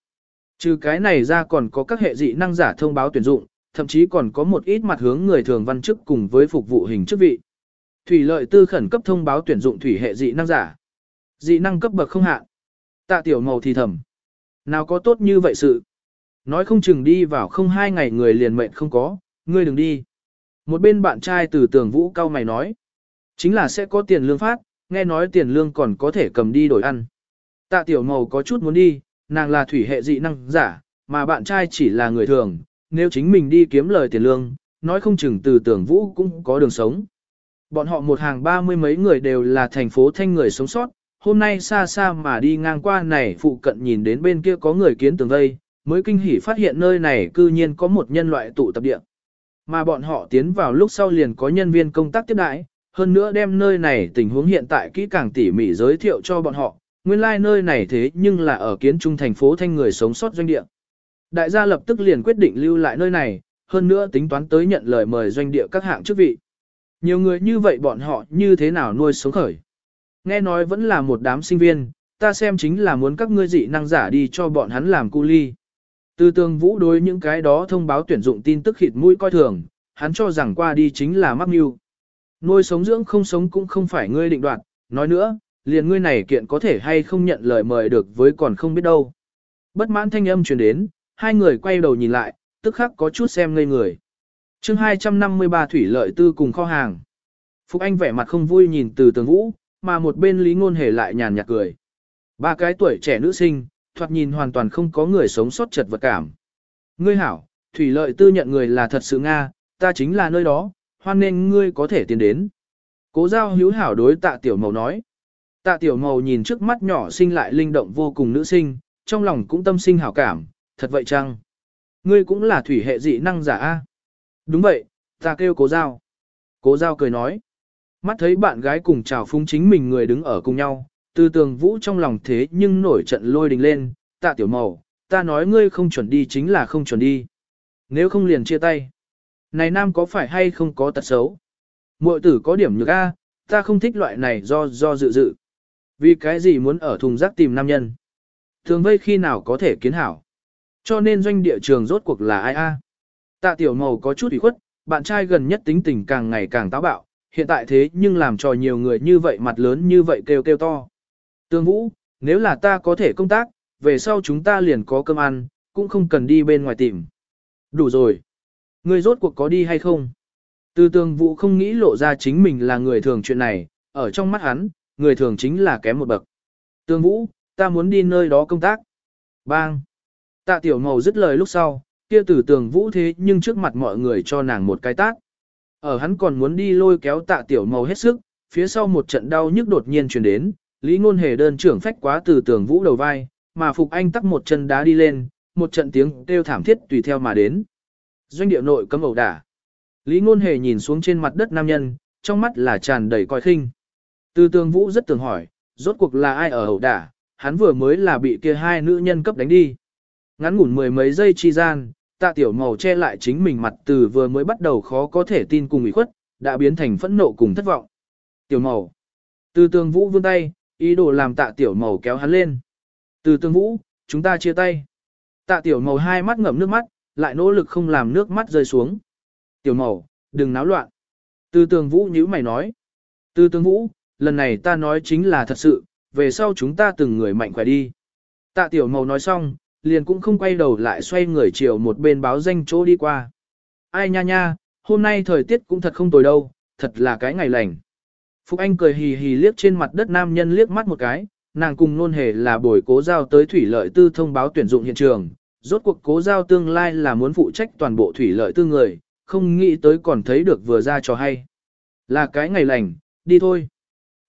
Trừ cái này ra còn có các hệ dị năng giả thông báo tuyển dụng, thậm chí còn có một ít mặt hướng người thường văn chức cùng với phục vụ hình chức vị. Thủy lợi tư khẩn cấp thông báo tuyển dụng thủy hệ dị năng giả. Dị năng cấp bậc không hạn. Tạ tiểu màu thì thầm. Nào có tốt như vậy sự. Nói không chừng đi vào không hai ngày người liền mệnh không có, ngươi đừng đi. Một bên bạn trai từ tường vũ cao mày nói. Chính là sẽ có tiền lương phát, nghe nói tiền lương còn có thể cầm đi đổi ăn. Tạ tiểu màu có chút muốn đi, nàng là thủy hệ dị năng giả, mà bạn trai chỉ là người thường, nếu chính mình đi kiếm lời tiền lương, nói không chừng từ tưởng vũ cũng có đường sống. Bọn họ một hàng ba mươi mấy người đều là thành phố thanh người sống sót, hôm nay xa xa mà đi ngang qua này phụ cận nhìn đến bên kia có người kiến tường vây, mới kinh hỉ phát hiện nơi này cư nhiên có một nhân loại tụ tập địa. Mà bọn họ tiến vào lúc sau liền có nhân viên công tác tiếp đãi, hơn nữa đem nơi này tình huống hiện tại kỹ càng tỉ mỉ giới thiệu cho bọn họ, nguyên lai like nơi này thế nhưng là ở kiến trung thành phố thanh người sống sót doanh địa. Đại gia lập tức liền quyết định lưu lại nơi này, hơn nữa tính toán tới nhận lời mời doanh địa các hạng chức vị. Nhiều người như vậy bọn họ như thế nào nuôi sống khởi. Nghe nói vẫn là một đám sinh viên, ta xem chính là muốn các ngươi dị năng giả đi cho bọn hắn làm cu ly. Từ tường vũ đối những cái đó thông báo tuyển dụng tin tức khịt mũi coi thường, hắn cho rằng qua đi chính là mắc mưu. Nuôi sống dưỡng không sống cũng không phải ngươi định đoạt, nói nữa, liền ngươi này kiện có thể hay không nhận lời mời được với còn không biết đâu. Bất mãn thanh âm truyền đến, hai người quay đầu nhìn lại, tức khắc có chút xem ngây người. chương 253 thủy lợi tư cùng kho hàng. Phúc Anh vẻ mặt không vui nhìn từ tường vũ, mà một bên Lý Ngôn Hề lại nhàn nhạt cười. Ba cái tuổi trẻ nữ sinh, thoạt nhìn hoàn toàn không có người sống sót chật vật cảm. Ngươi hảo, thủy lợi tư nhận người là thật sự Nga, ta chính là nơi đó, hoan nên ngươi có thể tiến đến. Cố giao hữu hảo đối tạ tiểu màu nói. Tạ tiểu màu nhìn trước mắt nhỏ sinh lại linh động vô cùng nữ sinh, trong lòng cũng tâm sinh hảo cảm, thật vậy chăng? Ngươi cũng là thủy hệ dị năng giả a? Đúng vậy, ta kêu cố giao. Cố giao cười nói. Mắt thấy bạn gái cùng chào phúng chính mình người đứng ở cùng nhau, từ tường vũ trong lòng thế nhưng nổi trận lôi đình lên, tạ tiểu màu, ta nói ngươi không chuẩn đi chính là không chuẩn đi. Nếu không liền chia tay. Này nam có phải hay không có tật xấu? Mội tử có điểm nhược A, ta không thích loại này do do dự dự. Vì cái gì muốn ở thùng rác tìm nam nhân? Thường vây khi nào có thể kiến hảo? Cho nên doanh địa trường rốt cuộc là ai A? Tạ tiểu màu có chút ủy khuất, bạn trai gần nhất tính tình càng ngày càng táo bạo, hiện tại thế nhưng làm cho nhiều người như vậy mặt lớn như vậy kêu kêu to. Tương Vũ, nếu là ta có thể công tác, về sau chúng ta liền có cơm ăn, cũng không cần đi bên ngoài tìm. Đủ rồi. Ngươi rốt cuộc có đi hay không? Từ Tương vũ không nghĩ lộ ra chính mình là người thường chuyện này, ở trong mắt hắn, người thường chính là kém một bậc. Tương vũ, ta muốn đi nơi đó công tác. Bang! Tạ tiểu màu dứt lời lúc sau, kia từ tường vũ thế nhưng trước mặt mọi người cho nàng một cái tát. Ở hắn còn muốn đi lôi kéo tạ tiểu màu hết sức, phía sau một trận đau nhức đột nhiên truyền đến, Lý Ngôn Hề đơn trưởng phách quá từ tường vũ đầu vai, mà Phục Anh tắt một chân đá đi lên, một trận tiếng kêu thảm thiết tùy theo mà đến. Doanh địa nội cấm ẩu đả. Lý Ngôn Hề nhìn xuống trên mặt đất nam nhân, trong mắt là tràn đầy coi khinh. Từ tường vũ rất tường hỏi, rốt cuộc là ai ở ẩu đả, hắn vừa mới là bị kia hai nữ nhân cấp đánh đi. Ngắn ngủn mười mấy giây chi gian, tạ tiểu màu che lại chính mình mặt từ vừa mới bắt đầu khó có thể tin cùng ủy khuất, đã biến thành phẫn nộ cùng thất vọng. Tiểu màu. Từ tường vũ vươn tay, ý đồ làm tạ tiểu màu kéo hắn lên. Từ tương vũ, chúng ta chia tay. Tạ tiểu màu hai mắt ngậm nước mắt, lại nỗ lực không làm nước mắt rơi xuống. Tiểu màu, đừng náo loạn. Từ tường vũ nhíu mày nói. Từ tường vũ, lần này ta nói chính là thật sự, về sau chúng ta từng người mạnh khỏe đi. Tạ tiểu màu nói xong, liền cũng không quay đầu lại xoay người chiều một bên báo danh chỗ đi qua. Ai nha nha, hôm nay thời tiết cũng thật không tồi đâu, thật là cái ngày lành. Phúc Anh cười hì hì liếc trên mặt đất nam nhân liếc mắt một cái, nàng cùng nôn hề là buổi cố giao tới thủy lợi tư thông báo tuyển dụng hiện trường, rốt cuộc cố giao tương lai là muốn phụ trách toàn bộ thủy lợi tư người, không nghĩ tới còn thấy được vừa ra cho hay. Là cái ngày lành, đi thôi.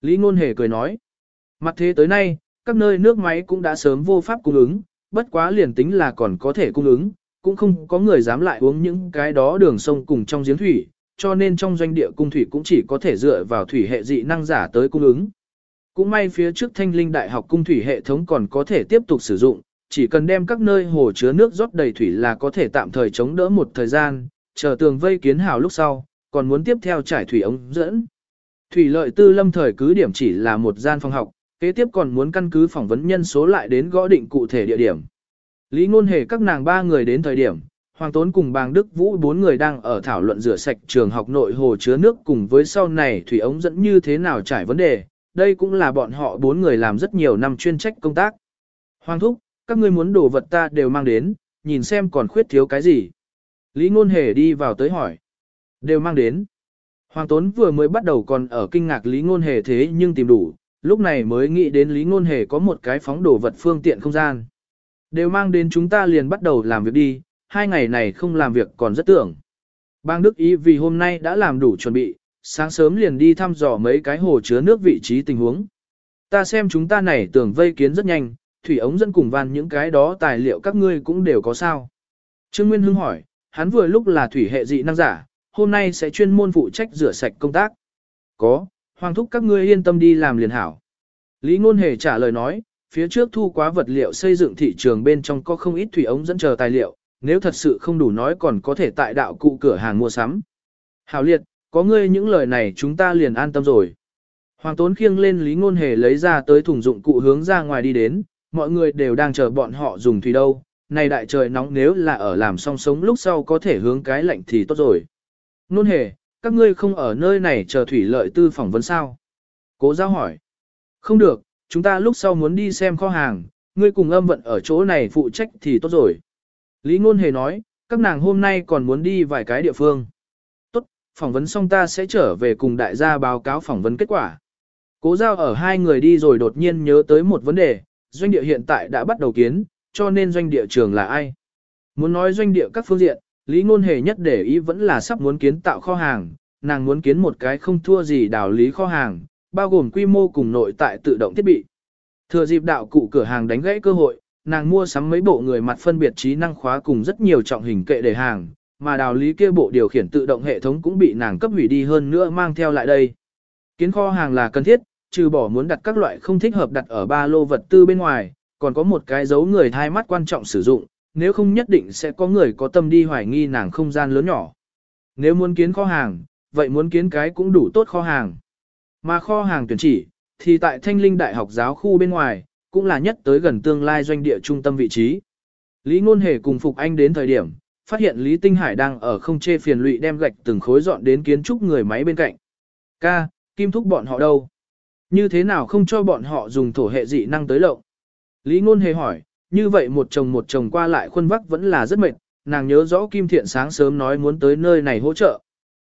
Lý ngôn hề cười nói. Mặt thế tới nay, các nơi nước máy cũng đã sớm vô pháp cung ứng, bất quá liền tính là còn có thể cung ứng, cũng không có người dám lại uống những cái đó đường sông cùng trong giếng thủy, cho nên trong doanh địa cung thủy cũng chỉ có thể dựa vào thủy hệ dị năng giả tới cung ứng. Cũng may phía trước thanh linh đại học cung thủy hệ thống còn có thể tiếp tục sử dụng, chỉ cần đem các nơi hồ chứa nước rót đầy thủy là có thể tạm thời chống đỡ một thời gian, chờ tường vây kiến hào lúc sau, còn muốn tiếp theo trải thủy ống dẫn. Thủy lợi tư lâm thời cứ điểm chỉ là một gian phòng học, kế tiếp còn muốn căn cứ phỏng vấn nhân số lại đến gõ định cụ thể địa điểm. Lý ngôn hề các nàng ba người đến thời điểm, Hoàng Tốn cùng bàng Đức Vũ bốn người đang ở thảo luận rửa sạch trường học nội hồ chứa nước cùng với sau này thủy ống dẫn như thế nào trải vấn đề, đây cũng là bọn họ bốn người làm rất nhiều năm chuyên trách công tác. Hoàng Thúc, các ngươi muốn đồ vật ta đều mang đến, nhìn xem còn khuyết thiếu cái gì. Lý Ngôn Hề đi vào tới hỏi. Đều mang đến. Hoàng Tốn vừa mới bắt đầu còn ở kinh ngạc Lý Ngôn Hề thế nhưng tìm đủ, lúc này mới nghĩ đến Lý Ngôn Hề có một cái phóng đồ vật phương tiện không gian. Đều mang đến chúng ta liền bắt đầu làm việc đi, hai ngày này không làm việc còn rất tưởng. Bang Đức Ý vì hôm nay đã làm đủ chuẩn bị, sáng sớm liền đi thăm dò mấy cái hồ chứa nước vị trí tình huống. Ta xem chúng ta này tưởng vây kiến rất nhanh, thủy ống dẫn cùng van những cái đó tài liệu các ngươi cũng đều có sao. Trương Nguyên Hưng hỏi, hắn vừa lúc là thủy hệ dị năng giả, hôm nay sẽ chuyên môn phụ trách rửa sạch công tác. Có, hoàng thúc các ngươi yên tâm đi làm liền hảo. Lý Ngôn Hề trả lời nói, phía trước thu quá vật liệu xây dựng thị trường bên trong có không ít thủy ống dẫn chờ tài liệu, nếu thật sự không đủ nói còn có thể tại đạo cụ cửa hàng mua sắm. Hảo liệt, có ngươi những lời này chúng ta liền an tâm rồi. Hoàng Tốn khiêng lên Lý Ngôn Hề lấy ra tới thùng dụng cụ hướng ra ngoài đi đến, mọi người đều đang chờ bọn họ dùng thủy đâu, này đại trời nóng nếu là ở làm song sống lúc sau có thể hướng cái lạnh thì tốt rồi. Nôn hề, các ngươi không ở nơi này chờ thủy lợi tư phỏng vấn sao? Cố giao hỏi. Không được, chúng ta lúc sau muốn đi xem kho hàng, ngươi cùng âm vận ở chỗ này phụ trách thì tốt rồi. Lý ngôn hề nói, các nàng hôm nay còn muốn đi vài cái địa phương. Tốt, phỏng vấn xong ta sẽ trở về cùng đại gia báo cáo phỏng vấn kết quả. Cố giao ở hai người đi rồi đột nhiên nhớ tới một vấn đề, doanh địa hiện tại đã bắt đầu kiến, cho nên doanh địa trường là ai? Muốn nói doanh địa các phương diện, Lý Ngôn Hề nhất để ý vẫn là sắp muốn kiến tạo kho hàng, nàng muốn kiến một cái không thua gì đảo lý kho hàng, bao gồm quy mô cùng nội tại tự động thiết bị. Thừa dịp đạo cụ cửa hàng đánh gãy cơ hội, nàng mua sắm mấy bộ người mặt phân biệt trí năng khóa cùng rất nhiều trọng hình kệ để hàng, mà đào lý kia bộ điều khiển tự động hệ thống cũng bị nàng cấp hủy đi hơn nữa mang theo lại đây. Kiến kho hàng là cần thiết, trừ bỏ muốn đặt các loại không thích hợp đặt ở ba lô vật tư bên ngoài, còn có một cái dấu người thai mắt quan trọng sử dụng, nếu không nhất định sẽ có người có tâm đi hoài nghi nàng không gian lớn nhỏ. Nếu muốn kiến kho hàng, vậy muốn kiến cái cũng đủ tốt kho hàng. Mà kho hàng tuyển chỉ, thì tại Thanh Linh Đại học giáo khu bên ngoài, cũng là nhất tới gần tương lai doanh địa trung tâm vị trí. Lý Ngôn Hề cùng Phục Anh đến thời điểm, phát hiện Lý Tinh Hải đang ở không chê phiền lụy đem gạch từng khối dọn đến kiến trúc người máy bên cạnh. Ca, Kim Thúc bọn họ đâu? Như thế nào không cho bọn họ dùng thổ hệ dị năng tới lộng? Lý Ngôn Hề hỏi, như vậy một chồng một chồng qua lại khuôn vắc vẫn là rất mệt, nàng nhớ rõ Kim Thiện sáng sớm nói muốn tới nơi này hỗ trợ.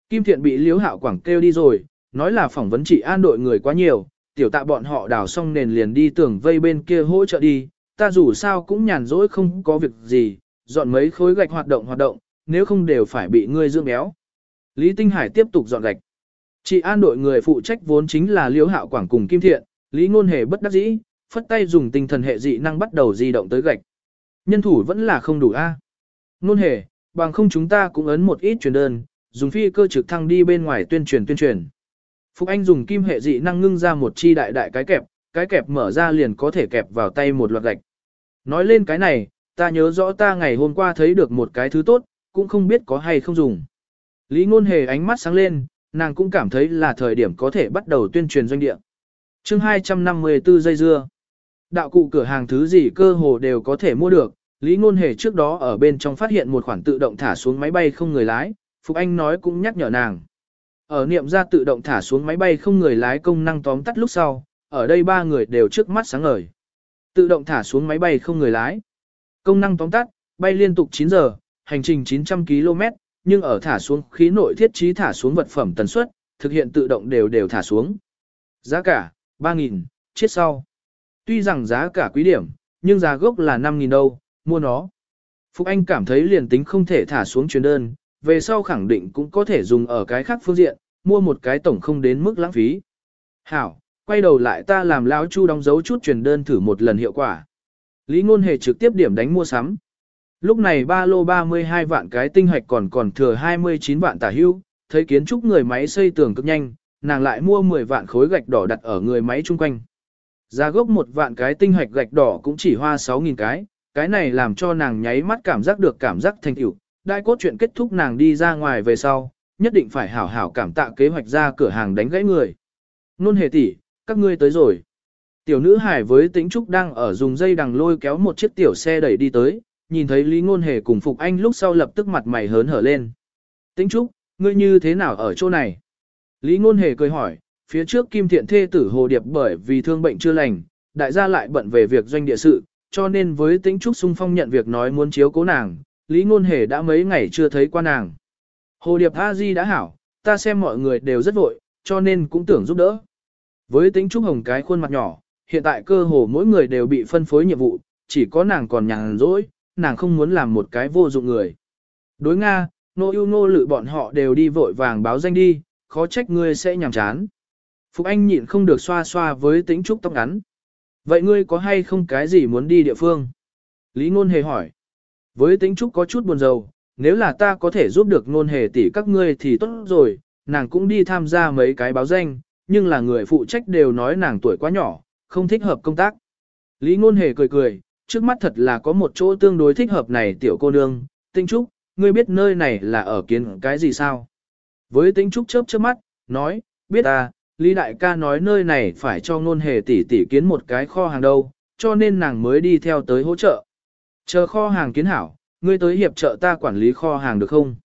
Kim Thiện bị Liễu Hạo Quảng kêu đi rồi, nói là phỏng vấn trị an đội người quá nhiều, tiểu tạ bọn họ đào xong nền liền đi tưởng vây bên kia hỗ trợ đi, ta dù sao cũng nhàn rỗi không có việc gì, dọn mấy khối gạch hoạt động hoạt động, nếu không đều phải bị ngươi dưỡng béo. Lý Tinh Hải tiếp tục dọn gạch. Chị an đội người phụ trách vốn chính là Liễu Hạo Quảng cùng Kim Thiện, Lý Ngôn Hề bất đắc dĩ, phất tay dùng tinh thần hệ dị năng bắt đầu di động tới gạch. Nhân thủ vẫn là không đủ a. À. Ngôn Hề, bằng không chúng ta cũng ấn một ít truyền đơn, dùng phi cơ trực thăng đi bên ngoài tuyên truyền tuyên truyền. Phục Anh dùng kim hệ dị năng ngưng ra một chi đại đại cái kẹp, cái kẹp mở ra liền có thể kẹp vào tay một loạt gạch. Nói lên cái này, ta nhớ rõ ta ngày hôm qua thấy được một cái thứ tốt, cũng không biết có hay không dùng. Lý ngôn hề ánh mắt sáng lên, nàng cũng cảm thấy là thời điểm có thể bắt đầu tuyên truyền doanh địa. chương 254 giây dưa. Đạo cụ cửa hàng thứ gì cơ hồ đều có thể mua được, Lý ngôn hề trước đó ở bên trong phát hiện một khoản tự động thả xuống máy bay không người lái, Phục Anh nói cũng nhắc nhở nàng. Ở niệm ra tự động thả xuống máy bay không người lái công năng tóm tắt lúc sau, ở đây ba người đều trước mắt sáng ngời. Tự động thả xuống máy bay không người lái. Công năng tóm tắt, bay liên tục 9 giờ, hành trình 900 km, nhưng ở thả xuống khí nội thiết trí thả xuống vật phẩm tần suất, thực hiện tự động đều đều thả xuống. Giá cả, 3.000, chiết sau. Tuy rằng giá cả quý điểm, nhưng giá gốc là 5.000 đâu, mua nó. phục Anh cảm thấy liền tính không thể thả xuống chuyến đơn, về sau khẳng định cũng có thể dùng ở cái khác phương diện, mua một cái tổng không đến mức lãng phí. Hảo, quay đầu lại ta làm lão chu đóng dấu chút truyền đơn thử một lần hiệu quả. Lý ngôn hề trực tiếp điểm đánh mua sắm. Lúc này ba lô 32 vạn cái tinh hạch còn còn thừa 29 vạn tả hưu, thấy kiến trúc người máy xây tường cực nhanh, nàng lại mua 10 vạn khối gạch đỏ đặt ở người máy chung quanh. Giá gốc một vạn cái tinh hạch gạch đỏ cũng chỉ hoa 6.000 cái, cái này làm cho nàng nháy mắt cảm giác được cảm giác thành tựu, đại cốt chuyện kết thúc nàng đi ra ngoài về sau, nhất định phải hảo hảo cảm tạ kế hoạch ra cửa hàng đánh gãy người. Nôn hề tỷ, các ngươi tới rồi. Tiểu nữ hải với tĩnh trúc đang ở dùng dây đằng lôi kéo một chiếc tiểu xe đẩy đi tới, nhìn thấy Lý Ngôn Hề cùng Phục Anh lúc sau lập tức mặt mày hớn hở lên. Tĩnh trúc, ngươi như thế nào ở chỗ này? Lý Ngôn Hề cười hỏi, phía trước Kim Thiện thê tử Hồ Điệp bởi vì thương bệnh chưa lành, đại gia lại bận về việc doanh địa sự, cho nên với tĩnh trúc sung phong nhận việc nói muốn chiếu cố nàng, Lý Ngôn Hề đã mấy ngày chưa thấy qua nàng. Hồ Điệp A Di đã hảo, ta xem mọi người đều rất vội, cho nên cũng tưởng giúp đỡ. Với tính Trúc Hồng cái khuôn mặt nhỏ, hiện tại cơ hồ mỗi người đều bị phân phối nhiệm vụ, chỉ có nàng còn nhàn rỗi, nàng không muốn làm một cái vô dụng người. Đối Nga, nô yêu nô lự bọn họ đều đi vội vàng báo danh đi, khó trách ngươi sẽ nhàm chán. Phục Anh nhịn không được xoa xoa với tính Trúc tóc ngắn. Vậy ngươi có hay không cái gì muốn đi địa phương? Lý Ngôn hề hỏi. Với tính trúc có chút buồn rầu, nếu là ta có thể giúp được nôn hề tỷ các ngươi thì tốt rồi, nàng cũng đi tham gia mấy cái báo danh, nhưng là người phụ trách đều nói nàng tuổi quá nhỏ, không thích hợp công tác. Lý ngôn hề cười cười, trước mắt thật là có một chỗ tương đối thích hợp này tiểu cô nương, tinh trúc, ngươi biết nơi này là ở kiến cái gì sao? Với tinh trúc chớp chớp mắt, nói, biết à, Lý đại ca nói nơi này phải cho ngôn hề tỷ tỷ kiến một cái kho hàng đâu, cho nên nàng mới đi theo tới hỗ trợ. Chờ kho hàng kiến hảo, ngươi tới hiệp trợ ta quản lý kho hàng được không?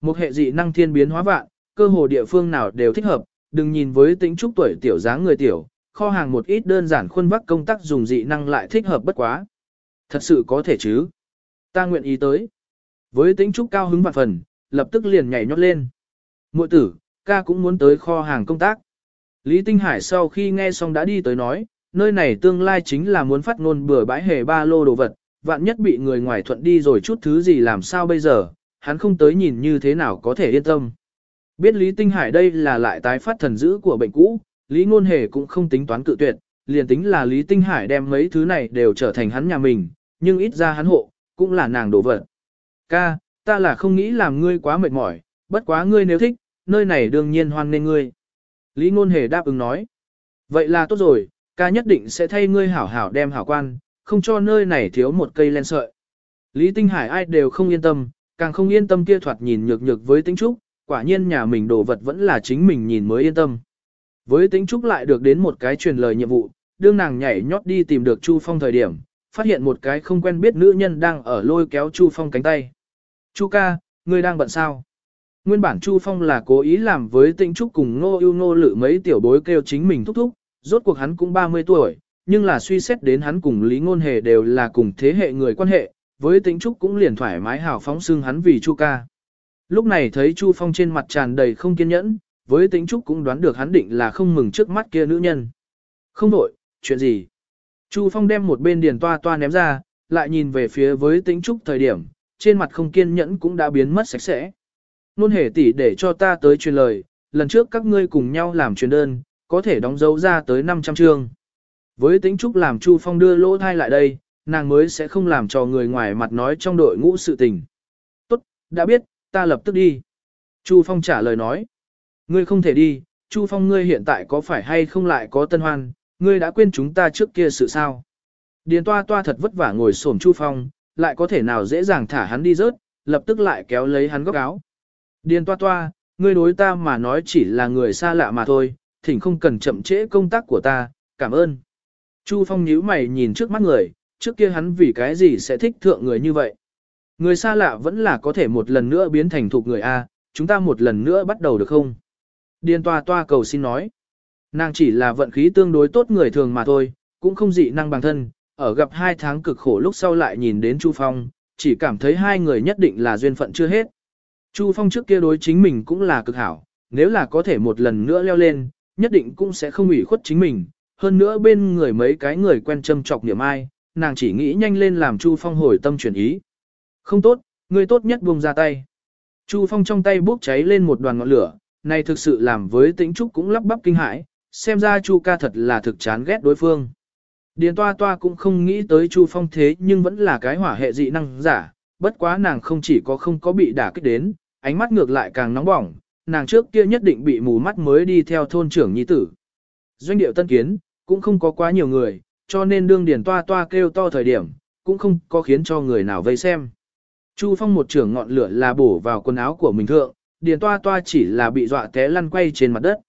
Một hệ dị năng thiên biến hóa vạn, cơ hồ địa phương nào đều thích hợp, đừng nhìn với tính trúc tuổi tiểu dáng người tiểu, kho hàng một ít đơn giản khuôn vắc công tác dùng dị năng lại thích hợp bất quá. Thật sự có thể chứ? Ta nguyện ý tới. Với tính trúc cao hứng vạn phần, lập tức liền nhảy nhót lên. Muội tử, ca cũng muốn tới kho hàng công tác. Lý Tinh Hải sau khi nghe xong đã đi tới nói, nơi này tương lai chính là muốn phát ngôn bừa bãi hề ba lô đồ vật, vạn nhất bị người ngoài thuận đi rồi chút thứ gì làm sao bây giờ, hắn không tới nhìn như thế nào có thể yên tâm. Biết Lý Tinh Hải đây là lại tái phát thần dữ của bệnh cũ, Lý Ngôn Hề cũng không tính toán cự tuyệt, liền tính là Lý Tinh Hải đem mấy thứ này đều trở thành hắn nhà mình, nhưng ít ra hắn hộ, cũng là nàng đổ vật. Ca, ta là không nghĩ làm ngươi quá mệt mỏi, bất quá ngươi nếu thích, nơi này đương nhiên hoan nên ngươi. Lý Ngôn Hề đáp ứng nói. Vậy là tốt rồi, ca nhất định sẽ thay ngươi hảo hảo đem hảo quan, không cho nơi này thiếu một cây len sợi. Lý Tinh Hải ai đều không yên tâm, càng không yên tâm kia thoạt nhìn nhược nhược với Tĩnh Trúc, quả nhiên nhà mình đồ vật vẫn là chính mình nhìn mới yên tâm. Với Tĩnh Trúc lại được đến một cái truyền lời nhiệm vụ, đương nàng nhảy nhót đi tìm được Chu Phong thời điểm, phát hiện một cái không quen biết nữ nhân đang ở lôi kéo Chu Phong cánh tay. Chu ca, ngươi đang bận sao? Nguyên bản Chu Phong là cố ý làm với Tĩnh Trúc cùng Ngô Ưu Ngô lự mấy tiểu bối kêu chính mình thúc thúc, rốt cuộc hắn cũng 30 tuổi, nhưng là suy xét đến hắn cùng Lý Ngôn Hề đều là cùng thế hệ người quan hệ, với Tính Trúc cũng liền thoải mái hào phóng xưng hắn vì Chu ca. Lúc này thấy Chu Phong trên mặt tràn đầy không kiên nhẫn, với Tính Trúc cũng đoán được hắn định là không mừng trước mắt kia nữ nhân. Không đổi, chuyện gì? Chu Phong đem một bên điền toa toa ném ra, lại nhìn về phía với Tính Trúc thời điểm, trên mặt không kiên nhẫn cũng đã biến mất sạch sẽ. Nôn hề tỷ để cho ta tới truyền lời, lần trước các ngươi cùng nhau làm truyền đơn, có thể đóng dấu ra tới 500 chương. Với tính trúc làm Chu Phong đưa lỗ thai lại đây, nàng mới sẽ không làm cho người ngoài mặt nói trong đội ngũ sự tình. Tốt, đã biết, ta lập tức đi. Chu Phong trả lời nói. Ngươi không thể đi, Chu Phong ngươi hiện tại có phải hay không lại có tân hoan, ngươi đã quên chúng ta trước kia sự sao. Điền toa toa thật vất vả ngồi xổm Chu Phong, lại có thể nào dễ dàng thả hắn đi rớt, lập tức lại kéo lấy hắn góc áo. Điền toa toa, ngươi đối ta mà nói chỉ là người xa lạ mà thôi, thỉnh không cần chậm trễ công tác của ta, cảm ơn. Chu Phong nhíu mày nhìn trước mắt người, trước kia hắn vì cái gì sẽ thích thượng người như vậy. Người xa lạ vẫn là có thể một lần nữa biến thành thuộc người A, chúng ta một lần nữa bắt đầu được không? Điền toa toa cầu xin nói. Nàng chỉ là vận khí tương đối tốt người thường mà thôi, cũng không dị năng bằng thân, ở gặp hai tháng cực khổ lúc sau lại nhìn đến Chu Phong, chỉ cảm thấy hai người nhất định là duyên phận chưa hết. Chu Phong trước kia đối chính mình cũng là cực hảo, nếu là có thể một lần nữa leo lên, nhất định cũng sẽ không ủy khuất chính mình. Hơn nữa bên người mấy cái người quen châm chọc niệm ai, nàng chỉ nghĩ nhanh lên làm Chu Phong hồi tâm chuyển ý. Không tốt, người tốt nhất buông ra tay. Chu Phong trong tay bốc cháy lên một đoàn ngọn lửa, này thực sự làm với tĩnh trúc cũng lắp bắp kinh hãi, xem ra Chu ca thật là thực chán ghét đối phương. Điền toa toa cũng không nghĩ tới Chu Phong thế nhưng vẫn là cái hỏa hệ dị năng giả, bất quá nàng không chỉ có không có bị đả kích đến, ánh mắt ngược lại càng nóng bỏng, nàng trước kia nhất định bị mù mắt mới đi theo thôn trưởng nhi tử. Doanh điệu tân kiến, cũng không có quá nhiều người, cho nên đương điển toa toa kêu to thời điểm, cũng không có khiến cho người nào vây xem. Chu Phong một trưởng ngọn lửa là bổ vào quần áo của mình thượng, điền toa toa chỉ là bị dọa té lăn quay trên mặt đất.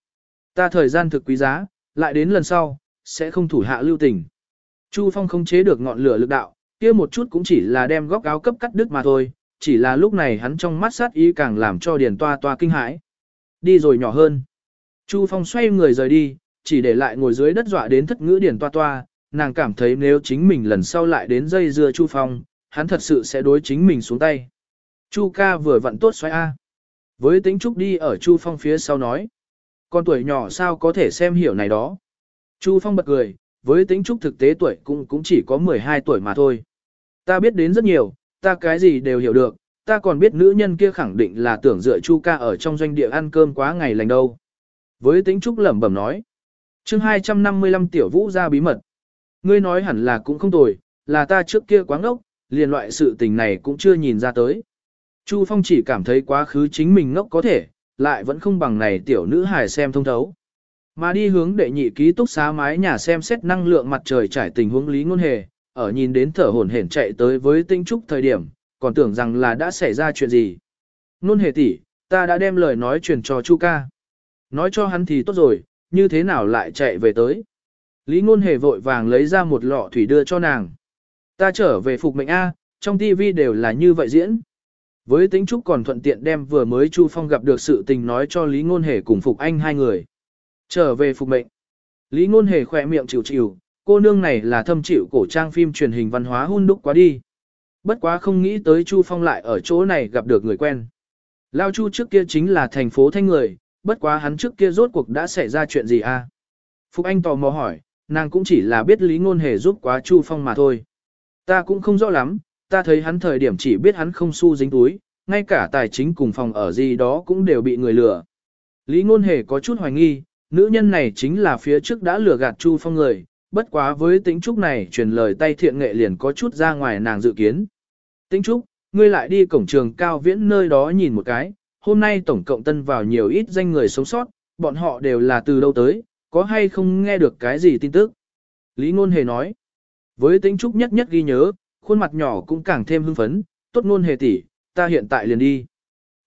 Ta thời gian thực quý giá, lại đến lần sau, sẽ không thủ hạ lưu tình. Chu Phong không chế được ngọn lửa lực đạo, kia một chút cũng chỉ là đem góc áo cấp cắt đứt mà thôi, chỉ là lúc này hắn trong mắt sát ý càng làm cho Điền Toa Toa kinh hãi. Đi rồi nhỏ hơn. Chu Phong xoay người rời đi, chỉ để lại ngồi dưới đất dọa đến thất ngữ điển Toa Toa, nàng cảm thấy nếu chính mình lần sau lại đến dây dưa Chu Phong, hắn thật sự sẽ đối chính mình xuống tay. Chu ca vừa vặn tốt xoay A. Với tính trúc đi ở Chu Phong phía sau nói. Con tuổi nhỏ sao có thể xem hiểu này đó. Chu Phong bật cười, với tính trúc thực tế tuổi cũng cũng chỉ có 12 tuổi mà thôi. Ta biết đến rất nhiều, ta cái gì đều hiểu được, ta còn biết nữ nhân kia khẳng định là tưởng dựa Chu ca ở trong doanh địa ăn cơm quá ngày lành đâu. Với tính trúc lẩm bẩm nói chương 255 tiểu vũ ra bí mật. Ngươi nói hẳn là cũng không tồi, là ta trước kia quá ngốc, liền loại sự tình này cũng chưa nhìn ra tới. Chu Phong chỉ cảm thấy quá khứ chính mình ngốc có thể, lại vẫn không bằng này tiểu nữ hài xem thông thấu. Mà đi hướng đệ nhị ký túc xá mái nhà xem xét năng lượng mặt trời trải tình huống lý ngôn hề, ở nhìn đến thở hổn hển chạy tới với tinh trúc thời điểm, còn tưởng rằng là đã xảy ra chuyện gì. Ngôn hề tỷ, ta đã đem lời nói truyền cho Chu ca. Nói cho hắn thì tốt rồi, như thế nào lại chạy về tới. Lý ngôn hề vội vàng lấy ra một lọ thủy đưa cho nàng. Ta trở về phục mệnh A, trong TV đều là như vậy diễn. Với tính trúc còn thuận tiện đem vừa mới Chu Phong gặp được sự tình nói cho Lý Ngôn Hề cùng Phục Anh hai người. Trở về phục mệnh. Lý Ngôn Hề khỏe miệng chịu chịu, cô nương này là thâm chịu cổ trang phim truyền hình văn hóa hun đúc quá đi. Bất quá không nghĩ tới Chu Phong lại ở chỗ này gặp được người quen. Lao Chu trước kia chính là thành phố thanh người, bất quá hắn trước kia rốt cuộc đã xảy ra chuyện gì a? À? Phục Anh tò mò hỏi, Nàng cũng chỉ là biết Lý Ngôn Hề giúp quá Chu Phong mà thôi. Ta cũng không rõ lắm, ta thấy hắn thời điểm chỉ biết hắn không xu dính túi, ngay cả tài chính cùng phòng ở gì đó cũng đều bị người lừa. Lý Ngôn Hề có chút hoài nghi, nữ nhân này chính là phía trước đã lừa gạt Chu Phong người, bất quá với tính trúc này truyền lời tay thiện nghệ liền có chút ra ngoài nàng dự kiến. Tính trúc, ngươi lại đi cổng trường cao viễn nơi đó nhìn một cái, hôm nay tổng cộng tân vào nhiều ít danh người sống sót, bọn họ đều là từ đâu tới, có hay không nghe được cái gì tin tức. Lý Ngôn Hề nói, với tính trúc nhất nhất ghi nhớ, khuôn mặt nhỏ cũng càng thêm hưng phấn, tốt Ngôn Hề tỷ, ta hiện tại liền đi.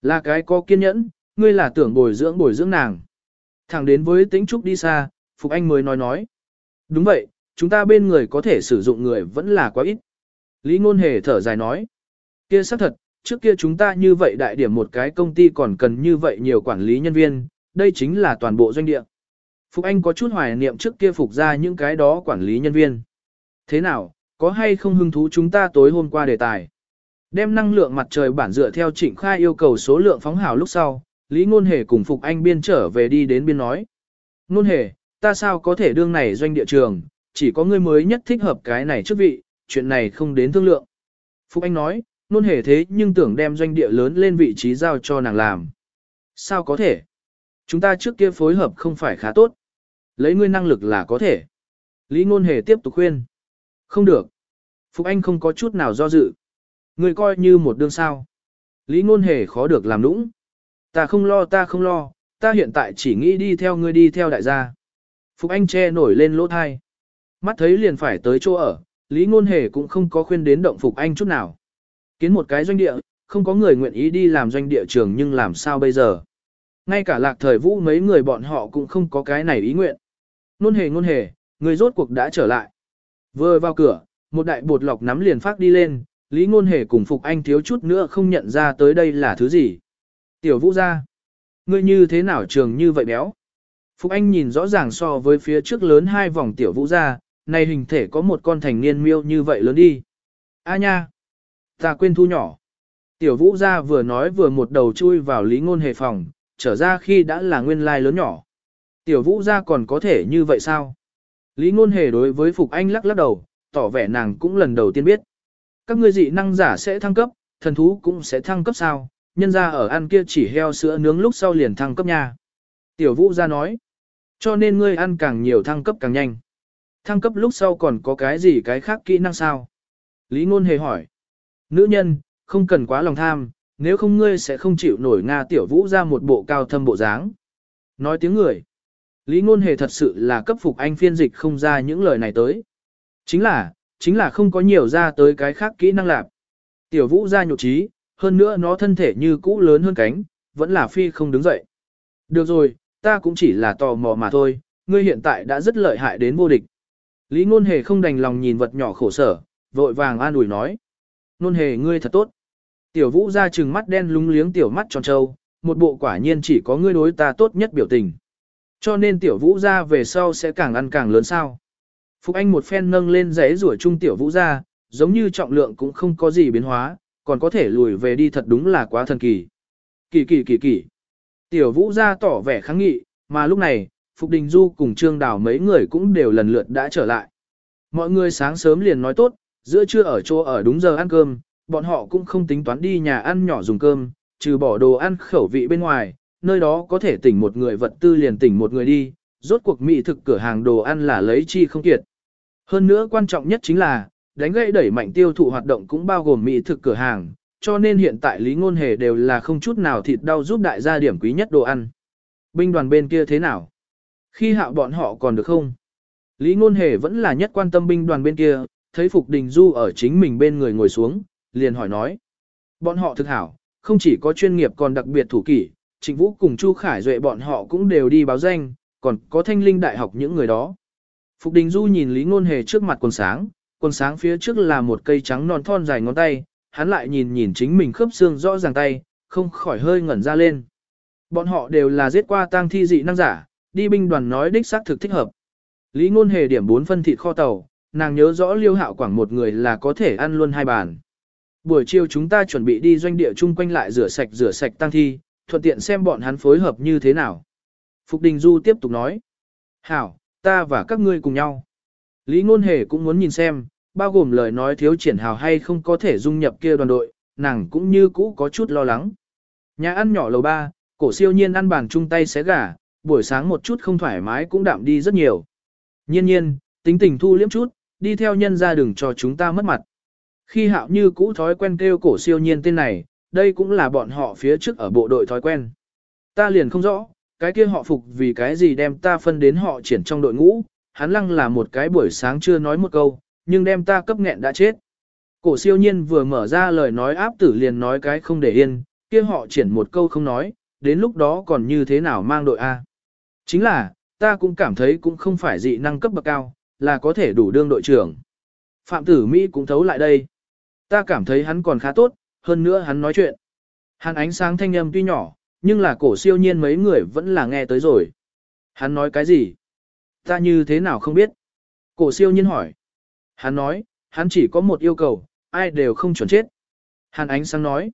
Là cái có kiên nhẫn, ngươi là tưởng bồi dưỡng bồi dưỡng nàng. Thẳng đến với tính trúc đi xa, Phục Anh mới nói nói. Đúng vậy, chúng ta bên người có thể sử dụng người vẫn là quá ít. Lý Ngôn Hề thở dài nói. Kia xác thật, trước kia chúng ta như vậy đại điểm một cái công ty còn cần như vậy nhiều quản lý nhân viên, đây chính là toàn bộ doanh địa. Phục Anh có chút hoài niệm trước kia phục ra những cái đó quản lý nhân viên. Thế nào, có hay không hứng thú chúng ta tối hôm qua đề tài? Đem năng lượng mặt trời bản dựa theo trịnh khai yêu cầu số lượng phóng hào lúc sau, Lý Ngôn Hề cùng Phục Anh biên trở về đi đến biên nói. Ngôn Hề, ta sao có thể đương này doanh địa trường, chỉ có ngươi mới nhất thích hợp cái này chức vị, chuyện này không đến thương lượng. Phục Anh nói, nôn Hề thế nhưng tưởng đem doanh địa lớn lên vị trí giao cho nàng làm. Sao có thể? Chúng ta trước kia phối hợp không phải khá tốt. Lấy ngươi năng lực là có thể. Lý Ngôn Hề tiếp tục khuyên. Không được. Phục Anh không có chút nào do dự. Ngươi coi như một đương sao. Lý Ngôn Hề khó được làm nũng. Ta không lo ta không lo, ta hiện tại chỉ nghĩ đi theo ngươi đi theo đại gia. Phục Anh che nổi lên lỗ thai. Mắt thấy liền phải tới chỗ ở, Lý Ngôn Hề cũng không có khuyên đến động Phục Anh chút nào. Kiến một cái doanh địa, không có người nguyện ý đi làm doanh địa trường nhưng làm sao bây giờ. Ngay cả lạc thời vũ mấy người bọn họ cũng không có cái này ý nguyện. Nôn hề nôn hề, người rốt cuộc đã trở lại. Vừa vào cửa, một đại bột lọc nắm liền phát đi lên, Lý ngôn hề cùng Phục Anh thiếu chút nữa không nhận ra tới đây là thứ gì. Tiểu vũ ra. Ngươi như thế nào trường như vậy béo? Phục Anh nhìn rõ ràng so với phía trước lớn hai vòng tiểu vũ ra, này hình thể có một con thành niên miêu như vậy lớn đi. A nha! Ta quên thu nhỏ. Tiểu vũ ra vừa nói vừa một đầu chui vào lý ngôn hề phòng, trở ra khi đã là nguyên lai lớn nhỏ. Tiểu vũ ra còn có thể như vậy sao? Lý ngôn hề đối với Phục Anh lắc lắc đầu, tỏ vẻ nàng cũng lần đầu tiên biết. Các ngươi dị năng giả sẽ thăng cấp, thần thú cũng sẽ thăng cấp sao, nhân ra ở ăn kia chỉ heo sữa nướng lúc sau liền thăng cấp nha. Tiểu vũ ra nói, cho nên ngươi ăn càng nhiều thăng cấp càng nhanh. Thăng cấp lúc sau còn có cái gì cái khác kỹ năng sao? Lý ngôn hề hỏi, nữ nhân, không cần quá lòng tham, nếu không ngươi sẽ không chịu nổi Nga tiểu vũ ra một bộ cao thâm bộ dáng. Nói tiếng người. Lý ngôn hề thật sự là cấp phục anh phiên dịch không ra những lời này tới. Chính là, chính là không có nhiều ra tới cái khác kỹ năng lạc. Tiểu vũ ra nhục trí, hơn nữa nó thân thể như cũ lớn hơn cánh, vẫn là phi không đứng dậy. Được rồi, ta cũng chỉ là tò mò mà thôi, ngươi hiện tại đã rất lợi hại đến vô địch. Lý ngôn hề không đành lòng nhìn vật nhỏ khổ sở, vội vàng an ủi nói nôn hề ngươi thật tốt. Tiểu vũ ra trừng mắt đen lúng liếng tiểu mắt tròn trâu, một bộ quả nhiên chỉ có ngươi đối ta tốt nhất biểu tình. Cho nên tiểu vũ ra về sau sẽ càng ăn càng lớn sao. Phục Anh một phen nâng lên giấy rủa chung tiểu vũ ra, giống như trọng lượng cũng không có gì biến hóa, còn có thể lùi về đi thật đúng là quá thần kỳ. Kỳ kỳ kỳ kỳ. Tiểu vũ ra tỏ vẻ kháng nghị, mà lúc này, Phục Đình Du cùng Trương Đào mấy người cũng đều lần lượt đã trở lại. Mọi người sáng sớm liền nói tốt, giữa trưa ở chỗ ở đúng giờ ăn cơm, bọn họ cũng không tính toán đi nhà ăn nhỏ dùng cơm, trừ bỏ đồ ăn khẩu vị bên ngoài, nơi đó có thể tỉnh một người vật tư liền tỉnh một người đi, rốt cuộc mỹ thực cửa hàng đồ ăn là lấy chi không kiệt. Hơn nữa quan trọng nhất chính là, đánh gãy đẩy mạnh tiêu thụ hoạt động cũng bao gồm mỹ thực cửa hàng, cho nên hiện tại Lý Ngôn Hề đều là không chút nào thịt đau giúp đại gia điểm quý nhất đồ ăn. Binh đoàn bên kia thế nào? Khi hạo bọn họ còn được không? Lý Ngôn Hề vẫn là nhất quan tâm binh đoàn bên kia, thấy Phục Đình Du ở chính mình bên người ngồi xuống, liền hỏi nói. Bọn họ thực hảo, không chỉ có chuyên nghiệp còn đặc biệt thủ kỷ, Trịnh Vũ cùng Chu Khải Duệ bọn họ cũng đều đi báo danh, còn có thanh linh đại học những người đó. Phục Đình Du nhìn Lý Ngôn Hề trước mặt quần sáng, quần sáng phía trước là một cây trắng non thon dài ngón tay, hắn lại nhìn nhìn chính mình khớp xương rõ ràng tay, không khỏi hơi ngẩn ra lên. Bọn họ đều là giết qua tang thi dị năng giả, đi binh đoàn nói đích xác thực thích hợp. Lý Ngôn Hề điểm 4 phân thịt kho tàu, nàng nhớ rõ Liêu Hạo Quảng một người là có thể ăn luôn hai bàn. Buổi chiều chúng ta chuẩn bị đi doanh địa chung quanh lại rửa sạch rửa sạch tang thi, thuận tiện xem bọn hắn phối hợp như thế nào. Phục Đình Du tiếp tục nói. Hảo, ta và các ngươi cùng nhau. Lý Ngôn Hề cũng muốn nhìn xem, bao gồm lời nói thiếu triển hào hay không có thể dung nhập kia đoàn đội, nàng cũng như cũ có chút lo lắng. Nhà ăn nhỏ lầu ba, cổ siêu nhiên ăn bàn chung tay xé gà, buổi sáng một chút không thoải mái cũng đạm đi rất nhiều. Nhiên nhiên, tính tình thu liếm chút, đi theo nhân ra đừng cho chúng ta mất mặt. Khi hạo như cũ thói quen kêu cổ siêu nhiên tên này, đây cũng là bọn họ phía trước ở bộ đội thói quen. Ta liền không rõ, cái kia họ phục vì cái gì đem ta phân đến họ triển trong đội ngũ, hắn lăng là một cái buổi sáng chưa nói một câu, nhưng đem ta cấp nghẹn đã chết. Cổ siêu nhiên vừa mở ra lời nói áp tử liền nói cái không để yên, kia họ triển một câu không nói, đến lúc đó còn như thế nào mang đội A. Chính là, ta cũng cảm thấy cũng không phải dị năng cấp bậc cao, là có thể đủ đương đội trưởng. Phạm tử Mỹ cũng thấu lại đây. Ta cảm thấy hắn còn khá tốt, hơn nữa hắn nói chuyện. Hắn ánh sáng thanh âm tuy nhỏ, nhưng là cổ siêu nhiên mấy người vẫn là nghe tới rồi. Hắn nói cái gì? Ta như thế nào không biết? Cổ siêu nhiên hỏi. Hắn nói, hắn chỉ có một yêu cầu, ai đều không chuẩn chết. Hàn ánh sáng nói.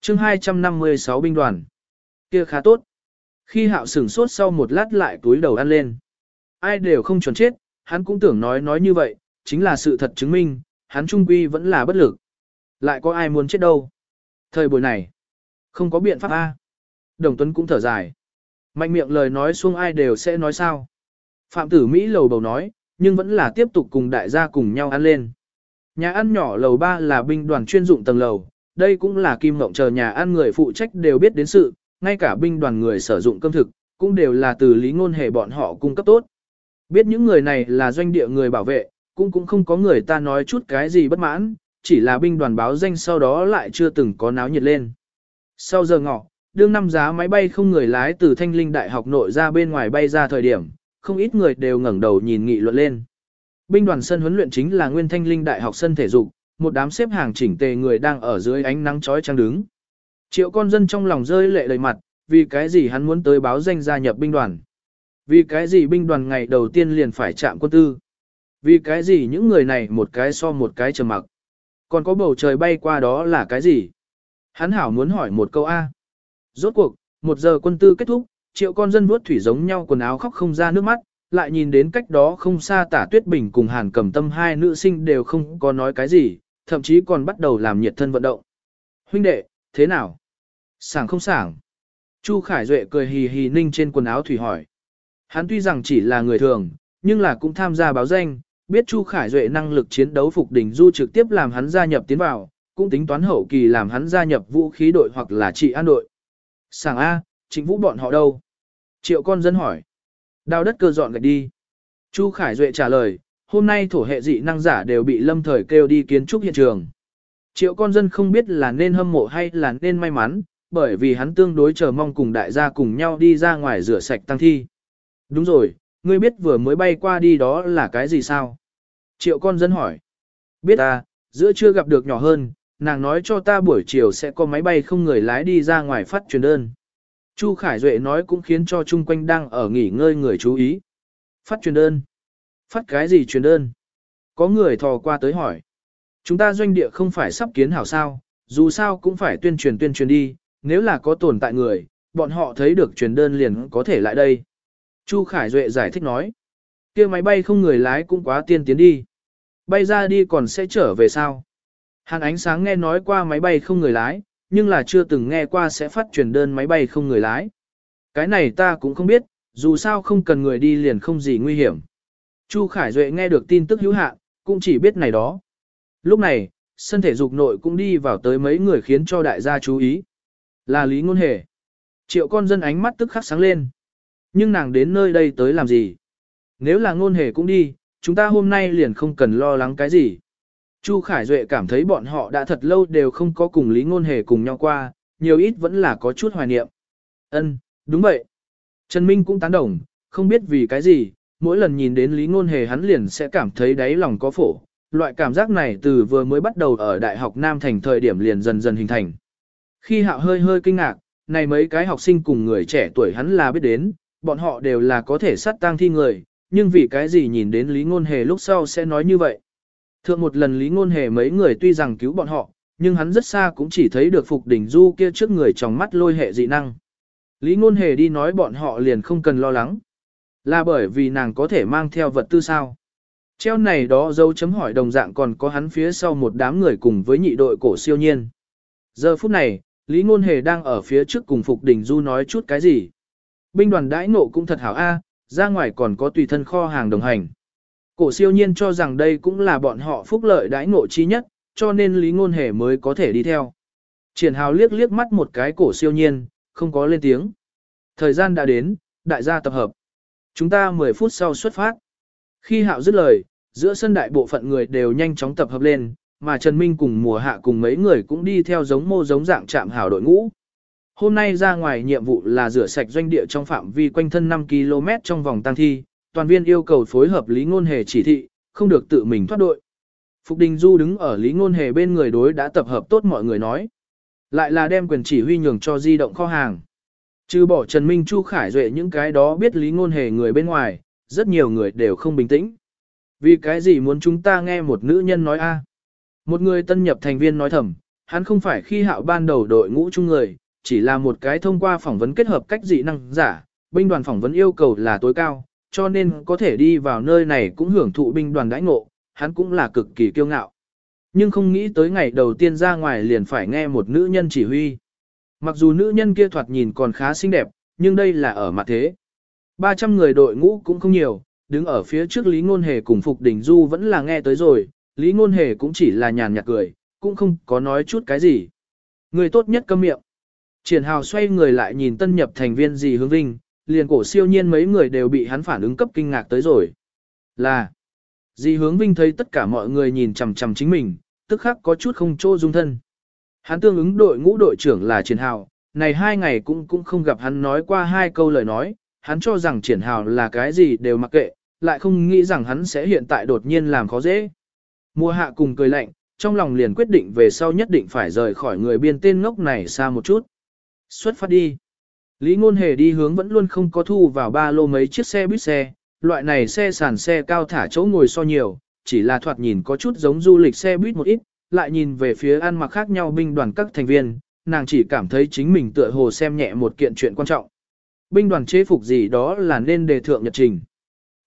chương 256 binh đoàn. kia khá tốt. Khi hạo sửng sốt sau một lát lại túi đầu ăn lên. Ai đều không chuẩn chết, hắn cũng tưởng nói nói như vậy, chính là sự thật chứng minh, hắn trung quy vẫn là bất lực. Lại có ai muốn chết đâu. Thời buổi này, không có biện pháp A. Đồng Tuấn cũng thở dài. Mạnh miệng lời nói xuông ai đều sẽ nói sao. Phạm tử Mỹ lầu bầu nói, nhưng vẫn là tiếp tục cùng đại gia cùng nhau ăn lên. Nhà ăn nhỏ lầu 3 là binh đoàn chuyên dụng tầng lầu, đây cũng là kim ngộng chờ nhà ăn người phụ trách đều biết đến sự, ngay cả binh đoàn người sử dụng cơm thực, cũng đều là từ lý ngôn hề bọn họ cung cấp tốt. Biết những người này là doanh địa người bảo vệ, cũng cũng không có người ta nói chút cái gì bất mãn, chỉ là binh đoàn báo danh sau đó lại chưa từng có náo nhiệt lên. Sau giờ ngọ, đương năm giá máy bay không người lái từ Thanh Linh Đại học nội ra bên ngoài bay ra thời điểm, không ít người đều ngẩng đầu nhìn nghị luận lên. Binh đoàn sân huấn luyện chính là Nguyên Thanh Linh Đại học sân thể dục, một đám xếp hàng chỉnh tề người đang ở dưới ánh nắng chói chang đứng. Triệu con dân trong lòng rơi lệ đầy mặt, vì cái gì hắn muốn tới báo danh gia nhập binh đoàn. Vì cái gì binh đoàn ngày đầu tiên liền phải chạm quân tư. Vì cái gì những người này một cái so một cái trầm mặc. Còn có bầu trời bay qua đó là cái gì? Hắn hảo muốn hỏi một câu A. Rốt cuộc, một giờ quân tư kết thúc, triệu con dân vuốt thủy giống nhau quần áo khóc không ra nước mắt, lại nhìn đến cách đó không xa tả tuyết bình cùng hàn cầm tâm hai nữ sinh đều không có nói cái gì, thậm chí còn bắt đầu làm nhiệt thân vận động. Huynh đệ, thế nào? Sảng không sảng? Chu Khải Duệ cười hì hì ninh trên quần áo thủy hỏi. Hắn tuy rằng chỉ là người thường, nhưng là cũng tham gia báo danh, biết Chu Khải Duệ năng lực chiến đấu phục đỉnh du trực tiếp làm hắn gia nhập tiến vào, cũng tính toán hậu kỳ làm hắn gia nhập vũ khí đội hoặc là trị an đội. Sảng A, chính vũ bọn họ đâu? Triệu con dân hỏi. Đào đất cơ dọn gạch đi. Chu Khải Duệ trả lời, hôm nay thổ hệ dị năng giả đều bị lâm thời kêu đi kiến trúc hiện trường. Triệu con dân không biết là nên hâm mộ hay là nên may mắn, bởi vì hắn tương đối chờ mong cùng đại gia cùng nhau đi ra ngoài rửa sạch tăng thi. Đúng rồi, ngươi biết vừa mới bay qua đi đó là cái gì sao? Triệu con dân hỏi. Biết à, giữa chưa gặp được nhỏ hơn, nàng nói cho ta buổi chiều sẽ có máy bay không người lái đi ra ngoài phát truyền đơn. Chu Khải Duệ nói cũng khiến cho chung quanh đang ở nghỉ ngơi người chú ý. Phát truyền đơn. Phát cái gì truyền đơn? Có người thò qua tới hỏi. Chúng ta doanh địa không phải sắp kiến hảo sao, dù sao cũng phải tuyên truyền tuyên truyền đi, nếu là có tồn tại người, bọn họ thấy được truyền đơn liền có thể lại đây. Chu Khải Duệ giải thích nói. kia máy bay không người lái cũng quá tiên tiến đi. Bay ra đi còn sẽ trở về sao? Hàn ánh sáng nghe nói qua máy bay không người lái, nhưng là chưa từng nghe qua sẽ phát truyền đơn máy bay không người lái. Cái này ta cũng không biết, dù sao không cần người đi liền không gì nguy hiểm. Chu Khải Duệ nghe được tin tức hữu hạn, cũng chỉ biết này đó. Lúc này, sân thể dục nội cũng đi vào tới mấy người khiến cho đại gia chú ý. Là Lý Ngôn Hề. Triệu con dân ánh mắt tức khắc sáng lên. Nhưng nàng đến nơi đây tới làm gì? Nếu là Ngôn Hề cũng đi, chúng ta hôm nay liền không cần lo lắng cái gì. Chu Khải Duệ cảm thấy bọn họ đã thật lâu đều không có cùng Lý Ngôn Hề cùng nhau qua, nhiều ít vẫn là có chút hoài niệm. Ân, đúng vậy. Trần Minh cũng tán đồng, không biết vì cái gì, mỗi lần nhìn đến Lý Ngôn Hề hắn liền sẽ cảm thấy đáy lòng có phổ. Loại cảm giác này từ vừa mới bắt đầu ở Đại học Nam Thành thời điểm liền dần dần hình thành. Khi hạo hơi hơi kinh ngạc, này mấy cái học sinh cùng người trẻ tuổi hắn là biết đến, bọn họ đều là có thể sát tang thi người, nhưng vì cái gì nhìn đến Lý Ngôn Hề lúc sau sẽ nói như vậy. Thượng một lần Lý Ngôn Hề mấy người tuy rằng cứu bọn họ, nhưng hắn rất xa cũng chỉ thấy được Phục Đình Du kia trước người trong mắt lôi hệ dị năng. Lý Ngôn Hề đi nói bọn họ liền không cần lo lắng. Là bởi vì nàng có thể mang theo vật tư sao. Treo này đó dấu chấm hỏi đồng dạng còn có hắn phía sau một đám người cùng với nhị đội cổ siêu nhiên. Giờ phút này, Lý Ngôn Hề đang ở phía trước cùng Phục Đình Du nói chút cái gì. Binh đoàn đãi nộ cũng thật hảo a, ra ngoài còn có tùy thân kho hàng đồng hành. Cổ siêu nhiên cho rằng đây cũng là bọn họ phúc lợi đãi ngộ chi nhất, cho nên Lý Ngôn Hề mới có thể đi theo. Triển hào liếc liếc mắt một cái cổ siêu nhiên, không có lên tiếng. Thời gian đã đến, đại gia tập hợp. Chúng ta 10 phút sau xuất phát. Khi hạo dứt lời, giữa sân đại bộ phận người đều nhanh chóng tập hợp lên, mà Trần Minh cùng mùa hạ cùng mấy người cũng đi theo giống mô giống dạng chạm hảo đội ngũ. Hôm nay ra ngoài nhiệm vụ là rửa sạch doanh địa trong phạm vi quanh thân 5 km trong vòng tăng thi, toàn viên yêu cầu phối hợp Lý Ngôn Hề chỉ thị, không được tự mình thoát đội. Phục Đình Du đứng ở Lý Ngôn Hề bên người đối đã tập hợp tốt mọi người nói. Lại là đem quyền chỉ huy nhường cho di động kho hàng. Trừ bỏ Trần Minh Chu Khải Duệ những cái đó biết Lý Ngôn Hề người bên ngoài, rất nhiều người đều không bình tĩnh. Vì cái gì muốn chúng ta nghe một nữ nhân nói a? Một người tân nhập thành viên nói thầm, hắn không phải khi hạo ban đầu đội ngũ chung người, chỉ là một cái thông qua phỏng vấn kết hợp cách dị năng giả, binh đoàn phỏng vấn yêu cầu là tối cao, cho nên có thể đi vào nơi này cũng hưởng thụ binh đoàn đãi ngộ, hắn cũng là cực kỳ kiêu ngạo. Nhưng không nghĩ tới ngày đầu tiên ra ngoài liền phải nghe một nữ nhân chỉ huy. Mặc dù nữ nhân kia thoạt nhìn còn khá xinh đẹp, nhưng đây là ở mặt thế. 300 người đội ngũ cũng không nhiều, đứng ở phía trước Lý Ngôn Hề cùng Phục Đình Du vẫn là nghe tới rồi, Lý Ngôn Hề cũng chỉ là nhàn nhạt cười, cũng không có nói chút cái gì. Người tốt nhất câm miệng. Triển Hào xoay người lại nhìn tân nhập thành viên gì hướng vinh, liền cổ siêu nhiên mấy người đều bị hắn phản ứng cấp kinh ngạc tới rồi. Là, dì hướng vinh thấy tất cả mọi người nhìn chằm chằm chính mình, tức khắc có chút không chỗ dung thân. Hắn tương ứng đội ngũ đội trưởng là Triển Hào, này hai ngày cũng cũng không gặp hắn nói qua hai câu lời nói, hắn cho rằng Triển Hào là cái gì đều mặc kệ, lại không nghĩ rằng hắn sẽ hiện tại đột nhiên làm khó dễ. Mùa hạ cùng cười lạnh, trong lòng liền quyết định về sau nhất định phải rời khỏi người biên tên ngốc này xa một chút. Xuất phát đi. Lý Ngôn Hề đi hướng vẫn luôn không có thu vào ba lô mấy chiếc xe buýt xe, loại này xe sàn xe cao thả chỗ ngồi so nhiều, chỉ là thoạt nhìn có chút giống du lịch xe buýt một ít, lại nhìn về phía ăn mặc khác nhau binh đoàn các thành viên, nàng chỉ cảm thấy chính mình tựa hồ xem nhẹ một kiện chuyện quan trọng. Binh đoàn chế phục gì đó là nên đề thượng nhật trình.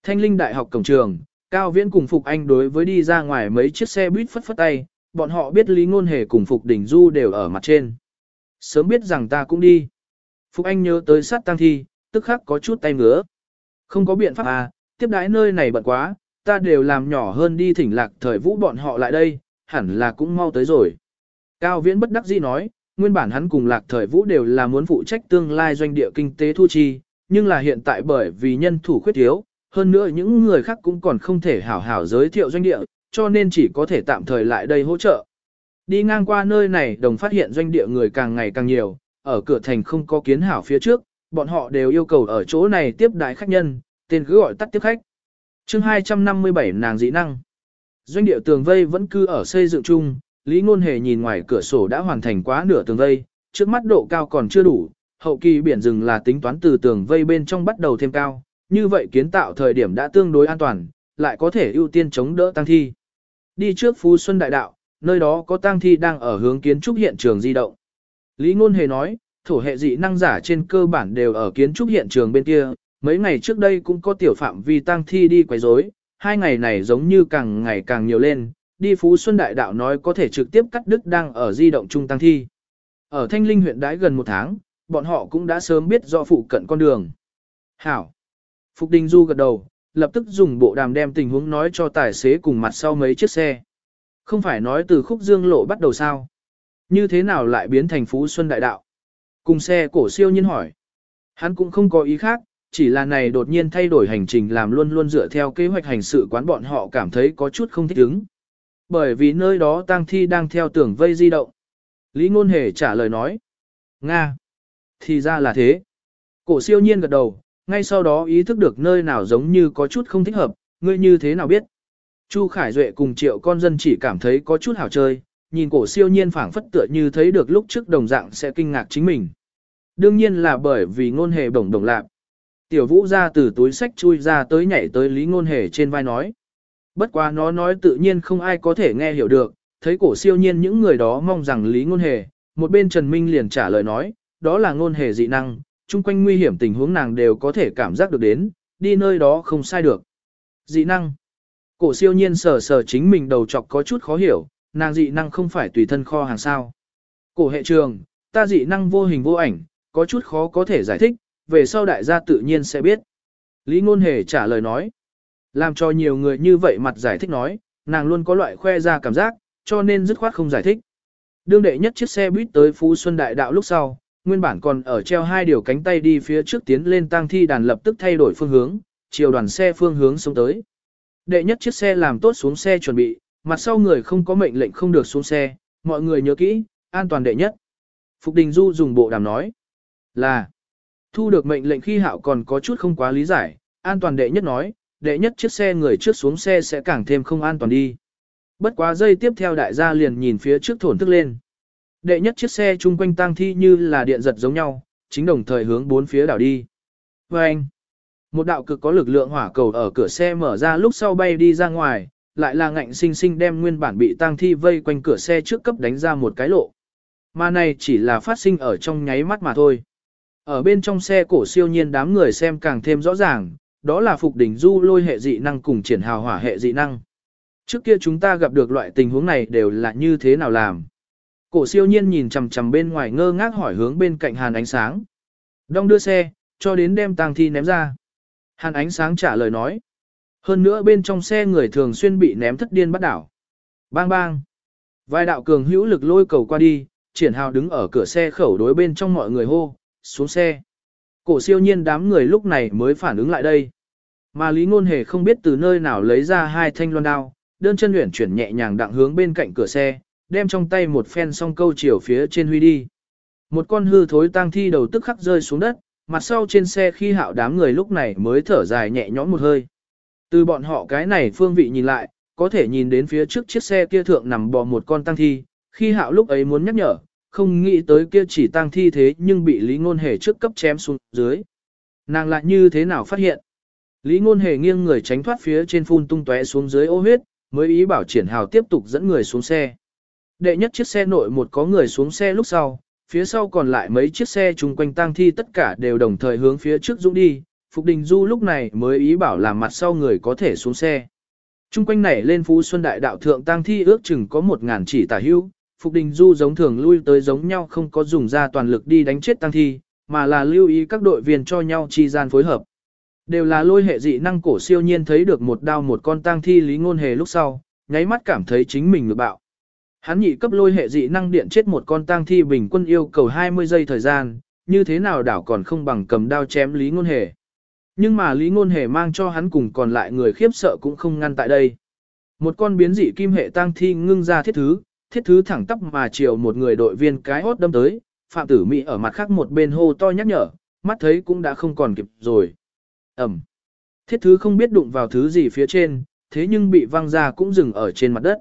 Thanh linh đại học cổng trường, Cao Viễn cùng Phục Anh đối với đi ra ngoài mấy chiếc xe buýt phất phất tay, bọn họ biết Lý Ngôn Hề cùng Phục Đỉnh Du đều ở mặt trên. Sớm biết rằng ta cũng đi. Phục Anh nhớ tới sát tăng thi, tức khắc có chút tay ngứa. Không có biện pháp à, tiếp đái nơi này bận quá, ta đều làm nhỏ hơn đi thỉnh lạc thời vũ bọn họ lại đây, hẳn là cũng mau tới rồi. Cao Viễn bất đắc dĩ nói, nguyên bản hắn cùng lạc thời vũ đều là muốn phụ trách tương lai doanh địa kinh tế thu chi, nhưng là hiện tại bởi vì nhân thủ khuyết thiếu, hơn nữa những người khác cũng còn không thể hảo hảo giới thiệu doanh địa, cho nên chỉ có thể tạm thời lại đây hỗ trợ. Đi ngang qua nơi này đồng phát hiện doanh địa người càng ngày càng nhiều, ở cửa thành không có kiến hảo phía trước, bọn họ đều yêu cầu ở chỗ này tiếp đại khách nhân, tên cứ gọi tắt tiếp khách. chương 257 nàng dị năng. Doanh địa tường vây vẫn cứ ở xây dựng chung, Lý Ngôn Hề nhìn ngoài cửa sổ đã hoàn thành quá nửa tường vây, trước mắt độ cao còn chưa đủ, hậu kỳ biển rừng là tính toán từ tường vây bên trong bắt đầu thêm cao, như vậy kiến tạo thời điểm đã tương đối an toàn, lại có thể ưu tiên chống đỡ tăng thi. Đi trước Phú Xuân Đại Đạo, nơi đó có tang thi đang ở hướng kiến trúc hiện trường di động. Lý Ngôn Hề nói, thổ hệ dị năng giả trên cơ bản đều ở kiến trúc hiện trường bên kia, mấy ngày trước đây cũng có tiểu phạm vi tang thi đi quấy rối, hai ngày này giống như càng ngày càng nhiều lên, đi Phú Xuân Đại Đạo nói có thể trực tiếp cắt đứt đang ở di động trung tang thi. Ở Thanh Linh huyện đãi gần một tháng, bọn họ cũng đã sớm biết rõ phụ cận con đường. Hảo! Phục Đình Du gật đầu, lập tức dùng bộ đàm đem tình huống nói cho tài xế cùng mặt sau mấy chiếc xe. Không phải nói từ khúc dương lộ bắt đầu sao? Như thế nào lại biến thành Phú Xuân Đại Đạo? Cùng xe cổ siêu nhiên hỏi. Hắn cũng không có ý khác, chỉ là này đột nhiên thay đổi hành trình làm luôn luôn dựa theo kế hoạch hành sự quán bọn họ cảm thấy có chút không thích ứng. Bởi vì nơi đó tang thi đang theo tưởng vây di động. Lý Ngôn Hề trả lời nói. Nga. Thì ra là thế. Cổ siêu nhiên gật đầu, ngay sau đó ý thức được nơi nào giống như có chút không thích hợp, ngươi như thế nào biết. Chu Khải Duệ cùng triệu con dân chỉ cảm thấy có chút hảo chơi, nhìn cổ siêu nhiên phảng phất tựa như thấy được lúc trước đồng dạng sẽ kinh ngạc chính mình. Đương nhiên là bởi vì ngôn hề bổng đồng lạc. Tiểu vũ ra từ túi sách chui ra tới nhảy tới lý ngôn hề trên vai nói. Bất quá nó nói tự nhiên không ai có thể nghe hiểu được, thấy cổ siêu nhiên những người đó mong rằng lý ngôn hề, một bên Trần Minh liền trả lời nói, đó là ngôn hề dị năng, chung quanh nguy hiểm tình huống nàng đều có thể cảm giác được đến, đi nơi đó không sai được. Dị năng. Cổ siêu nhiên sờ sờ chính mình đầu chọc có chút khó hiểu, nàng dị năng không phải tùy thân kho hàng sao. Cổ hệ trường, ta dị năng vô hình vô ảnh, có chút khó có thể giải thích, về sau đại gia tự nhiên sẽ biết. Lý Ngôn Hề trả lời nói. Làm cho nhiều người như vậy mặt giải thích nói, nàng luôn có loại khoe ra cảm giác, cho nên dứt khoát không giải thích. Đương đệ nhất chiếc xe buýt tới Phú Xuân Đại Đạo lúc sau, nguyên bản còn ở treo hai điều cánh tay đi phía trước tiến lên tang thi đàn lập tức thay đổi phương hướng, chiều đoàn xe phương hướng xuống tới. Đệ nhất chiếc xe làm tốt xuống xe chuẩn bị, mặt sau người không có mệnh lệnh không được xuống xe, mọi người nhớ kỹ, an toàn đệ nhất. Phục Đình Du dùng bộ đàm nói là thu được mệnh lệnh khi hạo còn có chút không quá lý giải, an toàn đệ nhất nói, đệ nhất chiếc xe người trước xuống xe sẽ càng thêm không an toàn đi. Bất quá giây tiếp theo đại gia liền nhìn phía trước thổn thức lên. Đệ nhất chiếc xe chung quanh tang thi như là điện giật giống nhau, chính đồng thời hướng bốn phía đảo đi. Và anh, một đạo cực có lực lượng hỏa cầu ở cửa xe mở ra lúc sau bay đi ra ngoài, lại là ngạnh sinh sinh đem nguyên bản bị tang thi vây quanh cửa xe trước cấp đánh ra một cái lộ. Mà này chỉ là phát sinh ở trong nháy mắt mà thôi. Ở bên trong xe cổ siêu nhiên đám người xem càng thêm rõ ràng, đó là phục đỉnh du lôi hệ dị năng cùng triển hào hỏa hệ dị năng. Trước kia chúng ta gặp được loại tình huống này đều là như thế nào làm. Cổ siêu nhiên nhìn chằm chằm bên ngoài ngơ ngác hỏi hướng bên cạnh hàn ánh sáng. Đông đưa xe, cho đến đem tang thi ném ra. Hàn ánh sáng trả lời nói. Hơn nữa bên trong xe người thường xuyên bị ném thất điên bắt đảo. Bang bang. Vài đạo cường hữu lực lôi cầu qua đi, triển hào đứng ở cửa xe khẩu đối bên trong mọi người hô, xuống xe. Cổ siêu nhiên đám người lúc này mới phản ứng lại đây. Mà Lý Ngôn Hề không biết từ nơi nào lấy ra hai thanh loan đao, đơn chân luyện chuyển nhẹ nhàng đặng hướng bên cạnh cửa xe, đem trong tay một phen song câu chiều phía trên huy đi. Một con hư thối tang thi đầu tức khắc rơi xuống đất, mặt sau trên xe khi hạo đám người lúc này mới thở dài nhẹ nhõm một hơi. Từ bọn họ cái này phương vị nhìn lại, có thể nhìn đến phía trước chiếc xe kia thượng nằm bò một con tang thi, khi hạo lúc ấy muốn nhắc nhở, không nghĩ tới kia chỉ tang thi thế nhưng bị Lý Ngôn Hề trước cấp chém xuống dưới. Nàng lại như thế nào phát hiện? Lý Ngôn Hề nghiêng người tránh thoát phía trên phun tung tóe xuống dưới ô huyết, mới ý bảo triển hào tiếp tục dẫn người xuống xe. Đệ nhất chiếc xe nội một có người xuống xe lúc sau, phía sau còn lại mấy chiếc xe chung quanh tang thi tất cả đều đồng thời hướng phía trước dũng đi, Phục Đình Du lúc này mới ý bảo làm mặt sau người có thể xuống xe. Trung quanh này lên Phú Xuân Đại Đạo Thượng tang thi ước chừng có một ngàn chỉ tả hữu, Phục Đình Du giống thường lui tới giống nhau không có dùng ra toàn lực đi đánh chết tang thi, mà là lưu ý các đội viên cho nhau chi gian phối hợp. Đều là lôi hệ dị năng cổ siêu nhiên thấy được một đao một con tang thi lý ngôn hề lúc sau, nháy mắt cảm thấy chính mình ngược bạo. Hắn nhị cấp lôi hệ dị năng điện chết một con tang thi bình quân yêu cầu 20 giây thời gian, như thế nào đảo còn không bằng cầm đao chém lý ngôn hề. Nhưng mà lý ngôn hề mang cho hắn cùng còn lại người khiếp sợ cũng không ngăn tại đây. Một con biến dị kim hệ tang thi ngưng ra thiết thứ, thiết thứ thẳng tắp mà chiều một người đội viên cái hốt đâm tới, phạm tử mỹ ở mặt khác một bên hô to nhắc nhở, mắt thấy cũng đã không còn kịp rồi. Ẩm. Thiết thứ không biết đụng vào thứ gì phía trên, thế nhưng bị văng ra cũng dừng ở trên mặt đất.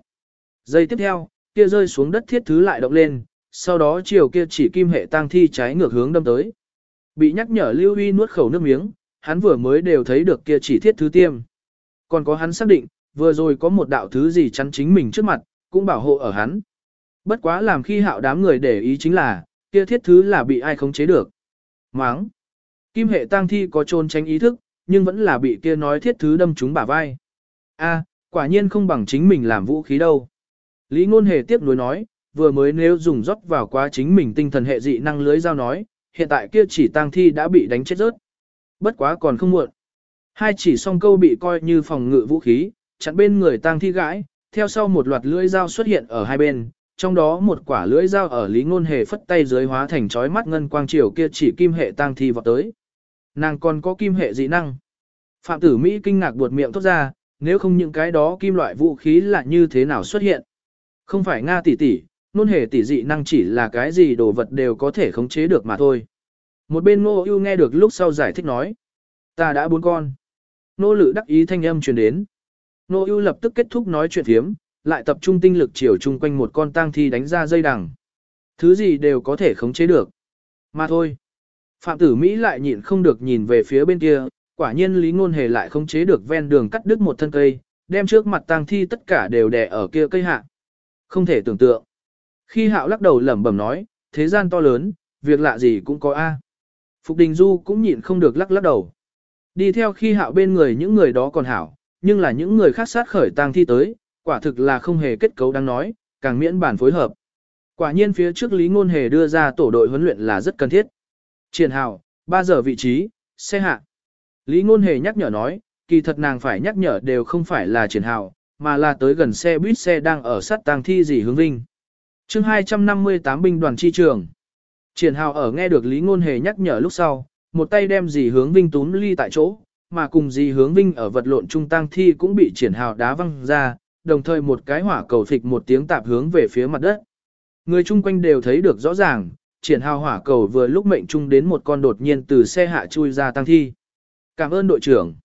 Giây tiếp theo, kia rơi xuống đất thiết thứ lại động lên, sau đó chiều kia chỉ kim hệ tang thi trái ngược hướng đâm tới. Bị nhắc nhở Lưu Huy nuốt khẩu nước miếng, hắn vừa mới đều thấy được kia chỉ thiết thứ tiêm. Còn có hắn xác định, vừa rồi có một đạo thứ gì chắn chính mình trước mặt, cũng bảo hộ ở hắn. Bất quá làm khi hạo đám người để ý chính là, kia thiết thứ là bị ai khống chế được. Máng. Kim hệ tang thi có trôn tránh ý thức, nhưng vẫn là bị kia nói thiết thứ đâm trúng bả vai. A, quả nhiên không bằng chính mình làm vũ khí đâu. Lý ngôn hề tiếp nối nói, vừa mới nếu dùng rót vào quá chính mình tinh thần hệ dị năng lưới giao nói, hiện tại kia chỉ tang thi đã bị đánh chết rớt. Bất quá còn không muộn. Hai chỉ song câu bị coi như phòng ngự vũ khí, chặn bên người tang thi gãi, theo sau một loạt lưỡi dao xuất hiện ở hai bên, trong đó một quả lưỡi dao ở Lý Ngôn Hề phất tay dưới hóa thành chói mắt ngân quang chiều kia chỉ kim hệ tang thi vọt tới. Nàng còn có kim hệ dị năng. Phạm tử Mỹ kinh ngạc buột miệng thốt ra, nếu không những cái đó kim loại vũ khí là như thế nào xuất hiện. Không phải Nga tỷ tỷ, nôn hề tỷ dị năng chỉ là cái gì đồ vật đều có thể khống chế được mà thôi. Một bên ngô ưu nghe được lúc sau giải thích nói. Ta đã bốn con. Nô lự đắc ý thanh âm truyền đến. Nô ưu lập tức kết thúc nói chuyện thiếm, lại tập trung tinh lực chiều chung quanh một con tang thi đánh ra dây đằng. Thứ gì đều có thể khống chế được. Mà thôi. Phạm tử Mỹ lại nhịn không được nhìn về phía bên kia, quả nhiên lý ngôn hề lại khống chế được ven đường cắt đứt một thân cây, đem trước mặt tang thi tất cả đều đè ở kia cây hạ. Không thể tưởng tượng. Khi hạo lắc đầu lẩm bẩm nói, thế gian to lớn, việc lạ gì cũng có A. Phục Đình Du cũng nhịn không được lắc lắc đầu. Đi theo khi hạo bên người những người đó còn hảo, nhưng là những người khác sát khởi tang thi tới, quả thực là không hề kết cấu đáng nói, càng miễn bản phối hợp. Quả nhiên phía trước Lý Ngôn Hề đưa ra tổ đội huấn luyện là rất cần thiết. Triển hào, 3 giờ vị trí, xe hạ. Lý Ngôn Hề nhắc nhở nói, kỳ thật nàng phải nhắc nhở đều không phải là triển hào, mà là tới gần xe buýt xe đang ở sát tang thi gì hướng vinh. chương 258 binh đoàn chi trường. Triển hào ở nghe được Lý Ngôn Hề nhắc nhở lúc sau, một tay đem dì hướng vinh túm ly tại chỗ, mà cùng dì hướng vinh ở vật lộn trung tang thi cũng bị triển hào đá văng ra, đồng thời một cái hỏa cầu thịch một tiếng tạp hướng về phía mặt đất. Người chung quanh đều thấy được rõ ràng, triển hào hỏa cầu vừa lúc mệnh trung đến một con đột nhiên từ xe hạ chui ra tăng thi. Cảm ơn đội trưởng.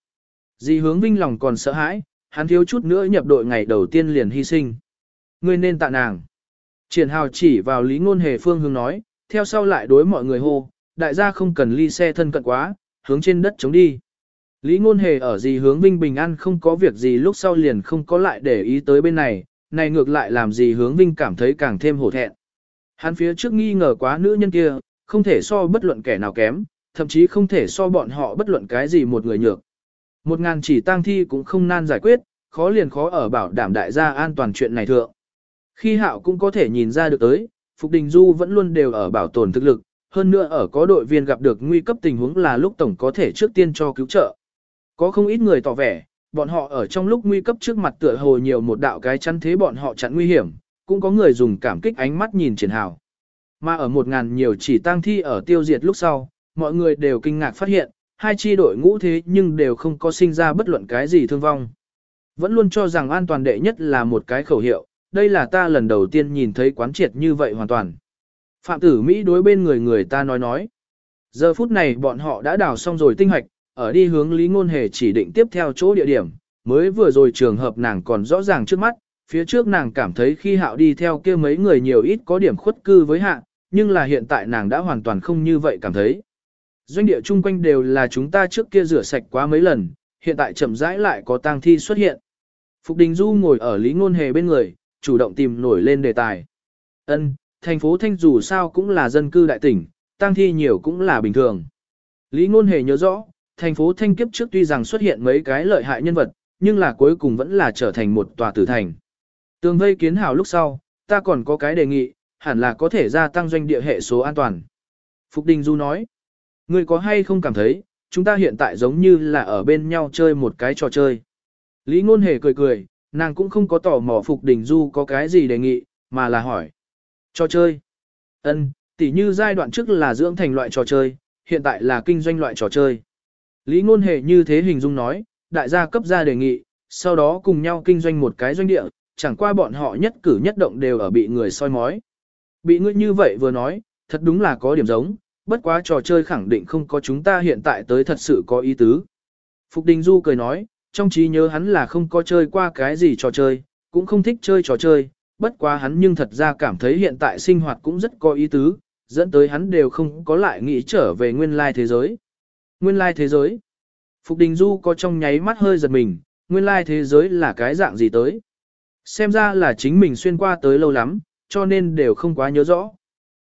Dì hướng vinh lòng còn sợ hãi, hắn thiếu chút nữa nhập đội ngày đầu tiên liền hy sinh. Ngươi nên tạ nàng. Triển hào chỉ vào lý ngôn hề phương hướng nói, theo sau lại đối mọi người hô, đại gia không cần ly xe thân cận quá, hướng trên đất chống đi. Lý ngôn hề ở gì hướng vinh bình an không có việc gì lúc sau liền không có lại để ý tới bên này, này ngược lại làm gì hướng vinh cảm thấy càng thêm hổ thẹn. Hắn phía trước nghi ngờ quá nữ nhân kia, không thể so bất luận kẻ nào kém, thậm chí không thể so bọn họ bất luận cái gì một người nhược. Một ngàn chỉ tang thi cũng không nan giải quyết, khó liền khó ở bảo đảm đại gia an toàn chuyện này thượng. Khi hạo cũng có thể nhìn ra được tới, Phục Đình Du vẫn luôn đều ở bảo tồn thực lực, hơn nữa ở có đội viên gặp được nguy cấp tình huống là lúc tổng có thể trước tiên cho cứu trợ. Có không ít người tỏ vẻ, bọn họ ở trong lúc nguy cấp trước mặt tựa hồ nhiều một đạo cái chắn thế bọn họ chặn nguy hiểm, cũng có người dùng cảm kích ánh mắt nhìn triển hào. Mà ở một ngàn nhiều chỉ tang thi ở tiêu diệt lúc sau, mọi người đều kinh ngạc phát hiện, hai chi đội ngũ thế nhưng đều không có sinh ra bất luận cái gì thương vong. Vẫn luôn cho rằng an toàn đệ nhất là một cái khẩu hiệu, đây là ta lần đầu tiên nhìn thấy quán triệt như vậy hoàn toàn. Phạm tử Mỹ đối bên người người ta nói nói. Giờ phút này bọn họ đã đào xong rồi tinh hoạch, ở đi hướng Lý Ngôn Hề chỉ định tiếp theo chỗ địa điểm, mới vừa rồi trường hợp nàng còn rõ ràng trước mắt, phía trước nàng cảm thấy khi hạo đi theo kia mấy người nhiều ít có điểm khuất cư với hạ, nhưng là hiện tại nàng đã hoàn toàn không như vậy cảm thấy. Doanh địa chung quanh đều là chúng ta trước kia rửa sạch quá mấy lần, hiện tại chậm rãi lại có tang thi xuất hiện. Phục Đình Du ngồi ở Lý Ngôn Hề bên người, chủ động tìm nổi lên đề tài. Ân, thành phố Thanh dù sao cũng là dân cư đại tỉnh, tang thi nhiều cũng là bình thường. Lý Ngôn Hề nhớ rõ, thành phố Thanh kiếp trước tuy rằng xuất hiện mấy cái lợi hại nhân vật, nhưng là cuối cùng vẫn là trở thành một tòa tử thành. Tường vây kiến hào lúc sau, ta còn có cái đề nghị, hẳn là có thể gia tăng doanh địa hệ số an toàn. Phục Đình Du nói, Ngươi có hay không cảm thấy, chúng ta hiện tại giống như là ở bên nhau chơi một cái trò chơi. Lý Ngôn Hề cười cười, nàng cũng không có tỏ mò Phục Đình Du có cái gì đề nghị, mà là hỏi. Trò chơi. Ân, tỉ như giai đoạn trước là dưỡng thành loại trò chơi, hiện tại là kinh doanh loại trò chơi. Lý Ngôn Hề như thế hình dung nói, đại gia cấp ra đề nghị, sau đó cùng nhau kinh doanh một cái doanh địa, chẳng qua bọn họ nhất cử nhất động đều ở bị người soi mói. Bị ngươi như vậy vừa nói, thật đúng là có điểm giống, bất quá trò chơi khẳng định không có chúng ta hiện tại tới thật sự có ý tứ. Phục Đình Du cười nói, trong trí nhớ hắn là không có chơi qua cái gì trò chơi, cũng không thích chơi trò chơi, bất quá hắn nhưng thật ra cảm thấy hiện tại sinh hoạt cũng rất có ý tứ, dẫn tới hắn đều không có lại nghĩ trở về nguyên lai thế giới. Nguyên lai thế giới. Phục Đình Du có trong nháy mắt hơi giật mình, nguyên lai thế giới là cái dạng gì tới. Xem ra là chính mình xuyên qua tới lâu lắm, cho nên đều không quá nhớ rõ.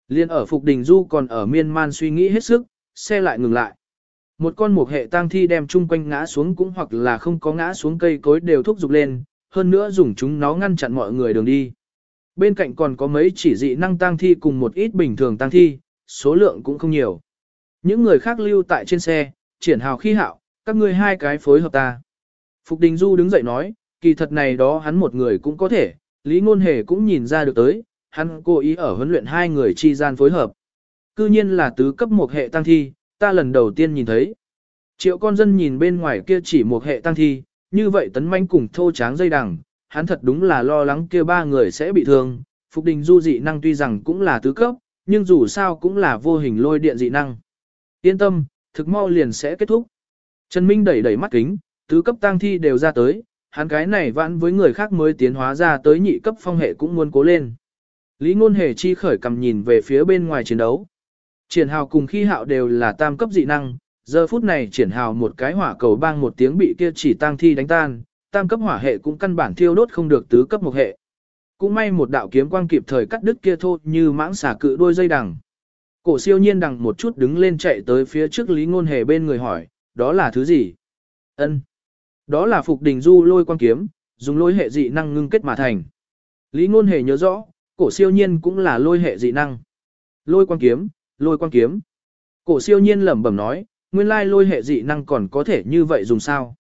Liên ở Phục Đình Du còn ở miên man suy nghĩ hết sức, xe lại ngừng lại. Một con mục hệ tang thi đem chung quanh ngã xuống cũng hoặc là không có ngã xuống cây cối đều thúc giục lên, hơn nữa dùng chúng nó ngăn chặn mọi người đường đi. Bên cạnh còn có mấy chỉ dị năng tang thi cùng một ít bình thường tang thi, số lượng cũng không nhiều. Những người khác lưu tại trên xe, triển hào khi hạo, các ngươi hai cái phối hợp ta. Phục Đình Du đứng dậy nói, kỳ thật này đó hắn một người cũng có thể, Lý Ngôn Hề cũng nhìn ra được tới, hắn cố ý ở huấn luyện hai người chi gian phối hợp. Cư nhiên là tứ cấp một hệ tăng thi, ta lần đầu tiên nhìn thấy. Triệu con dân nhìn bên ngoài kia chỉ một hệ tăng thi, như vậy tấn manh cùng thô tráng dây đằng, hắn thật đúng là lo lắng kia ba người sẽ bị thương. Phục đình du dị năng tuy rằng cũng là tứ cấp, nhưng dù sao cũng là vô hình lôi điện dị năng. Yên tâm, thực mau liền sẽ kết thúc. Trần Minh đẩy đẩy mắt kính, tứ cấp tăng thi đều ra tới, hắn cái này vãn với người khác mới tiến hóa ra tới nhị cấp phong hệ cũng muốn cố lên. Lý ngôn hề chi khởi cầm nhìn về phía bên ngoài chiến đấu. Triển hào cùng khi hạo đều là tam cấp dị năng, giờ phút này triển hào một cái hỏa cầu bang một tiếng bị kia chỉ tăng thi đánh tan, tam cấp hỏa hệ cũng căn bản thiêu đốt không được tứ cấp một hệ. Cũng may một đạo kiếm quang kịp thời cắt đứt kia thô như mãng xà cự đôi dây đằng. Cổ siêu nhiên đằng một chút đứng lên chạy tới phía trước Lý Ngôn Hề bên người hỏi, đó là thứ gì? Ân. Đó là Phục Đình Du lôi quang kiếm, dùng lôi hệ dị năng ngưng kết mà thành. Lý Ngôn Hề nhớ rõ, cổ siêu nhiên cũng là lôi hệ dị năng. Lôi quang kiếm, lôi quang kiếm. Cổ siêu nhiên lẩm bẩm nói, nguyên lai lôi hệ dị năng còn có thể như vậy dùng sao.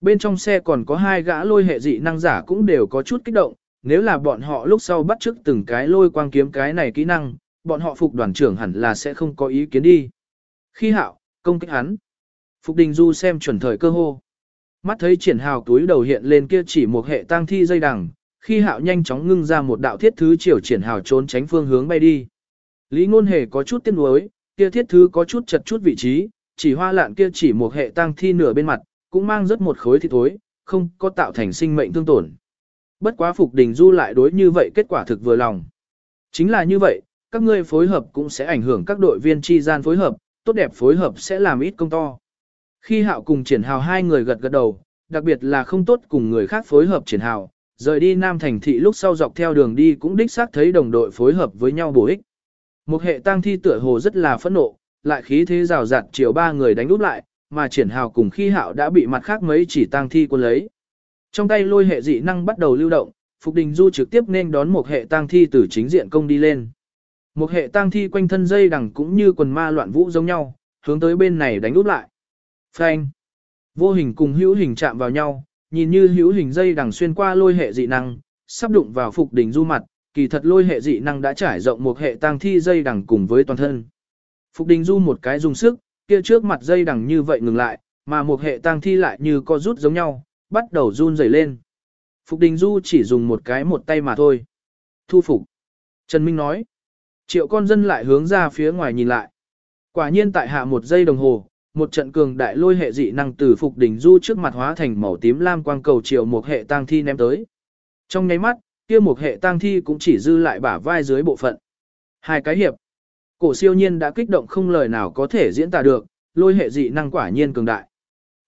Bên trong xe còn có hai gã lôi hệ dị năng giả cũng đều có chút kích động, nếu là bọn họ lúc sau bắt chước từng cái lôi quang kiếm cái này kỹ năng, bọn họ phục đoàn trưởng hẳn là sẽ không có ý kiến đi. Khi hạo, công kích hắn. Phục Đình Du xem chuẩn thời cơ hô. Mắt thấy triển hào túi đầu hiện lên kia chỉ một hệ tang thi dây đằng, khi hạo nhanh chóng ngưng ra một đạo thiết thứ chiều triển hào trốn tránh phương hướng bay đi. Lý ngôn hề có chút tiếc nuối, kia thiết thứ có chút chật chút vị trí, chỉ hoa lạn kia chỉ một hệ tăng thi nửa bên mặt, cũng mang rất một khối thịt thối, không có tạo thành sinh mệnh thương tổn. Bất quá Phục Đình Du lại đối như vậy kết quả thực vừa lòng. Chính là như vậy, các ngươi phối hợp cũng sẽ ảnh hưởng các đội viên chi gian phối hợp, tốt đẹp phối hợp sẽ làm ít công to. Khi hạo cùng triển hào hai người gật gật đầu, đặc biệt là không tốt cùng người khác phối hợp triển hào, rời đi Nam Thành Thị lúc sau dọc theo đường đi cũng đích xác thấy đồng đội phối hợp với nhau bổ ích. Một hệ tăng thi tựa hồ rất là phẫn nộ, lại khí thế rào rạt chiều ba người đánh úp lại, mà triển hào cùng khi hạo đã bị mặt khác mấy chỉ tăng thi quân lấy. Trong tay lôi hệ dị năng bắt đầu lưu động, Phục Đình Du trực tiếp nên đón một hệ tăng thi từ chính diện công đi lên. Một hệ tăng thi quanh thân dây đằng cũng như quần ma loạn vũ giống nhau, hướng tới bên này đánh úp lại. Phanh. Vô hình cùng hữu hình chạm vào nhau, nhìn như hữu hình dây đằng xuyên qua lôi hệ dị năng, sắp đụng vào Phục Đình Du mặt, kỳ thật lôi hệ dị năng đã trải rộng một hệ tăng thi dây đằng cùng với toàn thân. Phục Đình Du một cái dùng sức, kia trước mặt dây đằng như vậy ngừng lại, mà một hệ tăng thi lại như co rút giống nhau, bắt đầu run rẩy lên. Phục Đình Du chỉ dùng một cái một tay mà thôi. Thu phục. Trần Minh nói. Triệu con dân lại hướng ra phía ngoài nhìn lại. Quả nhiên tại hạ một giây đồng hồ, một trận cường đại lôi hệ dị năng từ Phục đỉnh Du trước mặt hóa thành màu tím lam quang cầu chiều một hệ tăng thi ném tới. Trong nháy mắt, kia một hệ tăng thi cũng chỉ dư lại bả vai dưới bộ phận. Hai cái hiệp. Cổ siêu nhiên đã kích động không lời nào có thể diễn tả được, lôi hệ dị năng quả nhiên cường đại.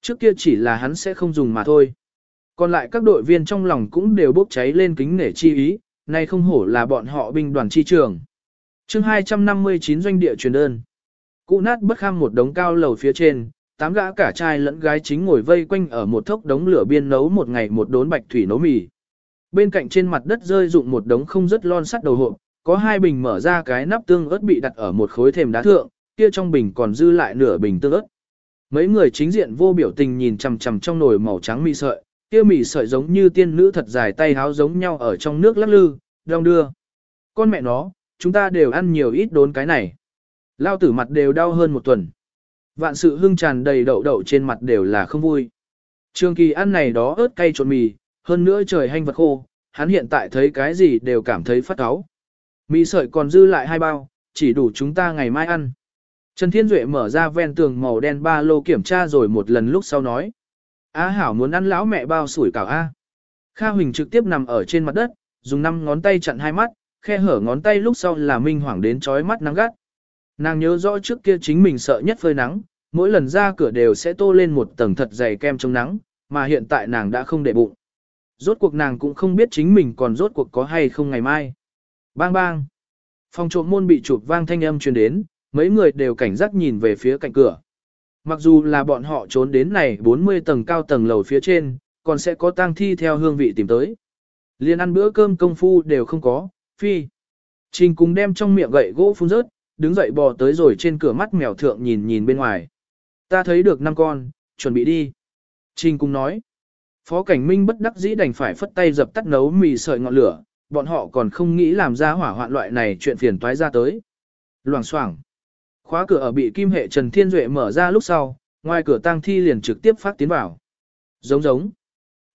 Trước kia chỉ là hắn sẽ không dùng mà thôi. Còn lại các đội viên trong lòng cũng đều bốc cháy lên kính nể chi ý, nay không hổ là bọn họ binh đoàn chi trường. chương 259 doanh địa truyền đơn. Cụ nát bất kham một đống cao lầu phía trên, tám gã cả trai lẫn gái chính ngồi vây quanh ở một thốc đống lửa biên nấu một ngày một đốn bạch thủy nấu mì. Bên cạnh trên mặt đất rơi dụng một đống không rất lon sắt đầu hộp, có hai bình mở ra cái nắp tương ớt bị đặt ở một khối thềm đá thượng, kia trong bình còn dư lại nửa bình tương ớt. Mấy người chính diện vô biểu tình nhìn chằm chằm trong nồi màu trắng mì sợi, kia mì sợi giống như tiên nữ thật dài tay háo giống nhau ở trong nước lắc lư, đong đưa. Con mẹ nó, chúng ta đều ăn nhiều ít đốn cái này. Lao tử mặt đều đau hơn một tuần. Vạn sự hưng tràn đầy đậu đậu trên mặt đều là không vui. Trường kỳ ăn này đó ớt cay trộn mì, hơn nữa trời hanh vật khô, hắn hiện tại thấy cái gì đều cảm thấy phát cáu. Mì sợi còn dư lại hai bao, chỉ đủ chúng ta ngày mai ăn. Trần Thiên Duệ mở ra ven tường màu đen ba lô kiểm tra rồi một lần lúc sau nói. Á Hảo muốn ăn lão mẹ bao sủi cảo A. Kha Huỳnh trực tiếp nằm ở trên mặt đất, dùng năm ngón tay chặn hai mắt, khe hở ngón tay lúc sau là minh hoảng đến chói mắt nắng gắt. Nàng nhớ rõ trước kia chính mình sợ nhất phơi nắng, mỗi lần ra cửa đều sẽ tô lên một tầng thật dày kem chống nắng, mà hiện tại nàng đã không để bụng. Rốt cuộc nàng cũng không biết chính mình còn rốt cuộc có hay không ngày mai. Bang bang. Phòng trộm môn bị chụp vang thanh âm truyền đến, mấy người đều cảnh giác nhìn về phía cạnh cửa. Mặc dù là bọn họ trốn đến này 40 tầng cao tầng lầu phía trên, còn sẽ có tang thi theo hương vị tìm tới. Liên ăn bữa cơm công phu đều không có, phi. Trình cùng đem trong miệng gậy gỗ phun rớt, đứng dậy bò tới rồi trên cửa mắt mèo thượng nhìn nhìn bên ngoài. Ta thấy được năm con, chuẩn bị đi. Trình cung nói. Phó cảnh minh bất đắc dĩ đành phải phất tay dập tắt nấu mì sợi ngọn lửa, bọn họ còn không nghĩ làm ra hỏa hoạn loại này chuyện phiền toái ra tới. Loảng xoảng. Khóa cửa ở bị kim hệ Trần Thiên Duệ mở ra lúc sau, ngoài cửa tang thi liền trực tiếp phát tiến vào. Giống giống.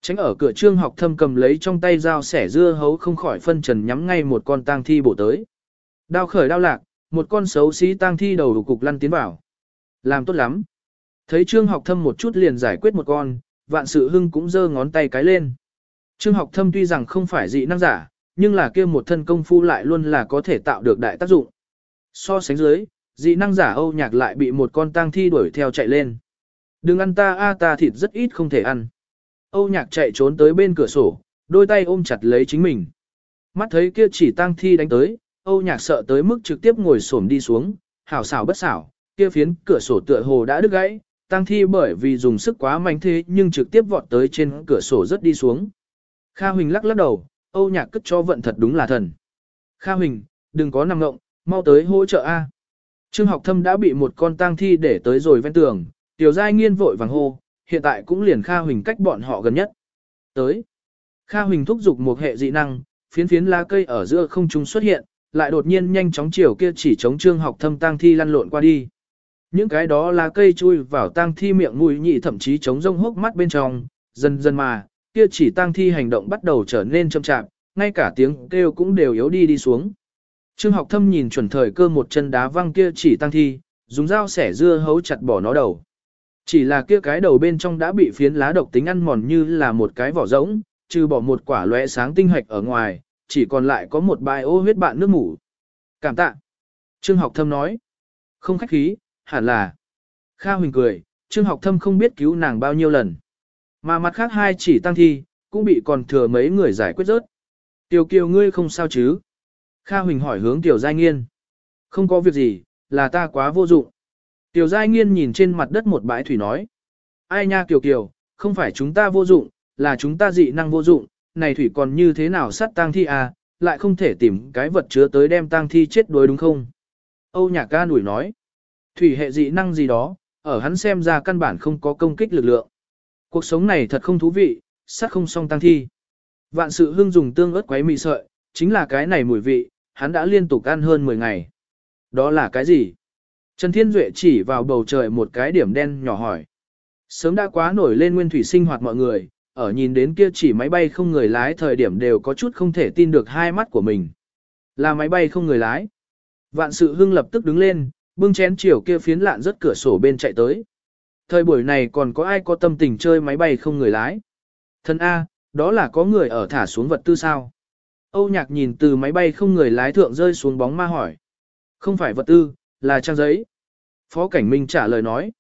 Tránh ở cửa trương học thâm cầm lấy trong tay dao sẻ dưa hấu không khỏi phân trần nhắm ngay một con tang thi bổ tới. Đao khởi đao lạc, một con xấu xí tang thi đầu đủ cục lăn tiến vào. Làm tốt lắm. Thấy trương học thâm một chút liền giải quyết một con, vạn sự hưng cũng giơ ngón tay cái lên. Trương học thâm tuy rằng không phải dị năng giả, nhưng là kia một thân công phu lại luôn là có thể tạo được đại tác dụng. So sánh dưới, dị năng giả Âu Nhạc lại bị một con tang thi đuổi theo chạy lên. Đừng ăn ta a ta thịt rất ít không thể ăn. Âu Nhạc chạy trốn tới bên cửa sổ, đôi tay ôm chặt lấy chính mình. Mắt thấy kia chỉ tang thi đánh tới, Âu Nhạc sợ tới mức trực tiếp ngồi xổm đi xuống, hảo xảo bất xảo, kia phiến cửa sổ tựa hồ đã đứt gãy, tang thi bởi vì dùng sức quá mạnh thế nhưng trực tiếp vọt tới trên cửa sổ rất đi xuống. Kha Huỳnh lắc lắc đầu, Âu Nhạc cất cho vận thật đúng là thần. Kha Huỳnh, đừng có nằm ngộng, mau tới hỗ trợ A. Trương học thâm đã bị một con tang thi để tới rồi ven tường, tiểu giai nghiên vội vàng hô, hiện tại cũng liền Kha Huỳnh cách bọn họ gần nhất. Tới. Kha Huỳnh thúc giục một hệ dị năng, phiến phiến lá cây ở giữa không trung xuất hiện, lại đột nhiên nhanh chóng chiều kia chỉ chống trương học thâm tang thi lăn lộn qua đi. Những cái đó lá cây chui vào tang thi miệng mũi nhị thậm chí chống rông hốc mắt bên trong, dần dần mà, kia chỉ tang thi hành động bắt đầu trở nên chậm chạp, ngay cả tiếng kêu cũng đều yếu đi đi xuống. Trương học thâm nhìn chuẩn thời cơ một chân đá văng kia chỉ tang thi, dùng dao sẻ dưa hấu chặt bỏ nó đầu. Chỉ là kia cái đầu bên trong đã bị phiến lá độc tính ăn mòn như là một cái vỏ rỗng, trừ bỏ một quả lóe sáng tinh hạch ở ngoài, chỉ còn lại có một bài ô huyết bạn nước mủ. Cảm tạ. Trương học thâm nói. Không khách khí, hẳn là. Kha Huỳnh cười, Trương học thâm không biết cứu nàng bao nhiêu lần. Mà mặt khác hai chỉ tăng thi, cũng bị còn thừa mấy người giải quyết rớt. Tiểu kiều ngươi không sao chứ? Kha Huỳnh hỏi hướng Tiểu Giai Nghiên. Không có việc gì, là ta quá vô dụng. Tiểu Giai Nghiên nhìn trên mặt đất một bãi thủy nói. Ai nha Kiều Kiều, không phải chúng ta vô dụng, là chúng ta dị năng vô dụng, này thủy còn như thế nào sát tang thi à, lại không thể tìm cái vật chứa tới đem tang thi chết đuối đúng không? Âu Nhạc ca nủi nói. Thủy hệ dị năng gì đó, ở hắn xem ra căn bản không có công kích lực lượng. Cuộc sống này thật không thú vị, sát không xong tang thi. Vạn sự hưng dùng tương ớt quấy mì sợi, chính là cái này mùi vị, hắn đã liên tục ăn hơn 10 ngày. Đó là cái gì? Trần Thiên Duệ chỉ vào bầu trời một cái điểm đen nhỏ hỏi. Sớm đã quá nổi lên nguyên thủy sinh hoạt mọi người, ở nhìn đến kia chỉ máy bay không người lái thời điểm đều có chút không thể tin được hai mắt của mình. Là máy bay không người lái. Vạn sự hưng lập tức đứng lên, bưng chén chiều kia phiến lạn rất cửa sổ bên chạy tới. Thời buổi này còn có ai có tâm tình chơi máy bay không người lái? Thân A, đó là có người ở thả xuống vật tư sao? Âu nhạc nhìn từ máy bay không người lái thượng rơi xuống bóng ma hỏi. Không phải vật tư, là trang giấy. Phó Cảnh Minh trả lời nói.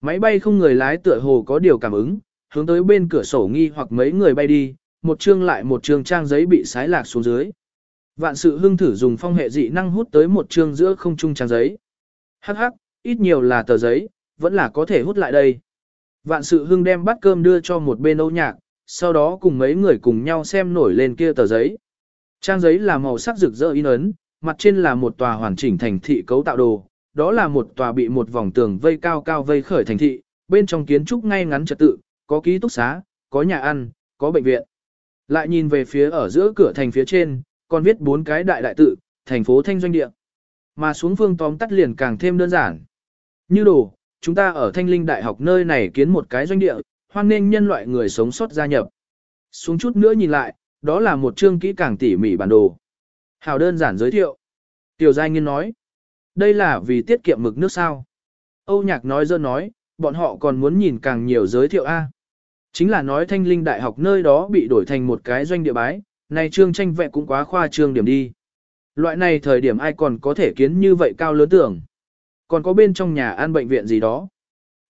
Máy bay không người lái tựa hồ có điều cảm ứng, hướng tới bên cửa sổ nghi hoặc mấy người bay đi, một chương lại một chương trang giấy bị sái lạc xuống dưới. Vạn sự hưng thử dùng phong hệ dị năng hút tới một chương giữa không trung trang giấy. Hắc hắc, ít nhiều là tờ giấy, vẫn là có thể hút lại đây. Vạn sự hưng đem bát cơm đưa cho một bên âu nhạc, sau đó cùng mấy người cùng nhau xem nổi lên kia tờ giấy. Trang giấy là màu sắc rực rỡ in ấn, mặt trên là một tòa hoàn chỉnh thành thị cấu tạo đồ, đó là một tòa bị một vòng tường vây cao cao vây khởi thành thị, bên trong kiến trúc ngay ngắn trật tự, có ký túc xá, có nhà ăn, có bệnh viện. Lại nhìn về phía ở giữa cửa thành phía trên, còn viết bốn cái đại đại tự, thành phố Thanh Doanh Địa. Mà xuống phương tóm tắt liền càng thêm đơn giản. Như đồ, chúng ta ở Thanh Linh Đại học nơi này kiến một cái doanh địa, hoan nên nhân loại người sống sót gia nhập. Xuống chút nữa nhìn lại, đó là một chương kỹ càng tỉ mỉ bản đồ. Hào đơn giản giới thiệu. Tiểu Giai Nghiên nói, đây là vì tiết kiệm mực nước sao. Âu Nhạc nói dơ nói, bọn họ còn muốn nhìn càng nhiều giới thiệu A. Chính là nói thanh linh đại học nơi đó bị đổi thành một cái doanh địa bái, này trương tranh vẽ cũng quá khoa trương điểm đi. Loại này thời điểm ai còn có thể kiến như vậy cao lớn tưởng. Còn có bên trong nhà an bệnh viện gì đó.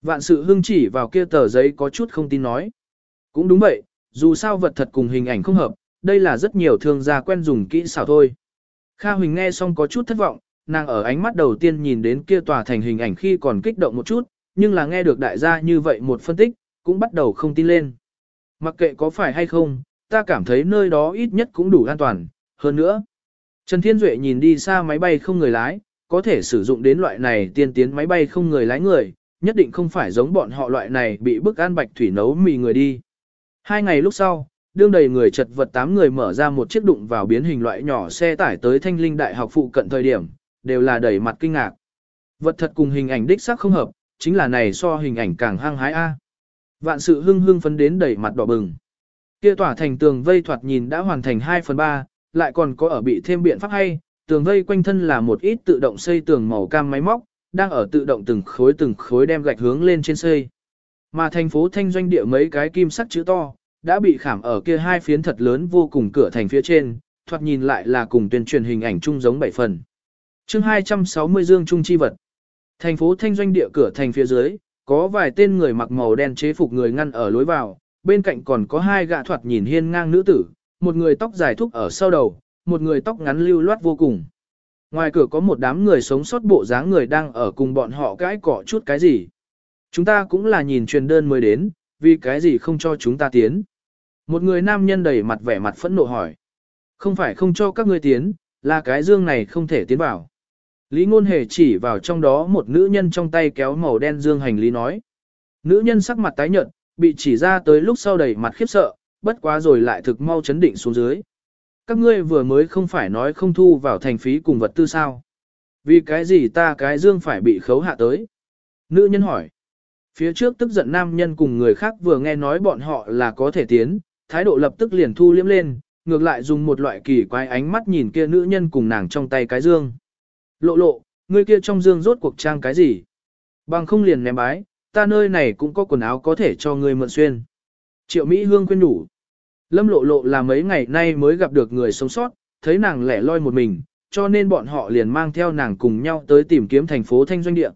Vạn sự hưng chỉ vào kia tờ giấy có chút không tin nói. Cũng đúng vậy, dù sao vật thật cùng hình ảnh không hợp, đây là rất nhiều thương gia quen dùng kỹ xảo thôi. Kha Huỳnh nghe xong có chút thất vọng, nàng ở ánh mắt đầu tiên nhìn đến kia tòa thành hình ảnh khi còn kích động một chút, nhưng là nghe được đại gia như vậy một phân tích, cũng bắt đầu không tin lên. Mặc kệ có phải hay không, ta cảm thấy nơi đó ít nhất cũng đủ an toàn, hơn nữa. Trần Thiên Duệ nhìn đi xa máy bay không người lái, có thể sử dụng đến loại này tiên tiến máy bay không người lái người, nhất định không phải giống bọn họ loại này bị bức an bạch thủy nấu mì người đi. Hai ngày lúc sau, đương đầy người chật vật tám người mở ra một chiếc đụng vào biến hình loại nhỏ xe tải tới thanh linh đại học phụ cận thời điểm, đều là đầy mặt kinh ngạc. Vật thật cùng hình ảnh đích xác không hợp, chính là này so hình ảnh càng hăng hái A. Vạn sự hưng hưng phấn đến đầy mặt đỏ bừng. Kia tỏa thành tường vây thoạt nhìn đã hoàn thành 2 phần 3, lại còn có ở bị thêm biện pháp hay, tường vây quanh thân là một ít tự động xây tường màu cam máy móc, đang ở tự động từng khối từng khối đem gạch hướng lên trên xây. Mà thành phố thanh doanh địa mấy cái kim sắt chữ to, đã bị khảm ở kia hai phiến thật lớn vô cùng cửa thành phía trên, thoạt nhìn lại là cùng tuyên truyền hình ảnh chung giống bảy phần. chương 260 dương trung chi vật. Thành phố thanh doanh địa cửa thành phía dưới, có vài tên người mặc màu đen chế phục người ngăn ở lối vào, bên cạnh còn có hai gã thoạt nhìn hiên ngang nữ tử, một người tóc dài thúc ở sau đầu, một người tóc ngắn lưu loát vô cùng. Ngoài cửa có một đám người sống sót bộ dáng người đang ở cùng bọn họ cãi cọ chút cái gì. Chúng ta cũng là nhìn truyền đơn mới đến, vì cái gì không cho chúng ta tiến. Một người nam nhân đầy mặt vẻ mặt phẫn nộ hỏi. Không phải không cho các ngươi tiến, là cái dương này không thể tiến vào. Lý ngôn hề chỉ vào trong đó một nữ nhân trong tay kéo màu đen dương hành lý nói. Nữ nhân sắc mặt tái nhợt, bị chỉ ra tới lúc sau đầy mặt khiếp sợ, bất quá rồi lại thực mau chấn định xuống dưới. Các ngươi vừa mới không phải nói không thu vào thành phí cùng vật tư sao. Vì cái gì ta cái dương phải bị khấu hạ tới? Nữ nhân hỏi. Phía trước tức giận nam nhân cùng người khác vừa nghe nói bọn họ là có thể tiến, thái độ lập tức liền thu liếm lên, ngược lại dùng một loại kỳ quái ánh mắt nhìn kia nữ nhân cùng nàng trong tay cái dương. Lộ lộ, người kia trong dương rốt cuộc trang cái gì? Bằng không liền ném bái, ta nơi này cũng có quần áo có thể cho người mượn xuyên. Triệu Mỹ Hương khuyên đủ, Lâm lộ lộ là mấy ngày nay mới gặp được người sống sót, thấy nàng lẻ loi một mình, cho nên bọn họ liền mang theo nàng cùng nhau tới tìm kiếm thành phố Thanh Doanh Địa.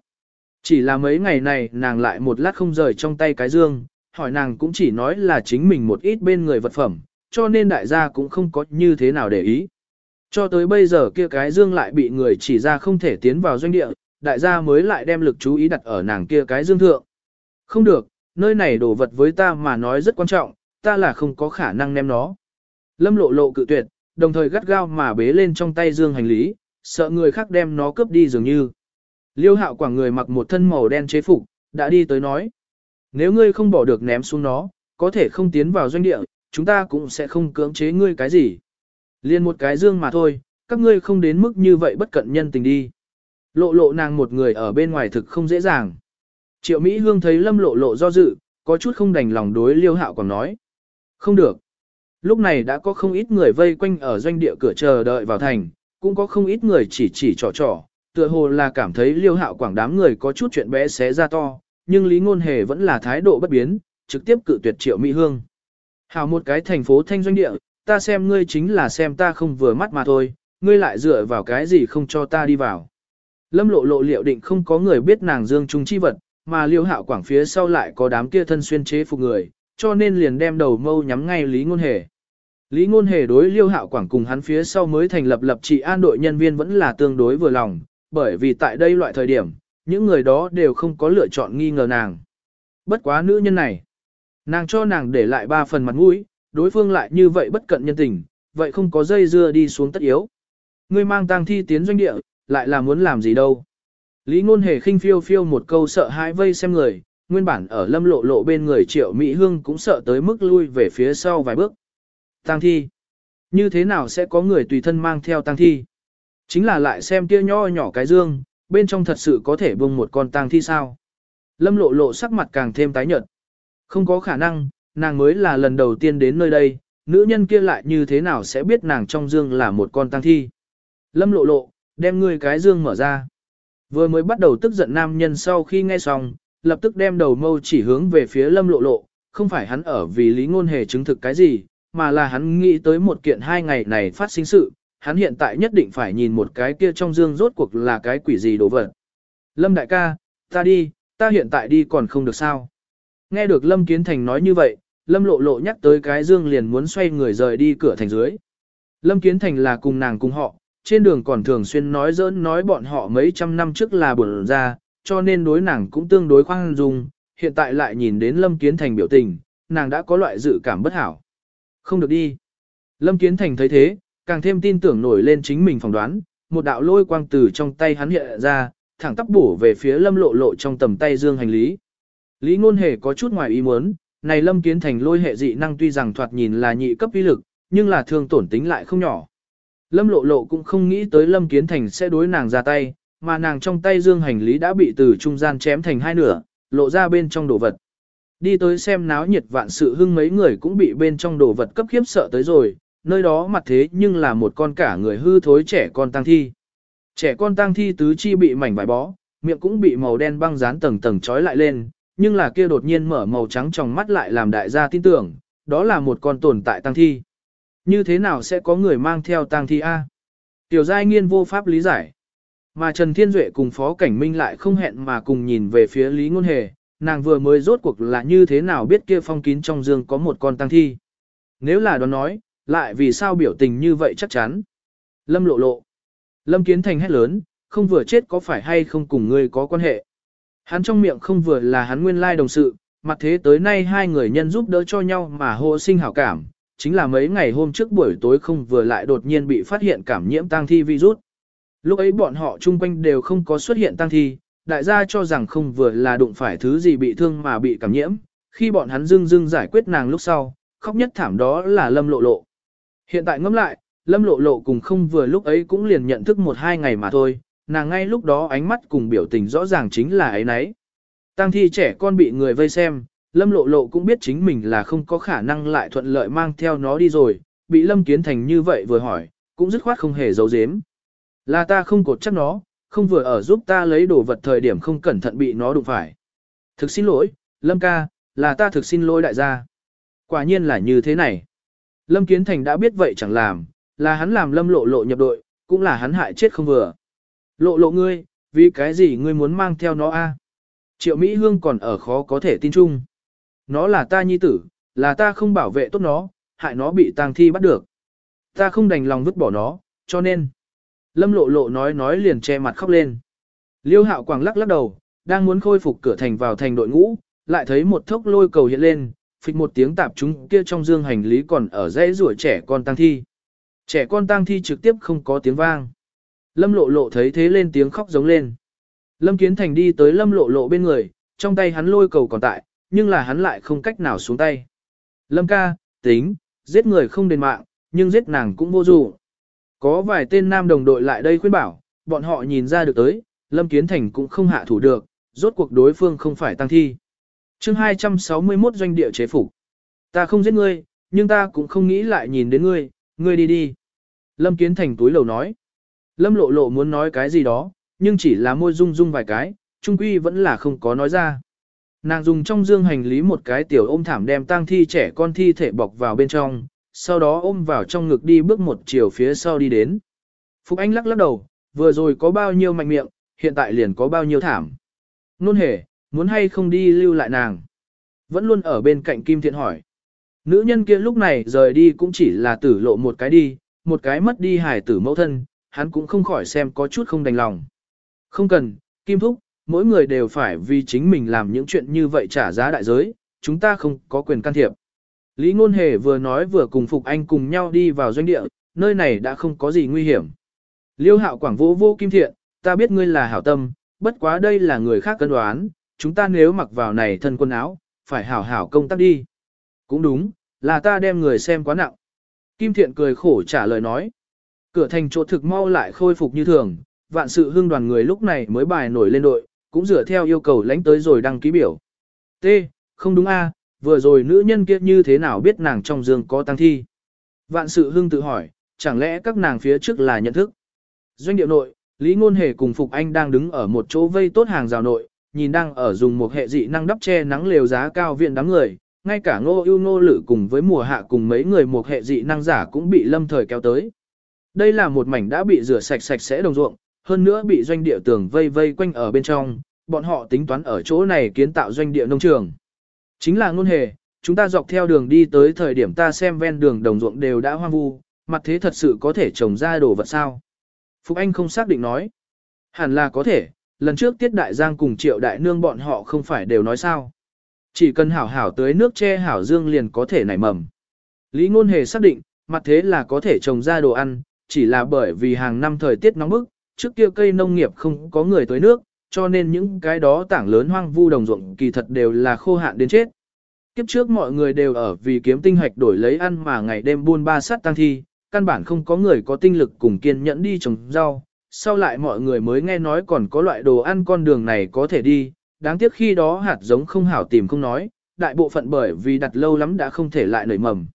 Chỉ là mấy ngày này nàng lại một lát không rời trong tay cái dương, hỏi nàng cũng chỉ nói là chính mình một ít bên người vật phẩm, cho nên đại gia cũng không có như thế nào để ý. Cho tới bây giờ kia cái dương lại bị người chỉ ra không thể tiến vào doanh địa, đại gia mới lại đem lực chú ý đặt ở nàng kia cái dương thượng. Không được, nơi này đồ vật với ta mà nói rất quan trọng, ta là không có khả năng ném nó. Lâm lộ lộ cự tuyệt, đồng thời gắt gao mà bế lên trong tay dương hành lý, sợ người khác đem nó cướp đi dường như. Liêu hạo quảng người mặc một thân màu đen chế phục, đã đi tới nói. Nếu ngươi không bỏ được ném xuống nó, có thể không tiến vào doanh địa, chúng ta cũng sẽ không cưỡng chế ngươi cái gì. Liên một cái dương mà thôi, các ngươi không đến mức như vậy bất cận nhân tình đi. Lộ lộ nàng một người ở bên ngoài thực không dễ dàng. Triệu Mỹ Hương thấy lâm lộ lộ do dự, có chút không đành lòng đối liêu hạo còn nói. Không được. Lúc này đã có không ít người vây quanh ở doanh địa cửa chờ đợi vào thành, cũng có không ít người chỉ chỉ trò trò, tựa hồ là cảm thấy liêu hạo quảng đám người có chút chuyện bé xé ra to, nhưng Lý Ngôn Hề vẫn là thái độ bất biến, trực tiếp cự tuyệt triệu Mỹ Hương. hào một cái thành phố thanh doanh địa, ta xem ngươi chính là xem ta không vừa mắt mà thôi, ngươi lại dựa vào cái gì không cho ta đi vào. Lâm lộ lộ liệu định không có người biết nàng dương trung chi vật, mà liêu hạo quảng phía sau lại có đám kia thân xuyên chế phục người, cho nên liền đem đầu mâu nhắm ngay Lý Ngôn Hề. Lý Ngôn Hề đối liêu hạo quảng cùng hắn phía sau mới thành lập lập trị an đội nhân viên vẫn là tương đối vừa lòng, bởi vì tại đây loại thời điểm, những người đó đều không có lựa chọn nghi ngờ nàng. Bất quá nữ nhân này, nàng cho nàng để lại ba phần mặt mũi, đối phương lại như vậy bất cận nhân tình, vậy không có dây dưa đi xuống tất yếu. Ngươi mang tang thi tiến doanh địa, lại là muốn làm gì đâu. Lý ngôn hề khinh phiêu phiêu một câu sợ hãi vây xem người, nguyên bản ở lâm lộ lộ bên người triệu Mỹ Hương cũng sợ tới mức lui về phía sau vài bước. Tang thi. Như thế nào sẽ có người tùy thân mang theo tang thi? Chính là lại xem kia nho nhỏ cái dương, bên trong thật sự có thể bung một con tang thi sao. Lâm lộ lộ sắc mặt càng thêm tái nhợt. Không có khả năng, nàng mới là lần đầu tiên đến nơi đây, nữ nhân kia lại như thế nào sẽ biết nàng trong dương là một con tang thi. Lâm lộ lộ, đem ngươi cái dương mở ra. Vừa mới bắt đầu tức giận nam nhân sau khi nghe xong, lập tức đem đầu mâu chỉ hướng về phía lâm lộ lộ, không phải hắn ở vì lý ngôn hề chứng thực cái gì, mà là hắn nghĩ tới một kiện hai ngày này phát sinh sự, hắn hiện tại nhất định phải nhìn một cái kia trong dương rốt cuộc là cái quỷ gì đồ vật. Lâm đại ca, ta đi, ta hiện tại đi còn không được sao. Nghe được Lâm Kiến Thành nói như vậy, Lâm lộ lộ nhắc tới cái dương liền muốn xoay người rời đi cửa thành dưới. Lâm Kiến Thành là cùng nàng cùng họ, trên đường còn thường xuyên nói giỡn nói bọn họ mấy trăm năm trước là buồn ra, cho nên đối nàng cũng tương đối khoan dung, hiện tại lại nhìn đến Lâm Kiến Thành biểu tình, nàng đã có loại dự cảm bất hảo. Không được đi. Lâm Kiến Thành thấy thế, càng thêm tin tưởng nổi lên chính mình phỏng đoán, một đạo lôi quang từ trong tay hắn hiện ra, thẳng tắp bổ về phía lâm lộ lộ trong tầm tay dương hành lý. Lý ngôn hề có chút ngoài ý muốn, này lâm kiến thành lôi hệ dị năng tuy rằng thoạt nhìn là nhị cấp uy lực, nhưng là thương tổn tính lại không nhỏ. Lâm lộ lộ cũng không nghĩ tới lâm kiến thành sẽ đối nàng ra tay, mà nàng trong tay dương hành lý đã bị từ trung gian chém thành hai nửa, lộ ra bên trong đồ vật. Đi tới xem náo nhiệt vạn sự hưng mấy người cũng bị bên trong đồ vật cấp khiếp sợ tới rồi, nơi đó mặt thế nhưng là một con cả người hư thối trẻ con tang thi. Trẻ con tang thi tứ chi bị mảnh vải bó, miệng cũng bị màu đen băng dán tầng tầng trói lại lên, nhưng là kia đột nhiên mở màu trắng trong mắt lại làm đại gia tin tưởng, đó là một con tồn tại tang thi. Như thế nào sẽ có người mang theo tang thi A? Tiểu giai nghiên vô pháp lý giải. Mà Trần Thiên Duệ cùng Phó Cảnh Minh lại không hẹn mà cùng nhìn về phía Lý Ngôn Hề, nàng vừa mới rốt cuộc là như thế nào biết kia phong kín trong giường có một con tang thi. Nếu là đoán nói, lại vì sao biểu tình như vậy chắc chắn. Lâm lộ lộ. Lâm Kiến Thành hét lớn, không vừa chết có phải hay không cùng ngươi có quan hệ. Hắn trong miệng không vừa là hắn nguyên lai đồng sự, mặt thế tới nay hai người nhân giúp đỡ cho nhau mà hộ sinh hảo cảm, chính là mấy ngày hôm trước buổi tối không vừa lại đột nhiên bị phát hiện cảm nhiễm tang thi virus. Lúc ấy bọn họ chung quanh đều không có xuất hiện tang thi, đại gia cho rằng không vừa là đụng phải thứ gì bị thương mà bị cảm nhiễm, khi bọn hắn dưng dưng giải quyết nàng lúc sau, khóc nhất thảm đó là lâm lộ lộ. Hiện tại ngẫm lại, lâm lộ lộ cùng không vừa lúc ấy cũng liền nhận thức một hai ngày mà thôi, nàng ngay lúc đó ánh mắt cùng biểu tình rõ ràng chính là ấy nấy. Tăng thi trẻ con bị người vây xem, lâm lộ lộ cũng biết chính mình là không có khả năng lại thuận lợi mang theo nó đi rồi, bị lâm kiến thành như vậy vừa hỏi, cũng dứt khoát không hề giấu giếm. Là ta không cột chắc nó, không vừa ở giúp ta lấy đồ vật thời điểm không cẩn thận bị nó đụng phải. Thực xin lỗi, lâm ca, là ta thực xin lỗi đại gia. Quả nhiên là như thế này. Lâm Kiến Thành đã biết vậy chẳng làm, là hắn làm lâm lộ lộ nhập đội, cũng là hắn hại chết không vừa. Lộ lộ ngươi, vì cái gì ngươi muốn mang theo nó a? Triệu Mỹ Hương còn ở khó có thể tin chung. Nó là ta nhi tử, là ta không bảo vệ tốt nó, hại nó bị tang thi bắt được. Ta không đành lòng vứt bỏ nó, cho nên. Lâm lộ lộ nói nói liền che mặt khóc lên. Liêu hạo quảng lắc lắc đầu, đang muốn khôi phục cửa thành vào thành đội ngũ, lại thấy một thốc lôi cầu hiện lên, phịch một tiếng tạp chúng kia trong dương hành lý còn ở dãy rủa trẻ con tang thi. Trẻ con tang thi trực tiếp không có tiếng vang. Lâm lộ lộ thấy thế lên tiếng khóc giống lên. Lâm Kiến Thành đi tới lâm lộ lộ bên người, trong tay hắn lôi cầu còn tại, nhưng là hắn lại không cách nào xuống tay. Lâm ca, tính, giết người không đền mạng, nhưng giết nàng cũng vô dụng. Có vài tên nam đồng đội lại đây khuyên bảo, bọn họ nhìn ra được tới, Lâm Kiến Thành cũng không hạ thủ được, rốt cuộc đối phương không phải tăng thi. chương 261 doanh địa chế phục. Ta không giết ngươi, nhưng ta cũng không nghĩ lại nhìn đến ngươi, ngươi đi đi. Lâm Kiến Thành túi lầu nói. Lâm lộ lộ muốn nói cái gì đó, nhưng chỉ là môi rung rung vài cái, trung quy vẫn là không có nói ra. Nàng dùng trong dương hành lý một cái tiểu ôm thảm đem tang thi trẻ con thi thể bọc vào bên trong, sau đó ôm vào trong ngực đi bước một chiều phía sau đi đến. Phục Anh lắc lắc đầu, vừa rồi có bao nhiêu mạnh miệng, hiện tại liền có bao nhiêu thảm. Nôn hề, muốn hay không đi lưu lại nàng. Vẫn luôn ở bên cạnh Kim Thiện hỏi. Nữ nhân kia lúc này rời đi cũng chỉ là tử lộ một cái đi, một cái mất đi hải tử mẫu thân, hắn cũng không khỏi xem có chút không đành lòng. Không cần, Kim Thúc, mỗi người đều phải vì chính mình làm những chuyện như vậy trả giá đại giới, chúng ta không có quyền can thiệp. Lý Ngôn Hề vừa nói vừa cùng Phục Anh cùng nhau đi vào doanh địa, nơi này đã không có gì nguy hiểm. Liêu hạo quảng vô vô kim thiện, ta biết ngươi là hảo tâm, bất quá đây là người khác cân đoán, chúng ta nếu mặc vào này thân quần áo, phải hảo hảo công tác đi. Cũng đúng, là ta đem người xem quá nặng. Kim thiện cười khổ trả lời nói. Cửa thành chỗ thực mau lại khôi phục như thường, vạn sự hương đoàn người lúc này mới bài nổi lên đội, cũng dựa theo yêu cầu lãnh tới rồi đăng ký biểu. T. Không đúng a, vừa rồi nữ nhân kia như thế nào biết nàng trong giường có tăng thi. Vạn sự hương tự hỏi, chẳng lẽ các nàng phía trước là nhận thức. Doanh điệu nội, Lý Ngôn Hề cùng Phục Anh đang đứng ở một chỗ vây tốt hàng rào nội, nhìn đang ở dùng một hệ dị năng đắp che nắng lều giá cao viện đám người, ngay cả ngô ưu ngô lử cùng với mùa hạ cùng mấy người một hệ dị năng giả cũng bị lâm thời kéo tới. Đây là một mảnh đã bị rửa sạch sạch sẽ đồng ruộng, hơn nữa bị doanh địa tường vây vây quanh ở bên trong, bọn họ tính toán ở chỗ này kiến tạo doanh địa nông trường. Chính là ngôn hề, chúng ta dọc theo đường đi tới thời điểm ta xem ven đường đồng ruộng đều đã hoang vu, mặt thế thật sự có thể trồng ra đồ vật sao. Phục Anh không xác định nói. Hẳn là có thể, lần trước Tiết Đại Giang cùng Triệu Đại Nương bọn họ không phải đều nói sao. Chỉ cần hảo hảo tới nước che hảo dương liền có thể nảy mầm. Lý Ngôn Hề xác định, mặt thế là có thể trồng ra đồ ăn, chỉ là bởi vì hàng năm thời tiết nóng bức, trước kia cây nông nghiệp không có người tới nước, cho nên những cái đó tảng lớn hoang vu đồng ruộng kỳ thật đều là khô hạn đến chết. Kiếp trước mọi người đều ở vì kiếm tinh hạch đổi lấy ăn mà ngày đêm buôn ba sát tăng thi, căn bản không có người có tinh lực cùng kiên nhẫn đi trồng rau. Sau lại mọi người mới nghe nói còn có loại đồ ăn con đường này có thể đi, đáng tiếc khi đó hạt giống không hảo tìm không nói, đại bộ phận bởi vì đặt lâu lắm đã không thể lại nảy mầm.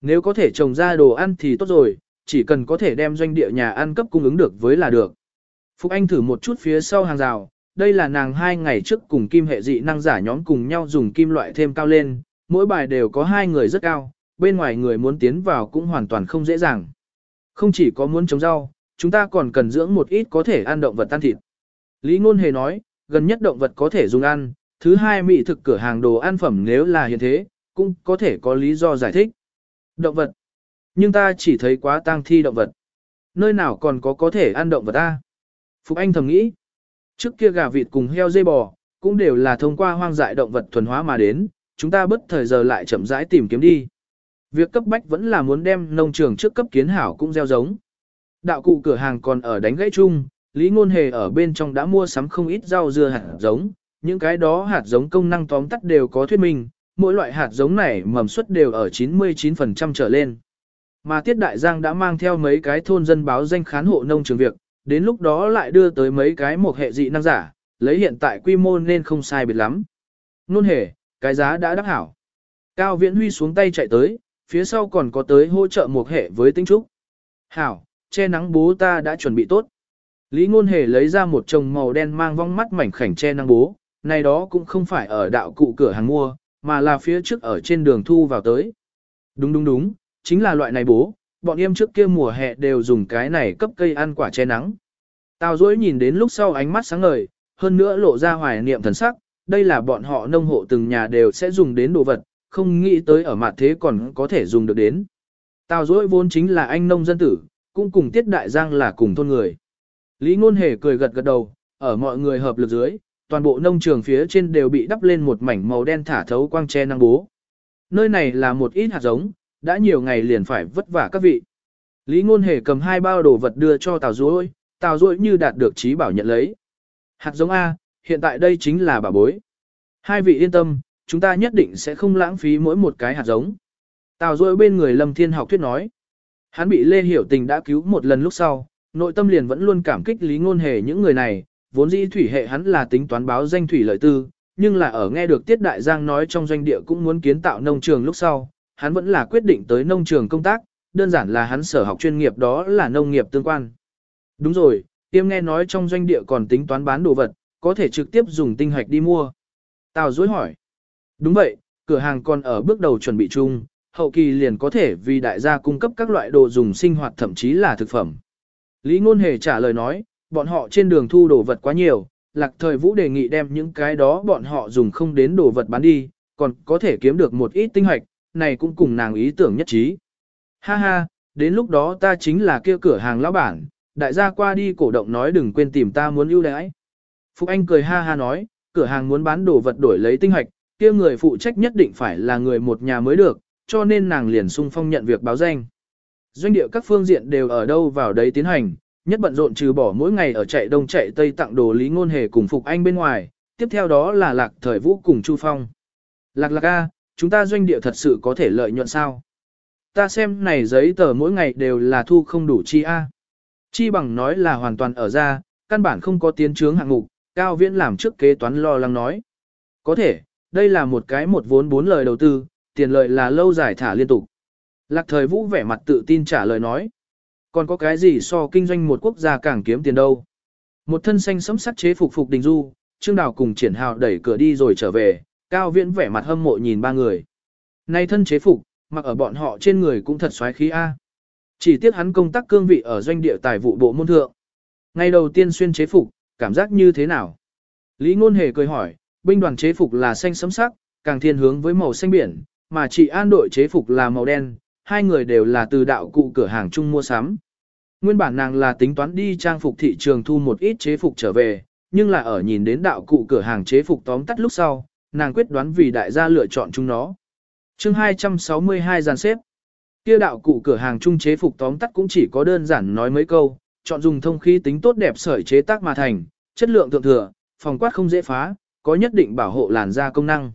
Nếu có thể trồng ra đồ ăn thì tốt rồi, chỉ cần có thể đem doanh địa nhà ăn cấp cung ứng được với là được. Phục Anh thử một chút phía sau hàng rào, đây là nàng hai ngày trước cùng kim hệ dị năng giả nhóm cùng nhau dùng kim loại thêm cao lên, mỗi bài đều có hai người rất cao, bên ngoài người muốn tiến vào cũng hoàn toàn không dễ dàng. Không chỉ có muốn trồng rau, chúng ta còn cần dưỡng một ít có thể ăn động vật tan thịt. Lý Ngôn Hề nói, gần nhất động vật có thể dùng ăn, thứ hai mỹ thực cửa hàng đồ ăn phẩm nếu là hiện thế, cũng có thể có lý do giải thích. Động vật. Nhưng ta chỉ thấy quá tang thi động vật. Nơi nào còn có có thể ăn động vật ta? Phục Anh thầm nghĩ. Trước kia gà vịt cùng heo dây bò, cũng đều là thông qua hoang dại động vật thuần hóa mà đến, chúng ta bất thời giờ lại chậm rãi tìm kiếm đi. Việc cấp bách vẫn là muốn đem nông trường trước cấp kiến hảo cũng gieo giống. Đạo cụ cửa hàng còn ở đánh gãy chung, Lý Ngôn Hề ở bên trong đã mua sắm không ít rau dưa hạt giống, những cái đó hạt giống công năng tóm tắt đều có thuyết minh, mỗi loại hạt giống này mầm suất đều ở 99% trở lên. Mà Tiết Đại Giang đã mang theo mấy cái thôn dân báo danh khán hộ nông trường việc, đến lúc đó lại đưa tới mấy cái một hệ dị năng giả, lấy hiện tại quy mô nên không sai biệt lắm. Nôn hề, cái giá đã đắc hảo. Cao Viễn Huy xuống tay chạy tới, phía sau còn có tới hỗ trợ một hệ với tinh trúc. Hảo, che nắng bố ta đã chuẩn bị tốt. Lý Ngôn Hề lấy ra một chồng màu đen mang vong mắt mảnh khảnh che nắng bố, này đó cũng không phải ở đạo cụ cửa hàng mua, mà là phía trước ở trên đường thu vào tới. Đúng đúng đúng, chính là loại này bố, bọn em trước kia mùa hè đều dùng cái này cấp cây ăn quả che nắng. Tào dối nhìn đến lúc sau ánh mắt sáng ngời, hơn nữa lộ ra hoài niệm thần sắc, đây là bọn họ nông hộ từng nhà đều sẽ dùng đến đồ vật, không nghĩ tới ở mặt thế còn có thể dùng được đến. Tào dối vốn chính là anh nông dân tử, cũng cùng tiết đại giang là cùng thôn người. Lý ngôn hề cười gật gật đầu, ở mọi người hợp lực dưới, toàn bộ nông trường phía trên đều bị đắp lên một mảnh màu đen thả thấu quang che năng bố. Nơi này là một ít hạt giống, đã nhiều ngày liền phải vất vả các vị. Lý ngôn hề cầm hai bao đồ vật đưa cho Tào Duỗi Tào Duỗi như đạt được trí bảo nhận lấy. Hạt giống A, hiện tại đây chính là bà bối. Hai vị yên tâm, chúng ta nhất định sẽ không lãng phí mỗi một cái hạt giống. Tào Duỗi bên người Lâm Thiên học thuyết nói. Hắn bị Lê Hiểu Tình đã cứu một lần lúc sau, nội tâm liền vẫn luôn cảm kích lý ngôn hề những người này, vốn dĩ thủy hệ hắn là tính toán báo danh thủy lợi tư, nhưng là ở nghe được Tiết Đại Giang nói trong doanh địa cũng muốn kiến tạo nông trường lúc sau, hắn vẫn là quyết định tới nông trường công tác, đơn giản là hắn sở học chuyên nghiệp đó là nông nghiệp tương quan. Đúng rồi, tiêm nghe nói trong doanh địa còn tính toán bán đồ vật, có thể trực tiếp dùng tinh hoạch đi mua. Tào dối hỏi. Đúng vậy, cửa hàng còn ở bước đầu chuẩn bị chung, hậu kỳ liền có thể vì đại gia cung cấp các loại đồ dùng sinh hoạt thậm chí là thực phẩm. Lý Ngôn Hề trả lời nói, bọn họ trên đường thu đồ vật quá nhiều, lạc thời vũ đề nghị đem những cái đó bọn họ dùng không đến đồ vật bán đi, còn có thể kiếm được một ít tinh hoạch, này cũng cùng nàng ý tưởng nhất trí. Ha ha, đến lúc đó ta chính là kia cửa hàng lão bản, đại gia qua đi cổ động nói đừng quên tìm ta muốn ưu đãi. Phúc Anh cười ha ha nói, cửa hàng muốn bán đồ vật đổi lấy tinh hoạch, kia người phụ trách nhất định phải là người một nhà mới được, cho nên nàng liền sung phong nhận việc báo danh. Doanh địa các phương diện đều ở đâu vào đấy tiến hành, nhất bận rộn trừ bỏ mỗi ngày ở chạy đông chạy tây tặng đồ lý ngôn hề cùng Phục Anh bên ngoài, tiếp theo đó là lạc thời vũ cùng Chu Phong. Lạc lạc a, chúng ta doanh địa thật sự có thể lợi nhuận sao? Ta xem này giấy tờ mỗi ngày đều là thu không đủ chi a. Chi bằng nói là hoàn toàn ở ra, căn bản không có tiến trướng hạng mục, Cao Viễn làm trước kế toán lo lắng nói. Có thể, đây là một cái một vốn bốn lời đầu tư, tiền lợi là lâu dài thả liên tục. Lạc thời vũ vẻ mặt tự tin trả lời nói. Còn có cái gì so kinh doanh một quốc gia càng kiếm tiền đâu. Một thân xanh sấm sắc chế phục phục đình du, Trương Đào cùng triển hào đẩy cửa đi rồi trở về, Cao Viễn vẻ mặt hâm mộ nhìn ba người. Nay thân chế phục, mặc ở bọn họ trên người cũng thật xoáy khí A. Chỉ tiếc hắn công tác cương vị ở doanh địa tài vụ bộ môn thượng. Ngày đầu tiên xuyên chế phục, cảm giác như thế nào? Lý Ngôn Hề cười hỏi, binh đoàn chế phục là xanh sẫm sắc, càng thiên hướng với màu xanh biển, mà chị an đội chế phục là màu đen, hai người đều là từ đạo cụ cửa hàng chung mua sắm. Nguyên bản nàng là tính toán đi trang phục thị trường thu một ít chế phục trở về, nhưng là ở nhìn đến đạo cụ cửa hàng chế phục tóm tắt lúc sau, nàng quyết đoán vì đại gia lựa chọn chúng nó. chương 262 dàn xếp. Kia đạo cụ cửa hàng trung chế phục tóm tắt cũng chỉ có đơn giản nói mấy câu, chọn dùng thông khí tính tốt đẹp sợi chế tác mà thành, chất lượng thượng thừa, phòng quát không dễ phá, có nhất định bảo hộ làn da công năng.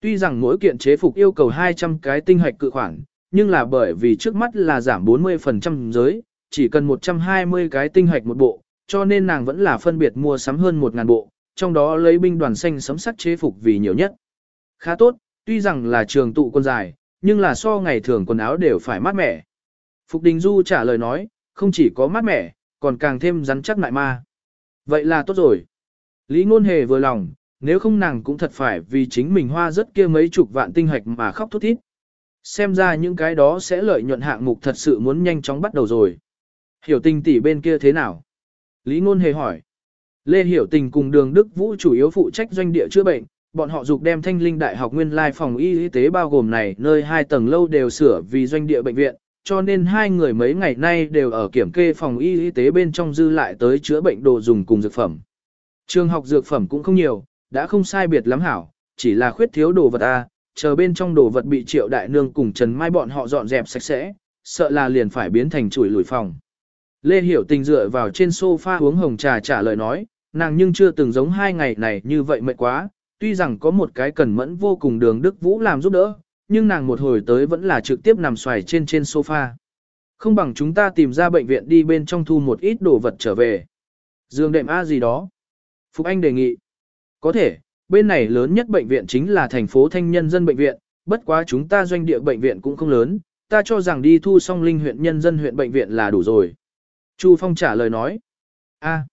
Tuy rằng mỗi kiện chế phục yêu cầu 200 cái tinh hạch cự khoản, nhưng là bởi vì trước mắt là giảm 40% giới, chỉ cần 120 cái tinh hạch một bộ, cho nên nàng vẫn là phân biệt mua sắm hơn 1.000 bộ, trong đó lấy binh đoàn xanh sấm sắc chế phục vì nhiều nhất. Khá tốt, tuy rằng là trường tụ quân dài, nhưng là so ngày thường quần áo đều phải mát mẻ. Phục Đình Du trả lời nói, không chỉ có mát mẻ, còn càng thêm rắn chắc lại ma. Vậy là tốt rồi. Lý Ngôn Hề vừa lòng, nếu không nàng cũng thật phải vì chính mình hoa rất kia mấy chục vạn tinh hạch mà khóc thút thít. Xem ra những cái đó sẽ lợi nhuận hạng mục thật sự muốn nhanh chóng bắt đầu rồi. Hiểu tình tỷ bên kia thế nào? Lý Ngôn Hề hỏi. Lê Hiểu Tình cùng Đường Đức Vũ chủ yếu phụ trách doanh địa chữa bệnh, bọn họ dục đem Thanh Linh Đại học nguyên lai phòng y y tế bao gồm này nơi hai tầng lâu đều sửa vì doanh địa bệnh viện, cho nên hai người mấy ngày nay đều ở kiểm kê phòng y y tế bên trong dư lại tới chữa bệnh đồ dùng cùng dược phẩm. Trường học dược phẩm cũng không nhiều, đã không sai biệt lắm hảo, chỉ là khuyết thiếu đồ vật a, chờ bên trong đồ vật bị triệu đại nương cùng Trần Mai bọn họ dọn dẹp sạch sẽ, sợ là liền phải biến thành chuỗi lùi phòng. Lê Hiểu Tình dựa vào trên sofa uống hồng trà trả lời nói, nàng nhưng chưa từng giống hai ngày này như vậy mệt quá, tuy rằng có một cái cần mẫn vô cùng đường Đức Vũ làm giúp đỡ, nhưng nàng một hồi tới vẫn là trực tiếp nằm xoài trên trên sofa. Không bằng chúng ta tìm ra bệnh viện đi bên trong thu một ít đồ vật trở về. Dương đệm A gì đó. Phục Anh đề nghị. Có thể, bên này lớn nhất bệnh viện chính là thành phố Thanh Nhân dân bệnh viện, bất quá chúng ta doanh địa bệnh viện cũng không lớn, ta cho rằng đi thu song linh huyện nhân dân huyện bệnh viện là đủ rồi. Chu Phong trả lời nói. A,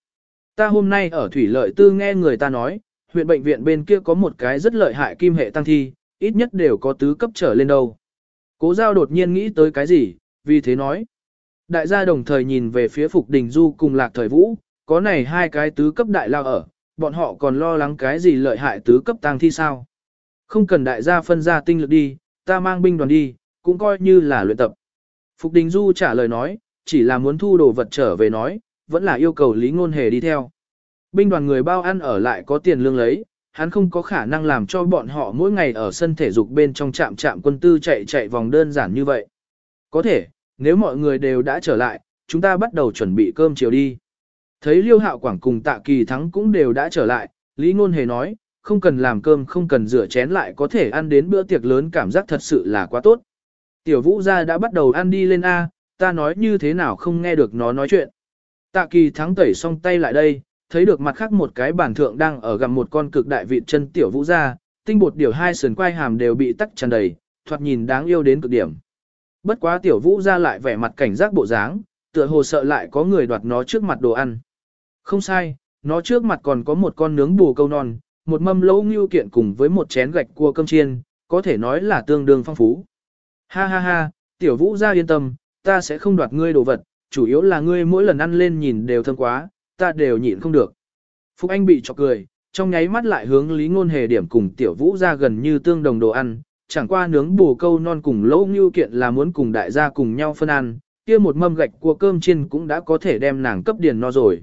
ta hôm nay ở Thủy Lợi Tư nghe người ta nói, huyện bệnh viện bên kia có một cái rất lợi hại kim hệ tăng thi, ít nhất đều có tứ cấp trở lên đâu. Cố giao đột nhiên nghĩ tới cái gì, vì thế nói. Đại gia đồng thời nhìn về phía Phục Đình Du cùng Lạc Thời Vũ, có này hai cái tứ cấp đại lao ở, bọn họ còn lo lắng cái gì lợi hại tứ cấp tăng thi sao. Không cần đại gia phân ra tinh lực đi, ta mang binh đoàn đi, cũng coi như là luyện tập. Phục Đình Du trả lời nói, chỉ là muốn thu đồ vật trở về nói, vẫn là yêu cầu Lý Ngôn Hề đi theo. Binh đoàn người bao ăn ở lại có tiền lương lấy, hắn không có khả năng làm cho bọn họ mỗi ngày ở sân thể dục bên trong trạm trạm quân tư chạy chạy vòng đơn giản như vậy. Có thể, nếu mọi người đều đã trở lại, chúng ta bắt đầu chuẩn bị cơm chiều đi. Thấy Liêu Hạo Quảng cùng Tạ Kỳ Thắng cũng đều đã trở lại, Lý Ngôn Hề nói, không cần làm cơm không cần rửa chén lại có thể ăn đến bữa tiệc lớn cảm giác thật sự là quá tốt. Tiểu Vũ gia đã bắt đầu ăn đi lên A, ta nói như thế nào không nghe được nó nói chuyện. Tạ Kỳ Thắng tẩy xong tay lại đây, thấy được mặt khác một cái bản thượng đang ở gặm một con cực đại vịt chân Tiểu Vũ gia, tinh bột điều hai sườn quai hàm đều bị tắc tràn đầy, thoạt nhìn đáng yêu đến cực điểm. Bất quá Tiểu Vũ gia lại vẻ mặt cảnh giác bộ dáng, tựa hồ sợ lại có người đoạt nó trước mặt đồ ăn. Không sai, nó trước mặt còn có một con nướng bù câu non, một mâm lấu ngưu kiện cùng với một chén gạch cua cơm chiên, có thể nói là tương đương phong phú. Ha ha ha, tiểu vũ ra yên tâm, ta sẽ không đoạt ngươi đồ vật, chủ yếu là ngươi mỗi lần ăn lên nhìn đều thơm quá, ta đều nhịn không được. Phúc Anh bị chọc cười, trong nháy mắt lại hướng Lý Ngôn Hề điểm cùng tiểu vũ ra gần như tương đồng đồ ăn, chẳng qua nướng bù câu non cùng lỗ ngưu kiện là muốn cùng đại gia cùng nhau phân ăn, kia một mâm gạch cua cơm chiên cũng đã có thể đem nàng cấp điền no rồi.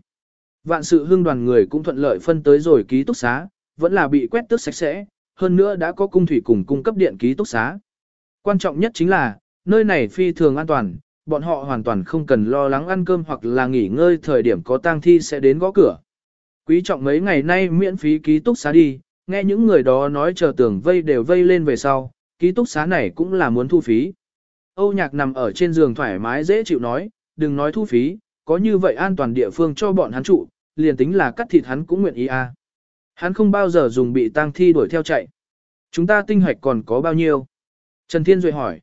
Vạn sự hương đoàn người cũng thuận lợi phân tới rồi ký túc xá, vẫn là bị quét tước sạch sẽ, hơn nữa đã có cung thủy cùng cung cấp điện ký túc xá. Quan trọng nhất chính là, nơi này phi thường an toàn, bọn họ hoàn toàn không cần lo lắng ăn cơm hoặc là nghỉ ngơi thời điểm có tang thi sẽ đến gõ cửa. Quý trọng mấy ngày nay miễn phí ký túc xá đi, nghe những người đó nói chờ tưởng vây đều vây lên về sau, ký túc xá này cũng là muốn thu phí. Âu nhạc nằm ở trên giường thoải mái dễ chịu nói, đừng nói thu phí, có như vậy an toàn địa phương cho bọn hắn trụ, liền tính là cắt thịt hắn cũng nguyện ý à. Hắn không bao giờ dùng bị tang thi đuổi theo chạy. Chúng ta tinh hoạch còn có bao nhiêu? Trần Thiên Duệ hỏi.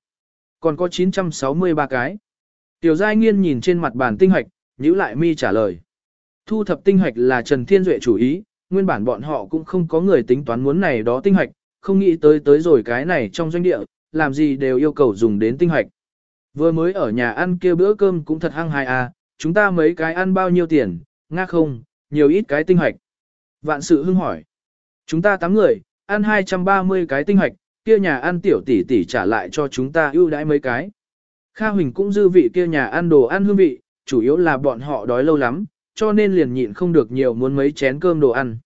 Còn có 963 cái. Tiểu Giai Nghiên nhìn trên mặt bàn tinh hoạch, nhíu lại mi trả lời. Thu thập tinh hoạch là Trần Thiên Duệ chủ ý, nguyên bản bọn họ cũng không có người tính toán muốn này đó tinh hoạch, không nghĩ tới tới rồi cái này trong doanh địa, làm gì đều yêu cầu dùng đến tinh hoạch. Vừa mới ở nhà ăn kia bữa cơm cũng thật hăng hài à, chúng ta mấy cái ăn bao nhiêu tiền, nga không, nhiều ít cái tinh hoạch. Vạn sự hưng hỏi. Chúng ta 8 người, ăn 230 cái tinh hoạch, kia nhà ăn tiểu tỷ tỷ trả lại cho chúng ta ưu đãi mấy cái. Kha Huỳnh cũng dư vị kia nhà ăn đồ ăn hương vị, chủ yếu là bọn họ đói lâu lắm, cho nên liền nhịn không được nhiều muốn mấy chén cơm đồ ăn.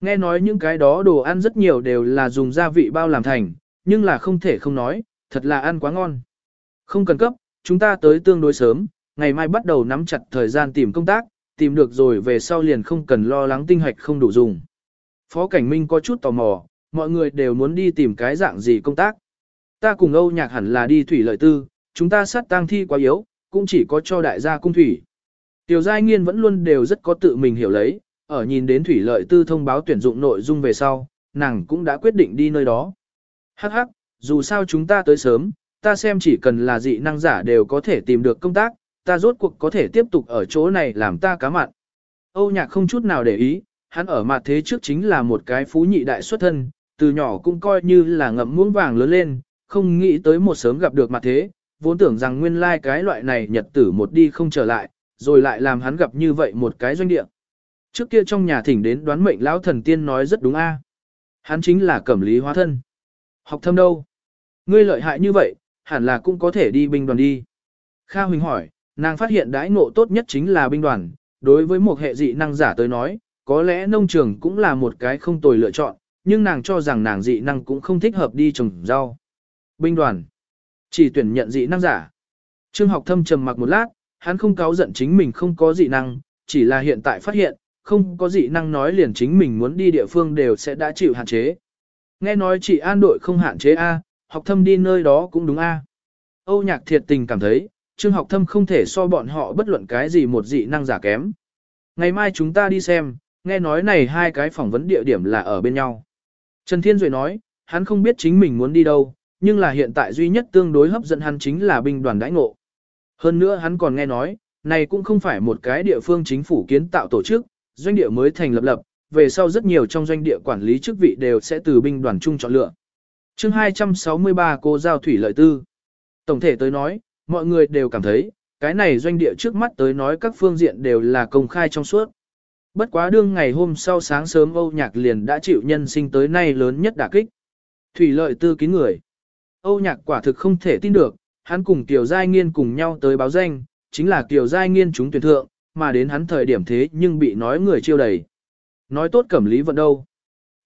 Nghe nói những cái đó đồ ăn rất nhiều đều là dùng gia vị bao làm thành, nhưng là không thể không nói, thật là ăn quá ngon. Không cần cấp, chúng ta tới tương đối sớm, ngày mai bắt đầu nắm chặt thời gian tìm công tác, tìm được rồi về sau liền không cần lo lắng tinh hạch không đủ dùng. Phó Cảnh Minh có chút tò mò, mọi người đều muốn đi tìm cái dạng gì công tác. Ta cùng Âu Nhạc hẳn là đi thủy lợi tư, chúng ta sát tang thi quá yếu, cũng chỉ có cho đại gia cung thủy. Tiểu Giai Nghiên vẫn luôn đều rất có tự mình hiểu lấy, ở nhìn đến thủy lợi tư thông báo tuyển dụng nội dung về sau, nàng cũng đã quyết định đi nơi đó. Hắc hắc, dù sao chúng ta tới sớm, ta xem chỉ cần là dị năng giả đều có thể tìm được công tác, ta rốt cuộc có thể tiếp tục ở chỗ này làm ta cá mặn. Âu nhạc không chút nào để ý, hắn ở mặt thế trước chính là một cái phú nhị đại xuất thân, từ nhỏ cũng coi như là ngậm muỗng vàng lớn lên, không nghĩ tới một sớm gặp được mặt thế, vốn tưởng rằng nguyên lai cái loại này nhật tử một đi không trở lại, rồi lại làm hắn gặp như vậy một cái doanh địa. Trước kia trong nhà thỉnh đến đoán mệnh lão thần tiên nói rất đúng a. Hắn chính là cẩm lý hóa thân. Học thâm đâu? Ngươi lợi hại như vậy, hẳn là cũng có thể đi binh đoàn đi. Kha Huỳnh hỏi, Nàng phát hiện đãi ngộ tốt nhất chính là binh đoàn, đối với một hệ dị năng giả tới nói, có lẽ nông trường cũng là một cái không tồi lựa chọn, nhưng nàng cho rằng nàng dị năng cũng không thích hợp đi trồng rau. Binh đoàn. Chỉ tuyển nhận dị năng giả. Trương học thâm trầm mặc một lát, hắn không cáo giận chính mình không có dị năng, chỉ là hiện tại phát hiện, không có dị năng nói liền chính mình muốn đi địa phương đều sẽ đã chịu hạn chế. Nghe nói chị an đội không hạn chế A, học thâm đi nơi đó cũng đúng A. Âu nhạc thiệt tình cảm thấy, trương học thâm không thể so bọn họ bất luận cái gì một dị năng giả kém. Ngày mai chúng ta đi xem, nghe nói này hai cái phỏng vấn địa điểm là ở bên nhau. Trần Thiên Duệ nói, hắn không biết chính mình muốn đi đâu, nhưng là hiện tại duy nhất tương đối hấp dẫn hắn chính là binh đoàn đãi ngộ. Hơn nữa hắn còn nghe nói, này cũng không phải một cái địa phương chính phủ kiến tạo tổ chức, doanh địa mới thành lập lập, về sau rất nhiều trong doanh địa quản lý chức vị đều sẽ từ binh đoàn chung chọn lựa. chương 263 cô giao thủy lợi tư. Tổng thể tới nói, mọi người đều cảm thấy, cái này doanh địa trước mắt tới nói các phương diện đều là công khai trong suốt. Bất quá đương ngày hôm sau sáng sớm Âu Nhạc liền đã chịu nhân sinh tới nay lớn nhất đả kích. Thủy lợi tư kín người. Âu Nhạc quả thực không thể tin được, hắn cùng Tiểu Giai Nghiên cùng nhau tới báo danh, chính là Tiểu Giai Nghiên chúng tuyển thượng, mà đến hắn thời điểm thế nhưng bị nói người chiêu đầy. Nói tốt cẩm lý vận đâu?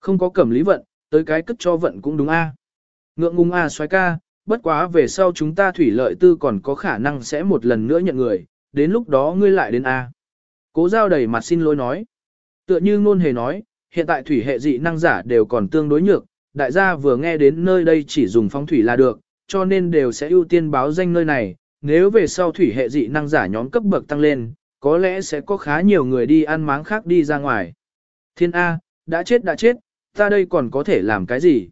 Không có cẩm lý vận, tới cái cất cho vận cũng đúng a. Ngượng ngùng a à xoái ca, bất quá về sau chúng ta thủy lợi tư còn có khả năng sẽ một lần nữa nhận người, đến lúc đó ngươi lại đến a. Cố giao đầy mặt xin lỗi nói. Tựa như ngôn hề nói, hiện tại thủy hệ dị năng giả đều còn tương đối nhược, đại gia vừa nghe đến nơi đây chỉ dùng phong thủy là được, cho nên đều sẽ ưu tiên báo danh nơi này, nếu về sau thủy hệ dị năng giả nhóm cấp bậc tăng lên, có lẽ sẽ có khá nhiều người đi ăn máng khác đi ra ngoài. Thiên A, đã chết đã chết, ta đây còn có thể làm cái gì?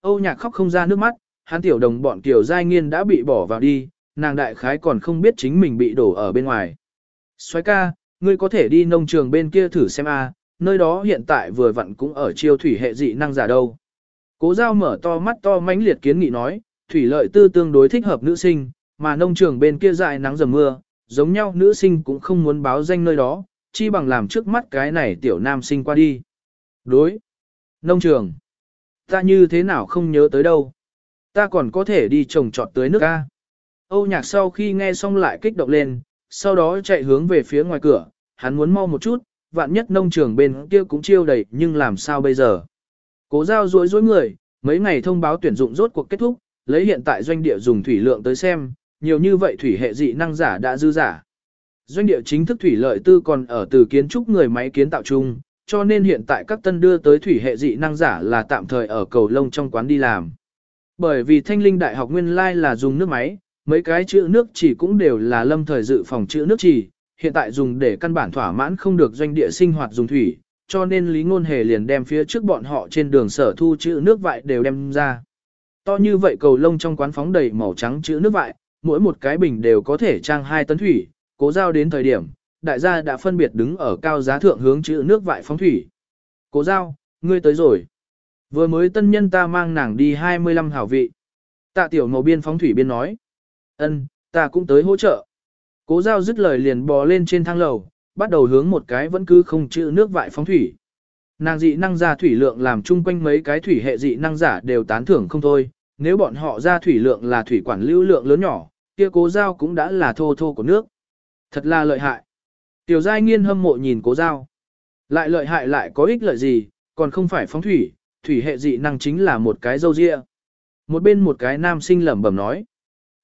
Âu nhạc khóc không ra nước mắt, hắn tiểu đồng bọn tiểu giai nghiên đã bị bỏ vào đi, nàng đại khái còn không biết chính mình bị đổ ở bên ngoài. Xoái ca, ngươi có thể đi nông trường bên kia thử xem A, nơi đó hiện tại vừa vặn cũng ở chiêu thủy hệ dị năng giả đâu. Cố giao mở to mắt to mãnh liệt kiến nghị nói, thủy lợi tư tương đối thích hợp nữ sinh, mà nông trường bên kia dại nắng dầm mưa, giống nhau nữ sinh cũng không muốn báo danh nơi đó, chi bằng làm trước mắt cái này tiểu nam sinh qua đi. Đối. Nông trường. Ta như thế nào không nhớ tới đâu. Ta còn có thể đi trồng trọt tới nước Ca, Âu nhạc sau khi nghe xong lại kích động lên, sau đó chạy hướng về phía ngoài cửa, hắn muốn mau một chút, vạn nhất nông trường bên kia cũng chiêu đầy nhưng làm sao bây giờ. Cố giao rối rối người, mấy ngày thông báo tuyển dụng rốt cuộc kết thúc, lấy hiện tại doanh địa dùng thủy lượng tới xem, nhiều như vậy thủy hệ dị năng giả đã dư giả. Doanh địa chính thức thủy lợi tư còn ở từ kiến trúc người máy kiến tạo chung, cho nên hiện tại các tân đưa tới thủy hệ dị năng giả là tạm thời ở cầu lông trong quán đi làm. Bởi vì thanh linh đại học nguyên lai là dùng nước máy, mấy cái chữ nước chỉ cũng đều là lâm thời dự phòng chữ nước chỉ, hiện tại dùng để căn bản thỏa mãn không được doanh địa sinh hoạt dùng thủy, cho nên Lý Ngôn Hề liền đem phía trước bọn họ trên đường sở thu chữ nước vại đều đem ra. To như vậy cầu lông trong quán phóng đầy màu trắng chữ nước vại, mỗi một cái bình đều có thể trang 2 tấn thủy, cố giao đến thời điểm, đại gia đã phân biệt đứng ở cao giá thượng hướng chữ nước vại phóng thủy. Cố giao, ngươi tới rồi. Vừa mới tân nhân ta mang nàng đi 25 hảo vị. Tạ tiểu màu biên phóng thủy biên nói. ân ta cũng tới hỗ trợ. Cố giao dứt lời liền bò lên trên thang lầu, bắt đầu hướng một cái vẫn cứ không chữ nước vại phóng thủy. Nàng dị năng ra thủy lượng làm chung quanh mấy cái thủy hệ dị năng giả đều tán thưởng không thôi, nếu bọn họ ra thủy lượng là thủy quản lưu lượng lớn nhỏ, kia cố giao cũng đã là thô thô của nước. Thật là lợi hại. Tiểu giai nghiên hâm mộ nhìn cố giao. Lại lợi hại lại có ích lợi gì, còn không phải phóng thủy, thủy hệ dị năng chính là một cái dâu ria. Một bên một cái nam sinh lẩm bẩm nói.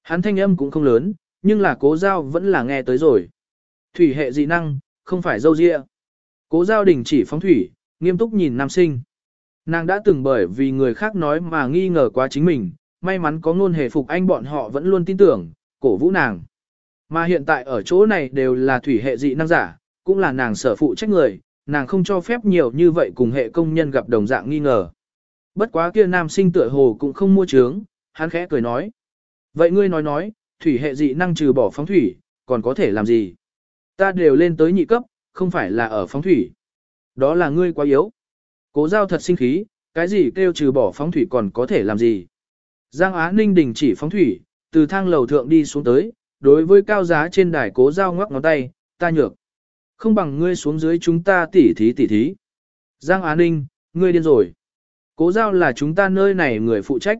Hắn thanh âm cũng không lớn, nhưng là cố giao vẫn là nghe tới rồi. Thủy hệ dị năng, không phải dâu dịa, Cố giao đình chỉ phóng thủy, nghiêm túc nhìn nam sinh. Nàng đã từng bởi vì người khác nói mà nghi ngờ quá chính mình, may mắn có ngôn hề phục anh bọn họ vẫn luôn tin tưởng, cổ vũ nàng. Mà hiện tại ở chỗ này đều là thủy hệ dị năng giả, cũng là nàng sở phụ trách người, nàng không cho phép nhiều như vậy cùng hệ công nhân gặp đồng dạng nghi ngờ. Bất quá kia nam sinh tựa hồ cũng không mua trướng, hắn khẽ cười nói. Vậy ngươi nói nói, thủy hệ dị năng trừ bỏ phóng thủy, còn có thể làm gì? Ta đều lên tới nhị cấp, không phải là ở phóng thủy. Đó là ngươi quá yếu. Cố giao thật sinh khí, cái gì kêu trừ bỏ phóng thủy còn có thể làm gì? Giang Á Ninh đình chỉ phóng thủy, từ thang lầu thượng đi xuống tới, đối với cao giá trên đài cố giao ngoắc ngón tay, ta nhược. Không bằng ngươi xuống dưới chúng ta tỉ thí tỉ thí. Giang Á Ninh, ngươi điên rồi. Cố giao là chúng ta nơi này người phụ trách.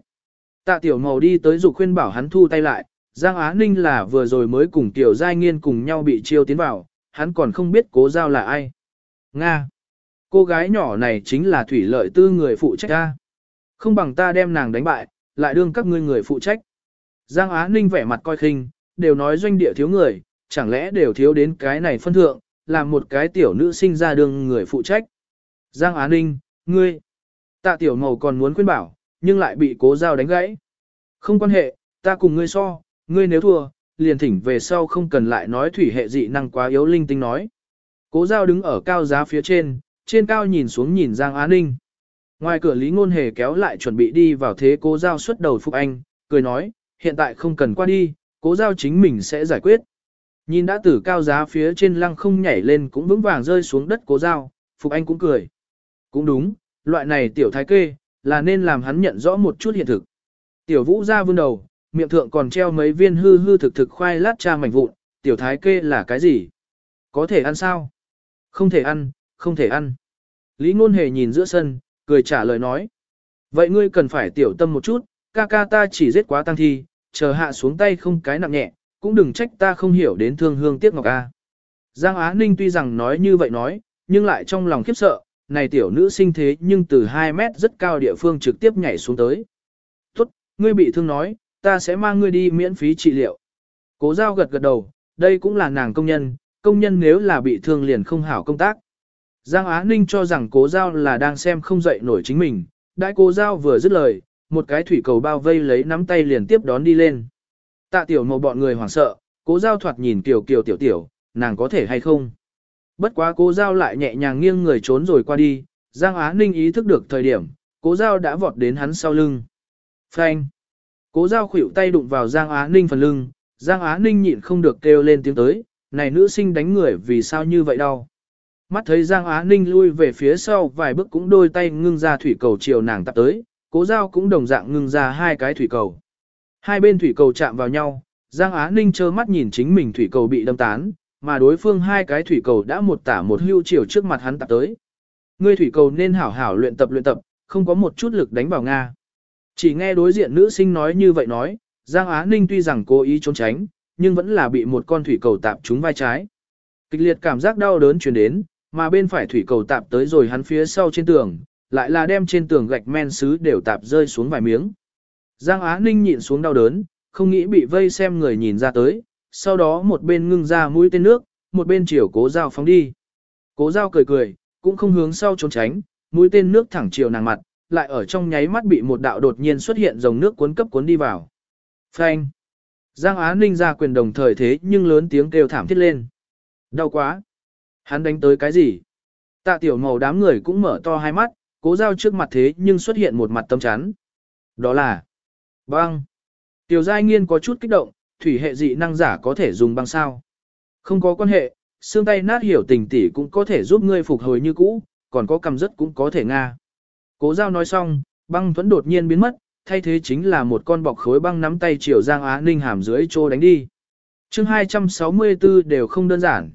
Tạ Tiểu Màu đi tới dục khuyên bảo hắn thu tay lại, Giang Á Ninh là vừa rồi mới cùng Tiểu Giai Nghiên cùng nhau bị chiêu tiến vào, hắn còn không biết cố giao là ai. Nga. Cô gái nhỏ này chính là thủy lợi tư người phụ trách ta. Không bằng ta đem nàng đánh bại, lại đương các ngươi người phụ trách. Giang Á Ninh vẻ mặt coi khinh, đều nói doanh địa thiếu người, chẳng lẽ đều thiếu đến cái này phân thượng, làm một cái tiểu nữ sinh ra đương người phụ trách. Giang Á Ninh, ngươi, tạ tiểu màu còn muốn khuyên bảo, nhưng lại bị cố giao đánh gãy. Không quan hệ, ta cùng ngươi so, ngươi nếu thua, liền thỉnh về sau không cần lại nói thủy hệ dị năng quá yếu linh tinh nói. Cố giao đứng ở cao giá phía trên, trên cao nhìn xuống nhìn Giang Á Ninh. Ngoài cửa Lý Ngôn Hề kéo lại chuẩn bị đi vào thế cố giao xuất đầu Phục Anh, cười nói, hiện tại không cần qua đi, cố giao chính mình sẽ giải quyết. Nhìn đã từ cao giá phía trên lăng không nhảy lên cũng vững vàng rơi xuống đất cố giao, Phục Anh cũng cười. Cũng đúng, loại này tiểu thái kê, là nên làm hắn nhận rõ một chút hiện thực. Tiểu vũ ra vươn đầu, miệng thượng còn treo mấy viên hư hư thực thực khoai lát cha mảnh vụn, tiểu thái kê là cái gì? Có thể ăn sao? Không thể ăn, không thể ăn. Lý ngôn hề nhìn giữa sân, cười trả lời nói. Vậy ngươi cần phải tiểu tâm một chút, ca ca ta chỉ giết quá tăng thi, chờ hạ xuống tay không cái nặng nhẹ, cũng đừng trách ta không hiểu đến thương hương tiếc ngọc a. Giang Á Ninh tuy rằng nói như vậy nói, nhưng lại trong lòng khiếp sợ, này tiểu nữ sinh thế nhưng từ 2 mét rất cao địa phương trực tiếp nhảy xuống tới. Tốt, ngươi bị thương nói, ta sẽ mang ngươi đi miễn phí trị liệu. Cố giao gật gật đầu, đây cũng là nàng công nhân, công nhân nếu là bị thương liền không hảo công tác. Giang Á Ninh cho rằng cố giao là đang xem không dậy nổi chính mình, đại cố giao vừa dứt lời, một cái thủy cầu bao vây lấy nắm tay liền tiếp đón đi lên. Tạ tiểu màu bọn người hoảng sợ, cố giao thoạt nhìn kiều kiều tiểu tiểu, nàng có thể hay không. Bất quá cố giao lại nhẹ nhàng nghiêng người trốn rồi qua đi, Giang Á Ninh ý thức được thời điểm, cố giao đã vọt đến hắn sau lưng. Phanh! Cố giao khuỷu tay đụng vào Giang Á Ninh phần lưng, Giang Á Ninh nhịn không được kêu lên tiếng tới, này nữ sinh đánh người vì sao như vậy đau? Mắt thấy Giang Á Ninh lui về phía sau vài bước cũng đôi tay ngưng ra thủy cầu chiều nàng tập tới, cố giao cũng đồng dạng ngưng ra hai cái thủy cầu. Hai bên thủy cầu chạm vào nhau, Giang Á Ninh trơ mắt nhìn chính mình thủy cầu bị đâm tán, mà đối phương hai cái thủy cầu đã một tả một hưu chiều trước mặt hắn tập tới. Ngươi thủy cầu nên hảo hảo luyện tập luyện tập, không có một chút lực đánh vào Nga. Chỉ nghe đối diện nữ sinh nói như vậy nói, Giang Á Ninh tuy rằng cố ý trốn tránh, nhưng vẫn là bị một con thủy cầu tạp trúng vai trái. Kịch liệt cảm giác đau đớn truyền đến, mà bên phải thủy cầu tạp tới rồi hắn phía sau trên tường, lại là đem trên tường gạch men sứ đều tạp rơi xuống vài miếng. Giang Á Ninh nhịn xuống đau đớn, không nghĩ bị vây xem người nhìn ra tới, sau đó một bên ngưng ra mũi tên nước, một bên chiều cố dao phóng đi. Cố dao cười cười, cũng không hướng sau trốn tránh, mũi tên nước thẳng chiều nàng mặt, lại ở trong nháy mắt bị một đạo đột nhiên xuất hiện dòng nước cuốn cấp cuốn đi vào. Phanh! Giang Á Ninh ra quyền đồng thời thế nhưng lớn tiếng kêu thảm thiết lên. Đau quá! Hắn đánh tới cái gì? Tạ tiểu màu đám người cũng mở to hai mắt, cố giao trước mặt thế nhưng xuất hiện một mặt tâm chắn. Đó là băng. Tiểu giai nghiên có chút kích động, thủy hệ dị năng giả có thể dùng băng sao. Không có quan hệ, xương tay nát hiểu tình tỉ cũng có thể giúp ngươi phục hồi như cũ, còn có cầm rất cũng có thể nga. Cố giao nói xong, băng thuẫn đột nhiên biến mất, thay thế chính là một con bọc khối băng nắm tay chiều Giang Á Ninh hàm dưới trô đánh đi. chương 264 đều không đơn giản.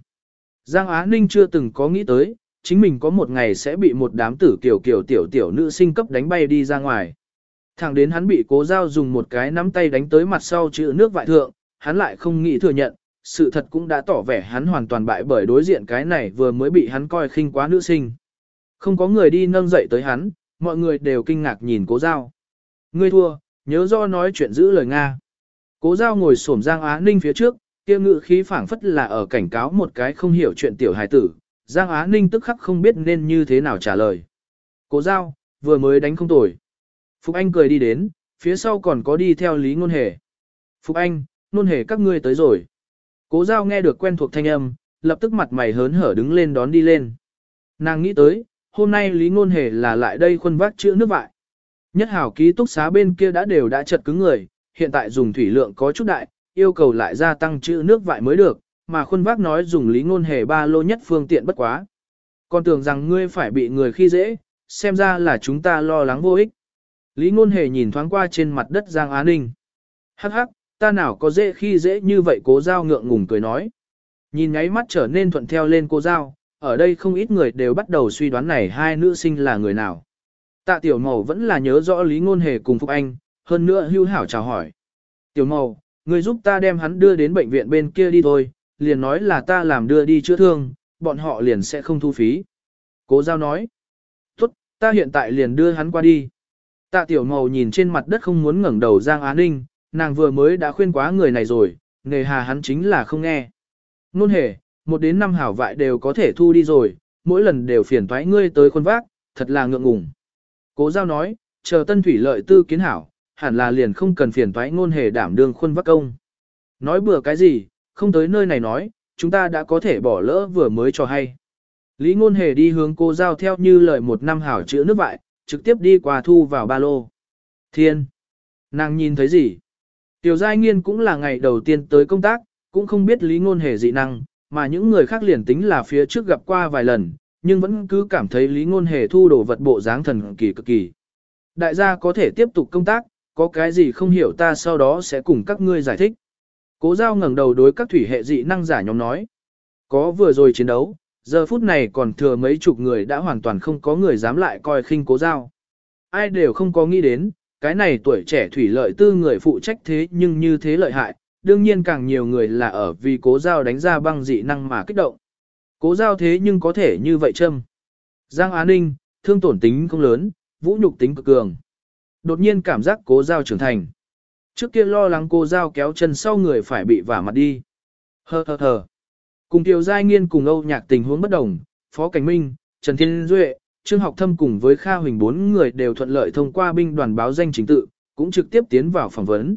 Giang Á Ninh chưa từng có nghĩ tới, chính mình có một ngày sẽ bị một đám tử kiểu kiểu tiểu tiểu nữ sinh cấp đánh bay đi ra ngoài. Thẳng đến hắn bị cố giao dùng một cái nắm tay đánh tới mặt sau chữ nước vại thượng, hắn lại không nghĩ thừa nhận, sự thật cũng đã tỏ vẻ hắn hoàn toàn bại bởi đối diện cái này vừa mới bị hắn coi khinh quá nữ sinh. Không có người đi nâng dậy tới hắn, mọi người đều kinh ngạc nhìn cố giao. Ngươi thua, nhớ do nói chuyện giữ lời Nga. Cố giao ngồi xổm Giang Á Ninh phía trước, kia ngự khí phảng phất là ở cảnh cáo một cái không hiểu chuyện tiểu hài tử. Giang Á Ninh tức khắc không biết nên như thế nào trả lời. Cố giao, vừa mới đánh không tồi. Phục Anh cười đi đến, phía sau còn có đi theo Lý Ngôn Hề. Phục Anh, Ngôn Hề các ngươi tới rồi. Cố giao nghe được quen thuộc thanh âm, lập tức mặt mày hớn hở đứng lên đón đi lên. Nàng nghĩ tới, hôm nay Lý Ngôn Hề là lại đây khuân vác chữa nước vại. Nhất hảo ký túc xá bên kia đã đều đã chật cứng người, hiện tại dùng thủy lượng có chút đại, yêu cầu lại gia tăng chữ nước vại mới được, mà khuân vác nói dùng lý ngôn hề ba lô nhất phương tiện bất quá. Còn tưởng rằng ngươi phải bị người khi dễ, xem ra là chúng ta lo lắng vô ích. Lý ngôn hề nhìn thoáng qua trên mặt đất Giang Á Ninh. Hắc hắc, ta nào có dễ khi dễ như vậy cố giao ngượng ngùng cười nói. Nhìn nháy mắt trở nên thuận theo lên cô giao, ở đây không ít người đều bắt đầu suy đoán này hai nữ sinh là người nào. Tạ Tiểu Màu vẫn là nhớ rõ Lý Ngôn Hề cùng Phúc Anh, hơn nữa hưu hảo chào hỏi. Tiểu Màu, người giúp ta đem hắn đưa đến bệnh viện bên kia đi thôi, liền nói là ta làm đưa đi chữa thương, bọn họ liền sẽ không thu phí. Cố giao nói. Tốt, ta hiện tại liền đưa hắn qua đi. Tạ tiểu màu nhìn trên mặt đất không muốn ngẩng đầu Giang Á Ninh, nàng vừa mới đã khuyên quá người này rồi, nghề hà hắn chính là không nghe. Nôn hề, một đến năm hảo vại đều có thể thu đi rồi, mỗi lần đều phiền toái ngươi tới khuôn vác, thật là ngượng ngùng. Cố giao nói, chờ tân thủy lợi tư kiến hảo, hẳn là liền không cần phiền toái ngôn hề đảm đương khuôn vác công. Nói bừa cái gì, không tới nơi này nói, chúng ta đã có thể bỏ lỡ vừa mới cho hay. Lý ngôn hề đi hướng cô giao theo như lời một năm hảo chữ nước vại, trực tiếp đi qua thu vào ba lô. Thiên! Nàng nhìn thấy gì? Tiểu giai nghiên cũng là ngày đầu tiên tới công tác, cũng không biết lý ngôn hề dị năng, mà những người khác liền tính là phía trước gặp qua vài lần, nhưng vẫn cứ cảm thấy lý ngôn hề thu đồ vật bộ dáng thần kỳ cực kỳ. Đại gia có thể tiếp tục công tác, có cái gì không hiểu ta sau đó sẽ cùng các ngươi giải thích. Cố giao ngẩng đầu đối các thủy hệ dị năng giả nhóm nói. Có vừa rồi chiến đấu, giờ phút này còn thừa mấy chục người đã hoàn toàn không có người dám lại coi khinh cố giao. Ai đều không có nghĩ đến, cái này tuổi trẻ thủy lợi tư người phụ trách thế nhưng như thế lợi hại, đương nhiên càng nhiều người là ở vì cố giao đánh ra băng dị năng mà kích động. Cố giao thế nhưng có thể như vậy châm. Giang Á Ninh, thương tổn tính không lớn, vũ nhục tính cực cường. Đột nhiên cảm giác cố giao trưởng thành. Trước kia lo lắng cô giao kéo chân sau người phải bị vả mặt đi. Hơ hơ hơ. Cùng Tiểu Giai Nghiên cùng Âu Nhạc tình huống bất đồng, Phó Cảnh Minh, Trần Thiên Duệ, Trương Học Thâm cùng với Kha Huỳnh bốn người đều thuận lợi thông qua binh đoàn báo danh chính tự, cũng trực tiếp tiến vào phỏng vấn.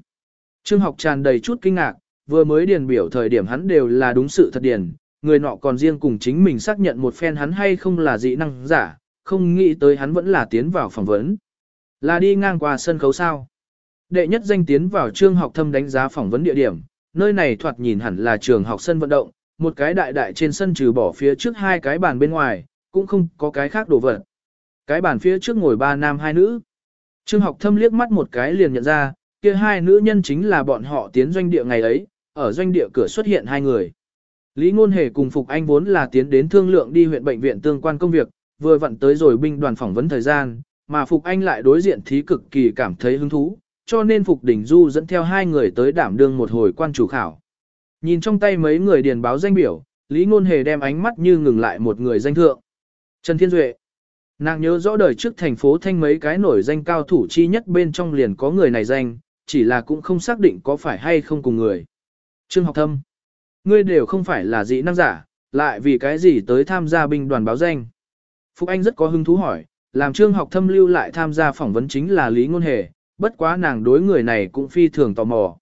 Trương Học tràn đầy chút kinh ngạc, vừa mới điền biểu thời điểm hắn đều là đúng sự thật điền, người nọ còn riêng cùng chính mình xác nhận một phen hắn hay không là dị năng giả, không nghĩ tới hắn vẫn là tiến vào phỏng vấn. Là đi ngang qua sân khấu sao. Đệ nhất danh tiến vào Trương Học Thâm đánh giá phỏng vấn địa điểm, nơi này thoạt nhìn hẳn là trường học sân vận động, một cái đại đại trên sân trừ bỏ phía trước hai cái bàn bên ngoài, cũng không có cái khác đồ vật. Cái bàn phía trước ngồi ba nam hai nữ. Trương học thâm liếc mắt một cái liền nhận ra, kia hai nữ nhân chính là bọn họ tiến doanh địa ngày ấy, ở doanh địa cửa xuất hiện hai người. Lý Ngôn Hề cùng Phục Anh vốn là tiến đến thương lượng đi huyện bệnh viện tương quan công việc, vừa vặn tới rồi binh đoàn phỏng vấn thời gian, mà Phục Anh lại đối diện thí cực kỳ cảm thấy hứng thú, cho nên Phục Đình Du dẫn theo hai người tới đảm đương một hồi quan chủ khảo. Nhìn trong tay mấy người điền báo danh biểu, Lý Ngôn Hề đem ánh mắt như ngừng lại một người danh thượng. Trần Thiên Duệ. Nàng nhớ rõ đời trước thành phố thanh mấy cái nổi danh cao thủ chi nhất bên trong liền có người này danh, chỉ là cũng không xác định có phải hay không cùng người. Trương học thâm. Ngươi đều không phải là dị năng giả, lại vì cái gì tới tham gia binh đoàn báo danh. Phúc Anh rất có hứng thú hỏi, làm trương học thâm lưu lại tham gia phỏng vấn chính là Lý Ngôn Hề, bất quá nàng đối người này cũng phi thường tò mò.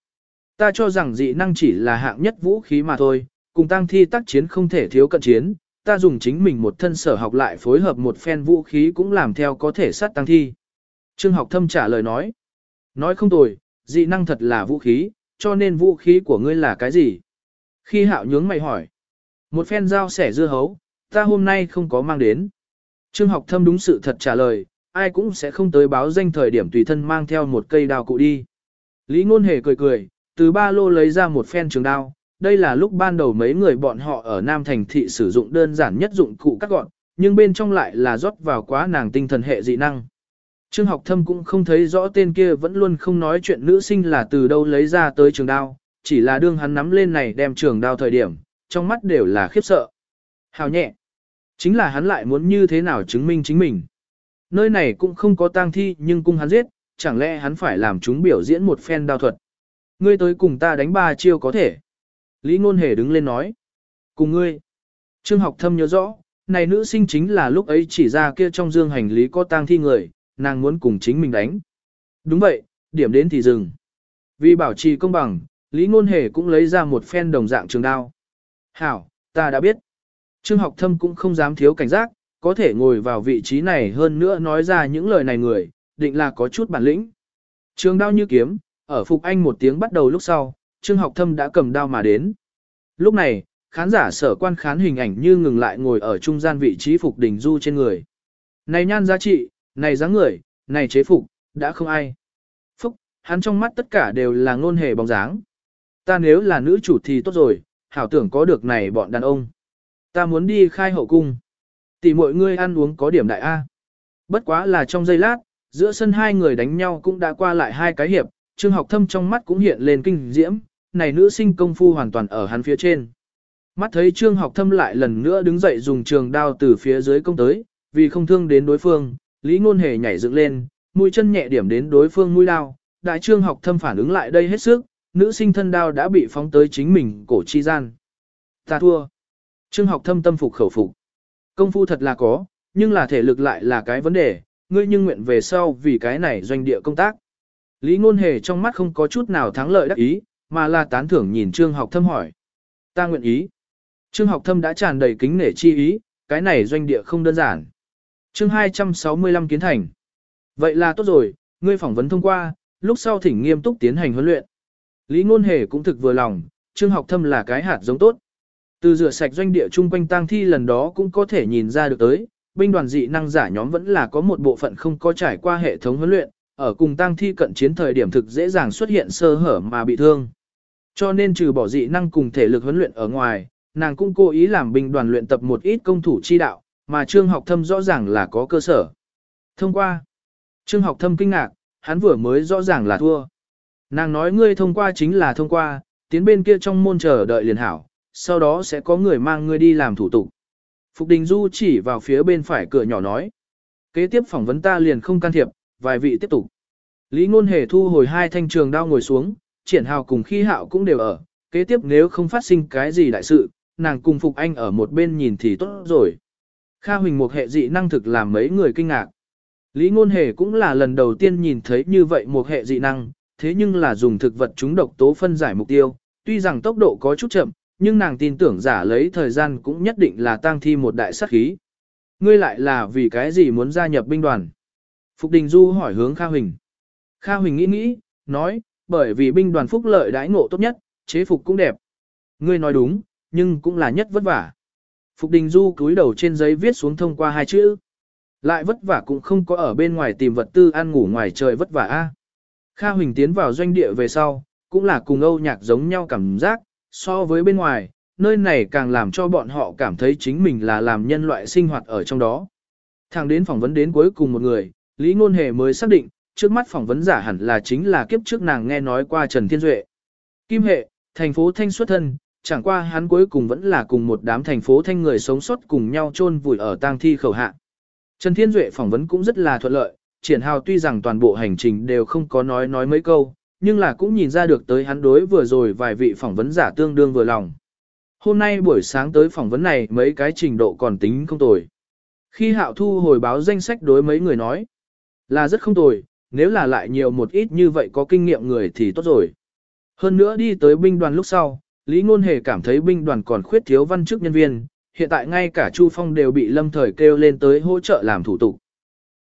Ta cho rằng dị năng chỉ là hạng nhất vũ khí mà thôi, cùng tăng thi tác chiến không thể thiếu cận chiến, ta dùng chính mình một thân sở học lại phối hợp một phen vũ khí cũng làm theo có thể sát tăng thi. Trương học thâm trả lời nói, nói không tồi, dị năng thật là vũ khí, cho nên vũ khí của ngươi là cái gì? Khi hạo nhướng mày hỏi, một phen dao sẻ dưa hấu, ta hôm nay không có mang đến. Trương học thâm đúng sự thật trả lời, ai cũng sẽ không tới báo danh thời điểm tùy thân mang theo một cây đao cụ đi. Lý ngôn hề cười cười, từ ba lô lấy ra một phen trường đao, đây là lúc ban đầu mấy người bọn họ ở Nam Thành Thị sử dụng đơn giản nhất dụng cụ cắt gọn, nhưng bên trong lại là rót vào quá nàng tinh thần hệ dị năng. Trương học thâm cũng không thấy rõ tên kia vẫn luôn không nói chuyện nữ sinh là từ đâu lấy ra tới trường đao, chỉ là đương hắn nắm lên này đem trường đao thời điểm, trong mắt đều là khiếp sợ. Hào nhẹ. Chính là hắn lại muốn như thế nào chứng minh chính mình. Nơi này cũng không có tang thi nhưng cung hắn giết, chẳng lẽ hắn phải làm chúng biểu diễn một phen đao thuật. Ngươi tới cùng ta đánh ba chiêu có thể. Lý Ngôn Hề đứng lên nói. Cùng ngươi. Trương học thâm nhớ rõ, này nữ sinh chính là lúc ấy chỉ ra kia trong dương hành lý có tang thi người, nàng muốn cùng chính mình đánh. Đúng vậy, điểm đến thì dừng. Vì bảo trì công bằng, Lý Ngôn Hề cũng lấy ra một phen đồng dạng trường đao. Hảo, ta đã biết. Trương học thâm cũng không dám thiếu cảnh giác, có thể ngồi vào vị trí này hơn nữa nói ra những lời này người, định là có chút bản lĩnh. Trường đao như kiếm, ở Phục Anh một tiếng bắt đầu lúc sau, Trương Học Thâm đã cầm đao mà đến. Lúc này, khán giả sở quan khán hình ảnh như ngừng lại ngồi ở trung gian vị trí Phục Đình Du trên người. Này nhan giá trị, này dáng người, này chế phục, đã không ai. Phúc, hắn trong mắt tất cả đều là ngôn hề bóng dáng. Ta nếu là nữ chủ thì tốt rồi, hảo tưởng có được này bọn đàn ông. Ta muốn đi khai hậu cung. Tỷ mọi người ăn uống có điểm đại A. Bất quá là trong giây lát, giữa sân hai người đánh nhau cũng đã qua lại hai cái hiệp, Trương Học Thâm trong mắt cũng hiện lên kinh diễm, này nữ sinh công phu hoàn toàn ở hắn phía trên. Mắt thấy Trương Học Thâm lại lần nữa đứng dậy dùng trường đao từ phía dưới công tới, vì không thương đến đối phương, Lý Ngôn Hề nhảy dựng lên, mũi chân nhẹ điểm đến đối phương mũi đao, đại trương học thâm phản ứng lại đây hết sức, nữ sinh thân đao đã bị phóng tới chính mình cổ chi gian. Ta thua. Trương học thâm tâm phục khẩu phục. Công phu thật là có, nhưng là thể lực lại là cái vấn đề, ngươi nhưng nguyện về sau vì cái này doanh địa công tác. Lý ngôn hề trong mắt không có chút nào thắng lợi đắc ý, mà là tán thưởng nhìn trương học thâm hỏi. Ta nguyện ý. Trương học thâm đã tràn đầy kính nể chi ý, cái này doanh địa không đơn giản chương 265 kiến thành. Vậy là tốt rồi, ngươi phỏng vấn thông qua, lúc sau thỉnh nghiêm túc tiến hành huấn luyện. Lý ngôn hề cũng thực vừa lòng, trương học thâm là cái hạt giống tốt. Từ rửa sạch doanh địa chung quanh tang thi lần đó cũng có thể nhìn ra được tới, binh đoàn dị năng giả nhóm vẫn là có một bộ phận không có trải qua hệ thống huấn luyện, ở cùng tang thi cận chiến thời điểm thực dễ dàng xuất hiện sơ hở mà bị thương. Cho nên trừ bỏ dị năng cùng thể lực huấn luyện ở ngoài, nàng cũng cố ý làm binh đoàn luyện tập một ít công thủ chi đạo, mà trương học thâm rõ ràng là có cơ sở. Thông qua, trương học thâm kinh ngạc, hắn vừa mới rõ ràng là thua. Nàng nói ngươi thông qua chính là thông qua, tiến bên kia trong môn chờ đợi liền hảo, sau đó sẽ có người mang ngươi đi làm thủ tục. Phục Đình Du chỉ vào phía bên phải cửa nhỏ nói. Kế tiếp phỏng vấn ta liền không can thiệp, vài vị tiếp tục. Lý Ngôn Hề thu hồi hai thanh trường đao ngồi xuống, triển hào cùng khi hạo cũng đều ở. Kế tiếp nếu không phát sinh cái gì đại sự, nàng cùng Phục Anh ở một bên nhìn thì tốt rồi. Kha Huỳnh một hệ dị năng thực làm mấy người kinh ngạc. Lý Ngôn Hề cũng là lần đầu tiên nhìn thấy như vậy một hệ dị năng, thế nhưng là dùng thực vật chúng độc tố phân giải mục tiêu, tuy rằng tốc độ có chút chậm, nhưng nàng tin tưởng giả lấy thời gian cũng nhất định là tang thi một đại sát khí. Ngươi lại là vì cái gì muốn gia nhập binh đoàn? Phục Đình Du hỏi hướng Kha Huỳnh. Kha Huỳnh nghĩ nghĩ, nói, bởi vì binh đoàn phúc lợi đãi ngộ tốt nhất, chế phục cũng đẹp. Ngươi nói đúng, nhưng cũng là nhất vất vả. Phục Đình Du cúi đầu trên giấy viết xuống thông qua hai chữ. Lại vất vả cũng không có ở bên ngoài tìm vật tư ăn ngủ ngoài trời vất vả a. Kha Huỳnh tiến vào doanh địa về sau, cũng là cùng Âu Nhạc giống nhau cảm giác, so với bên ngoài, nơi này càng làm cho bọn họ cảm thấy chính mình là làm nhân loại sinh hoạt ở trong đó. Thang đến phỏng vấn đến cuối cùng một người, Lý Ngôn Hề mới xác định, trước mắt phỏng vấn giả hẳn là chính là kiếp trước nàng nghe nói qua Trần Thiên Duệ. Kim hệ, thành phố Thanh xuất thân, chẳng qua hắn cuối cùng vẫn là cùng một đám thành phố Thanh người sống sót cùng nhau chôn vùi ở tang thi khẩu hạ. Trần Thiên Duệ phỏng vấn cũng rất là thuận lợi, triển hào tuy rằng toàn bộ hành trình đều không có nói nói mấy câu, nhưng là cũng nhìn ra được tới hắn đối vừa rồi vài vị phỏng vấn giả tương đương vừa lòng. Hôm nay buổi sáng tới phỏng vấn này mấy cái trình độ còn tính không tồi. Khi hạo thu hồi báo danh sách đối mấy người nói, là rất không tồi, nếu là lại nhiều một ít như vậy có kinh nghiệm người thì tốt rồi. Hơn nữa đi tới binh đoàn lúc sau, Lý Ngôn Hề cảm thấy binh đoàn còn khuyết thiếu văn chức nhân viên, hiện tại ngay cả Chu Phong đều bị lâm thời kêu lên tới hỗ trợ làm thủ tục.